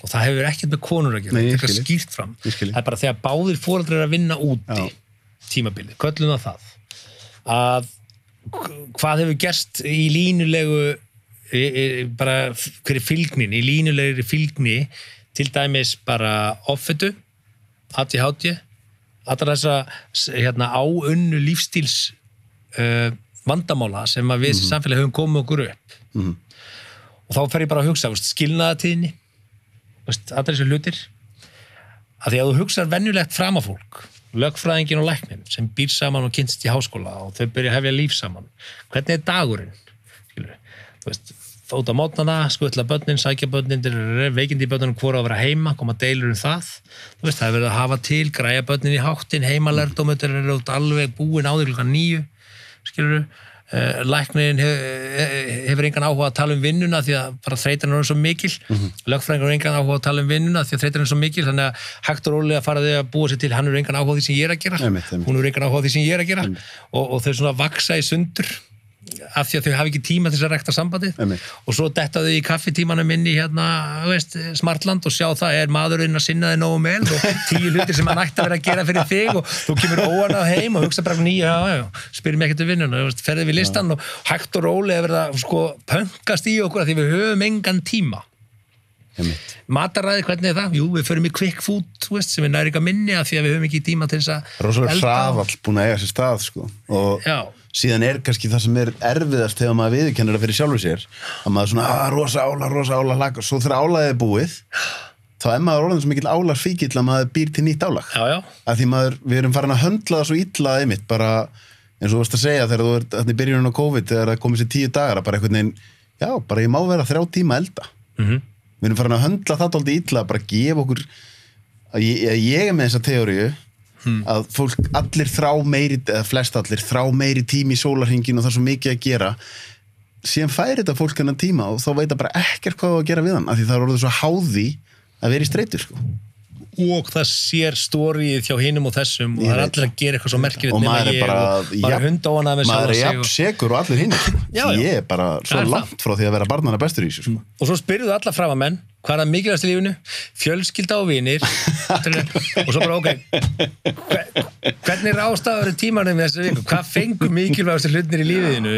Og það hefur ekkert með konur að gera. Nei, þetta er skýrt fram. Það er bara þegar báðir fóraldrar er að vinna úti Já. tímabilið, köllum það það. Að hvað hefur gerst í línulegu bara hverju fylgnin í línulegri fylgni til dæmis bara offetu ADHD allra þessa hérna, áunnu lífstíls uh, vandamála sem við mm -hmm. sem samfélag höfum komið okkur upp mm -hmm. og þá fer ég bara að hugsa skilnaðatíðinni allra þessu hlutir að því að þú hugsaður vennulegt fram á fólk lögfræðingin og læknin sem býr saman og kynst í háskóla og þau byrja að hefja líf saman hvernig er dagurinn veist út á mótnana, skutla börnin, sækja börnin veikindi í börnunum hvora að vera heima koma deilur um það veist, það er verið að hafa til, græja börnin í háttin heimalerdómur er út alveg búin áður klukkan nýju skilur uh, læknin hefur, hefur engan áhuga að tala um vinnuna því að bara þreytan er svo mikil mm. -hmm. lögfræðingar er engan áhuga að tala um vinnuna því að þreytan er svo mikil þannig að hægt og rólega fara þau að búa sér til hann er engan áhuga því sem ég er að gera Einmitt, einmitt. hún er engan áhuga því sem ég er að gera og, og þau svona vaksa í sundur af því að þau hafa ekki tíma til þess að rekta sambandið Einmitt. og svo detta þau í kaffitímanum inn í hérna, veist, Smartland og sjá það er maðurinn að sinna þið nógu vel og tíu hlutir sem hann ætti að vera að gera fyrir þig og þú kemur óanað heim og hugsa bara nýja, já, já, spyrir mig ekkert um vinnuna þú veist, ferði við listan og hægt og rólega verða sko pöngast í okkur því við höfum engan tíma mataræði, hvernig er það? Jú, við förum í quick food, þú veist, sem er næri ekki að minni af því að við höfum ekki tíma til þess að rosalega elda. hraðall búin að eiga sér stað sko. og Já. Síðan er kannski það sem er erfiðast þegar maður viðurkennir það fyrir sjálfur sér að maður er svona, að rosa ála, rosa ála lag. Svo þegar álaðið er búið þá er maður orðin svo mikil álag fíkill að maður býr til nýtt álag. Já, já, að því maður, við erum farin að höndla það svo illa einmitt, bara eins og þú varst að segja þegar þú ert þarna í byrjunum á COVID þegar það komið sér tíu dagar bara einhvern veginn, já, bara ég má vera þrjá tíma elda. Mhm. við erum farin að höndla það aldrei illa bara gefa okkur að ég, ég er með þessa teóriu að fólk allir þrá meiri eða flest allir þrá meiri tími í sólarhingin og það er svo mikið að gera síðan færi þetta fólk hennan tíma og þá veit það bara ekkert hvað að gera við hann af því það er orðið svo háði að vera í streitur sko. og það sér stórið hjá hinum og þessum og Ég það er allir að gera eitthvað svo merkilegt og maður er bara, bara hunda á hana maður er sjálfa sig jafn og, allir hinn já. ég er bara svo langt frá því að vera barnana bestur í þessu sko. og svo spyrðu alla framamenn hvað er það mikilvægast í lífinu? Fjölskylda og vinir *laughs* og svo bara ok hver, hvernig rástaður tímanum í þessu viku? Hvað fengur mikilvægastu hlutnir í lífiðinu?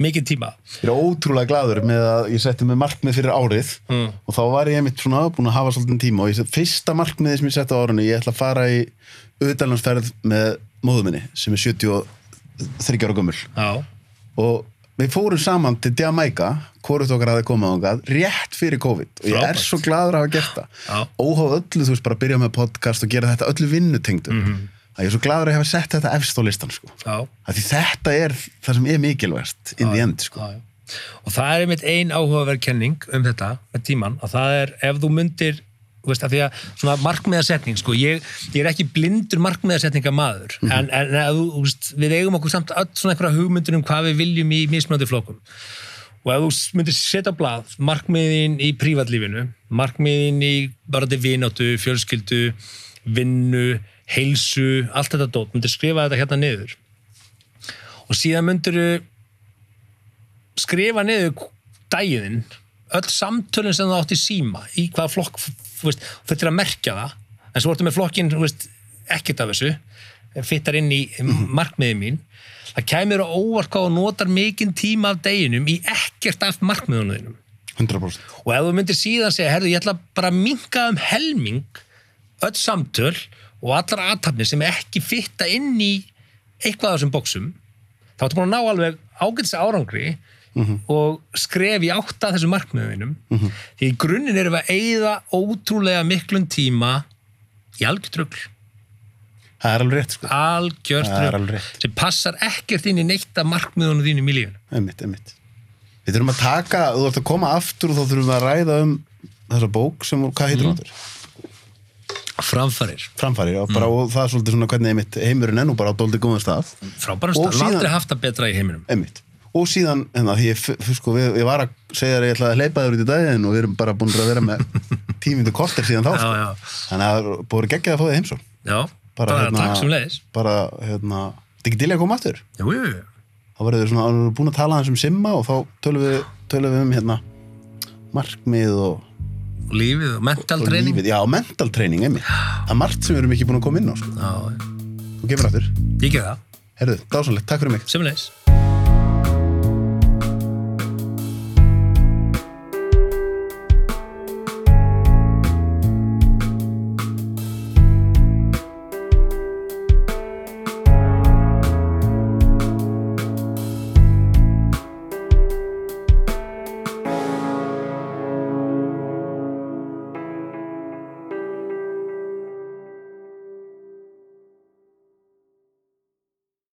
Mikið tíma ég er ótrúlega gladur með að ég setti með markmið fyrir árið Mm. og þá var ég mitt svona búin að hafa svolítið tíma og ég sett fyrsta markmiði sem ég setti á árunni ég ætla að fara í auðdælansferð með móðu minni sem er 73 ára Já, og við fórum saman til Jamaica hvort okkar hafði komið ángað rétt fyrir COVID. Og ég er svo gladur að hafa gert það. Óháð öllu, þú veist, bara að byrja með podcast og gera þetta öllu vinnutengdu. Mm Mhm. að ég er svo gladur að hafa sett þetta efst á listan sko. já, að því þetta er það sem er mikilvægst in the end sko. og það er einmitt ein áhugaverð kenning um þetta með tíman að það er ef þú myndir veist, að því að svona markmiðasetning sko, ég, ég er ekki blindur markmiðasetninga maður en, en að, þú, þú veist, við eigum okkur samt öll svona einhverja hugmyndur um hvað við viljum í mismunandi flokkum. Og ef þú myndir setja á blað markmiðin í prívatlífinu markmiðin í bara til vináttu, fjölskyldu vinnu, heilsu allt þetta dót, myndir skrifa þetta hérna niður. Og síðan myndir skrifa niður daginn öll samtölun sem það átt í síma í hvaða flokk veist, þetta er að merkja það en svo ertu með flokkin veist, ekkert af þessu fittar inn í markmiði mín. Það kæmur á óvart hvað og notar mikinn tíma af deginum í ekkert af markmiðunum þínum. 100% og ef þú myndir síðan segja, herðu, ég ætla bara að minka um helming öll samtöl og allar aðtapnir sem ekki fitta inn í eitthvað af þessum boksum þá ertu búin að ná alveg ágætis árangri og skref í átta þessum markmiðunum því í grunninn erum við að eyða ótrúlega miklum tíma í algjörtrugl það er alveg rétt sko. Rétt. sem passar ekkert inn í neitt af markmiðunum þínum í lífinu einmitt, einmitt. Við þurfum að taka, þú ert að koma aftur og þá þurfum við að ræða um þessa bók sem, hvað heitir mm. hún framfarir, framfæri, já, bara, og það er svolítið svona hvernig einmitt heimurinn er nú bara á dóldi góðan stað. Frábærum Og stað, við síðan- aldrei haft það betra í heiminum. Einmitt og síðan, hérna, ég, sko, við, ég var að segja þér að ég ætlaði að hleypa þér út í daginn og við erum bara búin að vera með *laughs* tímindu korter síðan þá, Já, sko. já. þannig að það er búin að gegja að fá þig heimsó Já, bara, takk sem leiðis. bara, hérna, þetta er ekki til að koma aftur Jú, jú, jú. þá verður við svona, þá erum við búin að tala hans um simma og þá tölum við, tölum við um, hérna markmið og, Og lífið og mental og training. lífið, já, mental training, einmitt það er margt sem við erum ekki búin að koma inn á, sko Já, og kemur aftur, ég ger það. herðu, dásanlegt, takk fyrir mig Sem leiðis.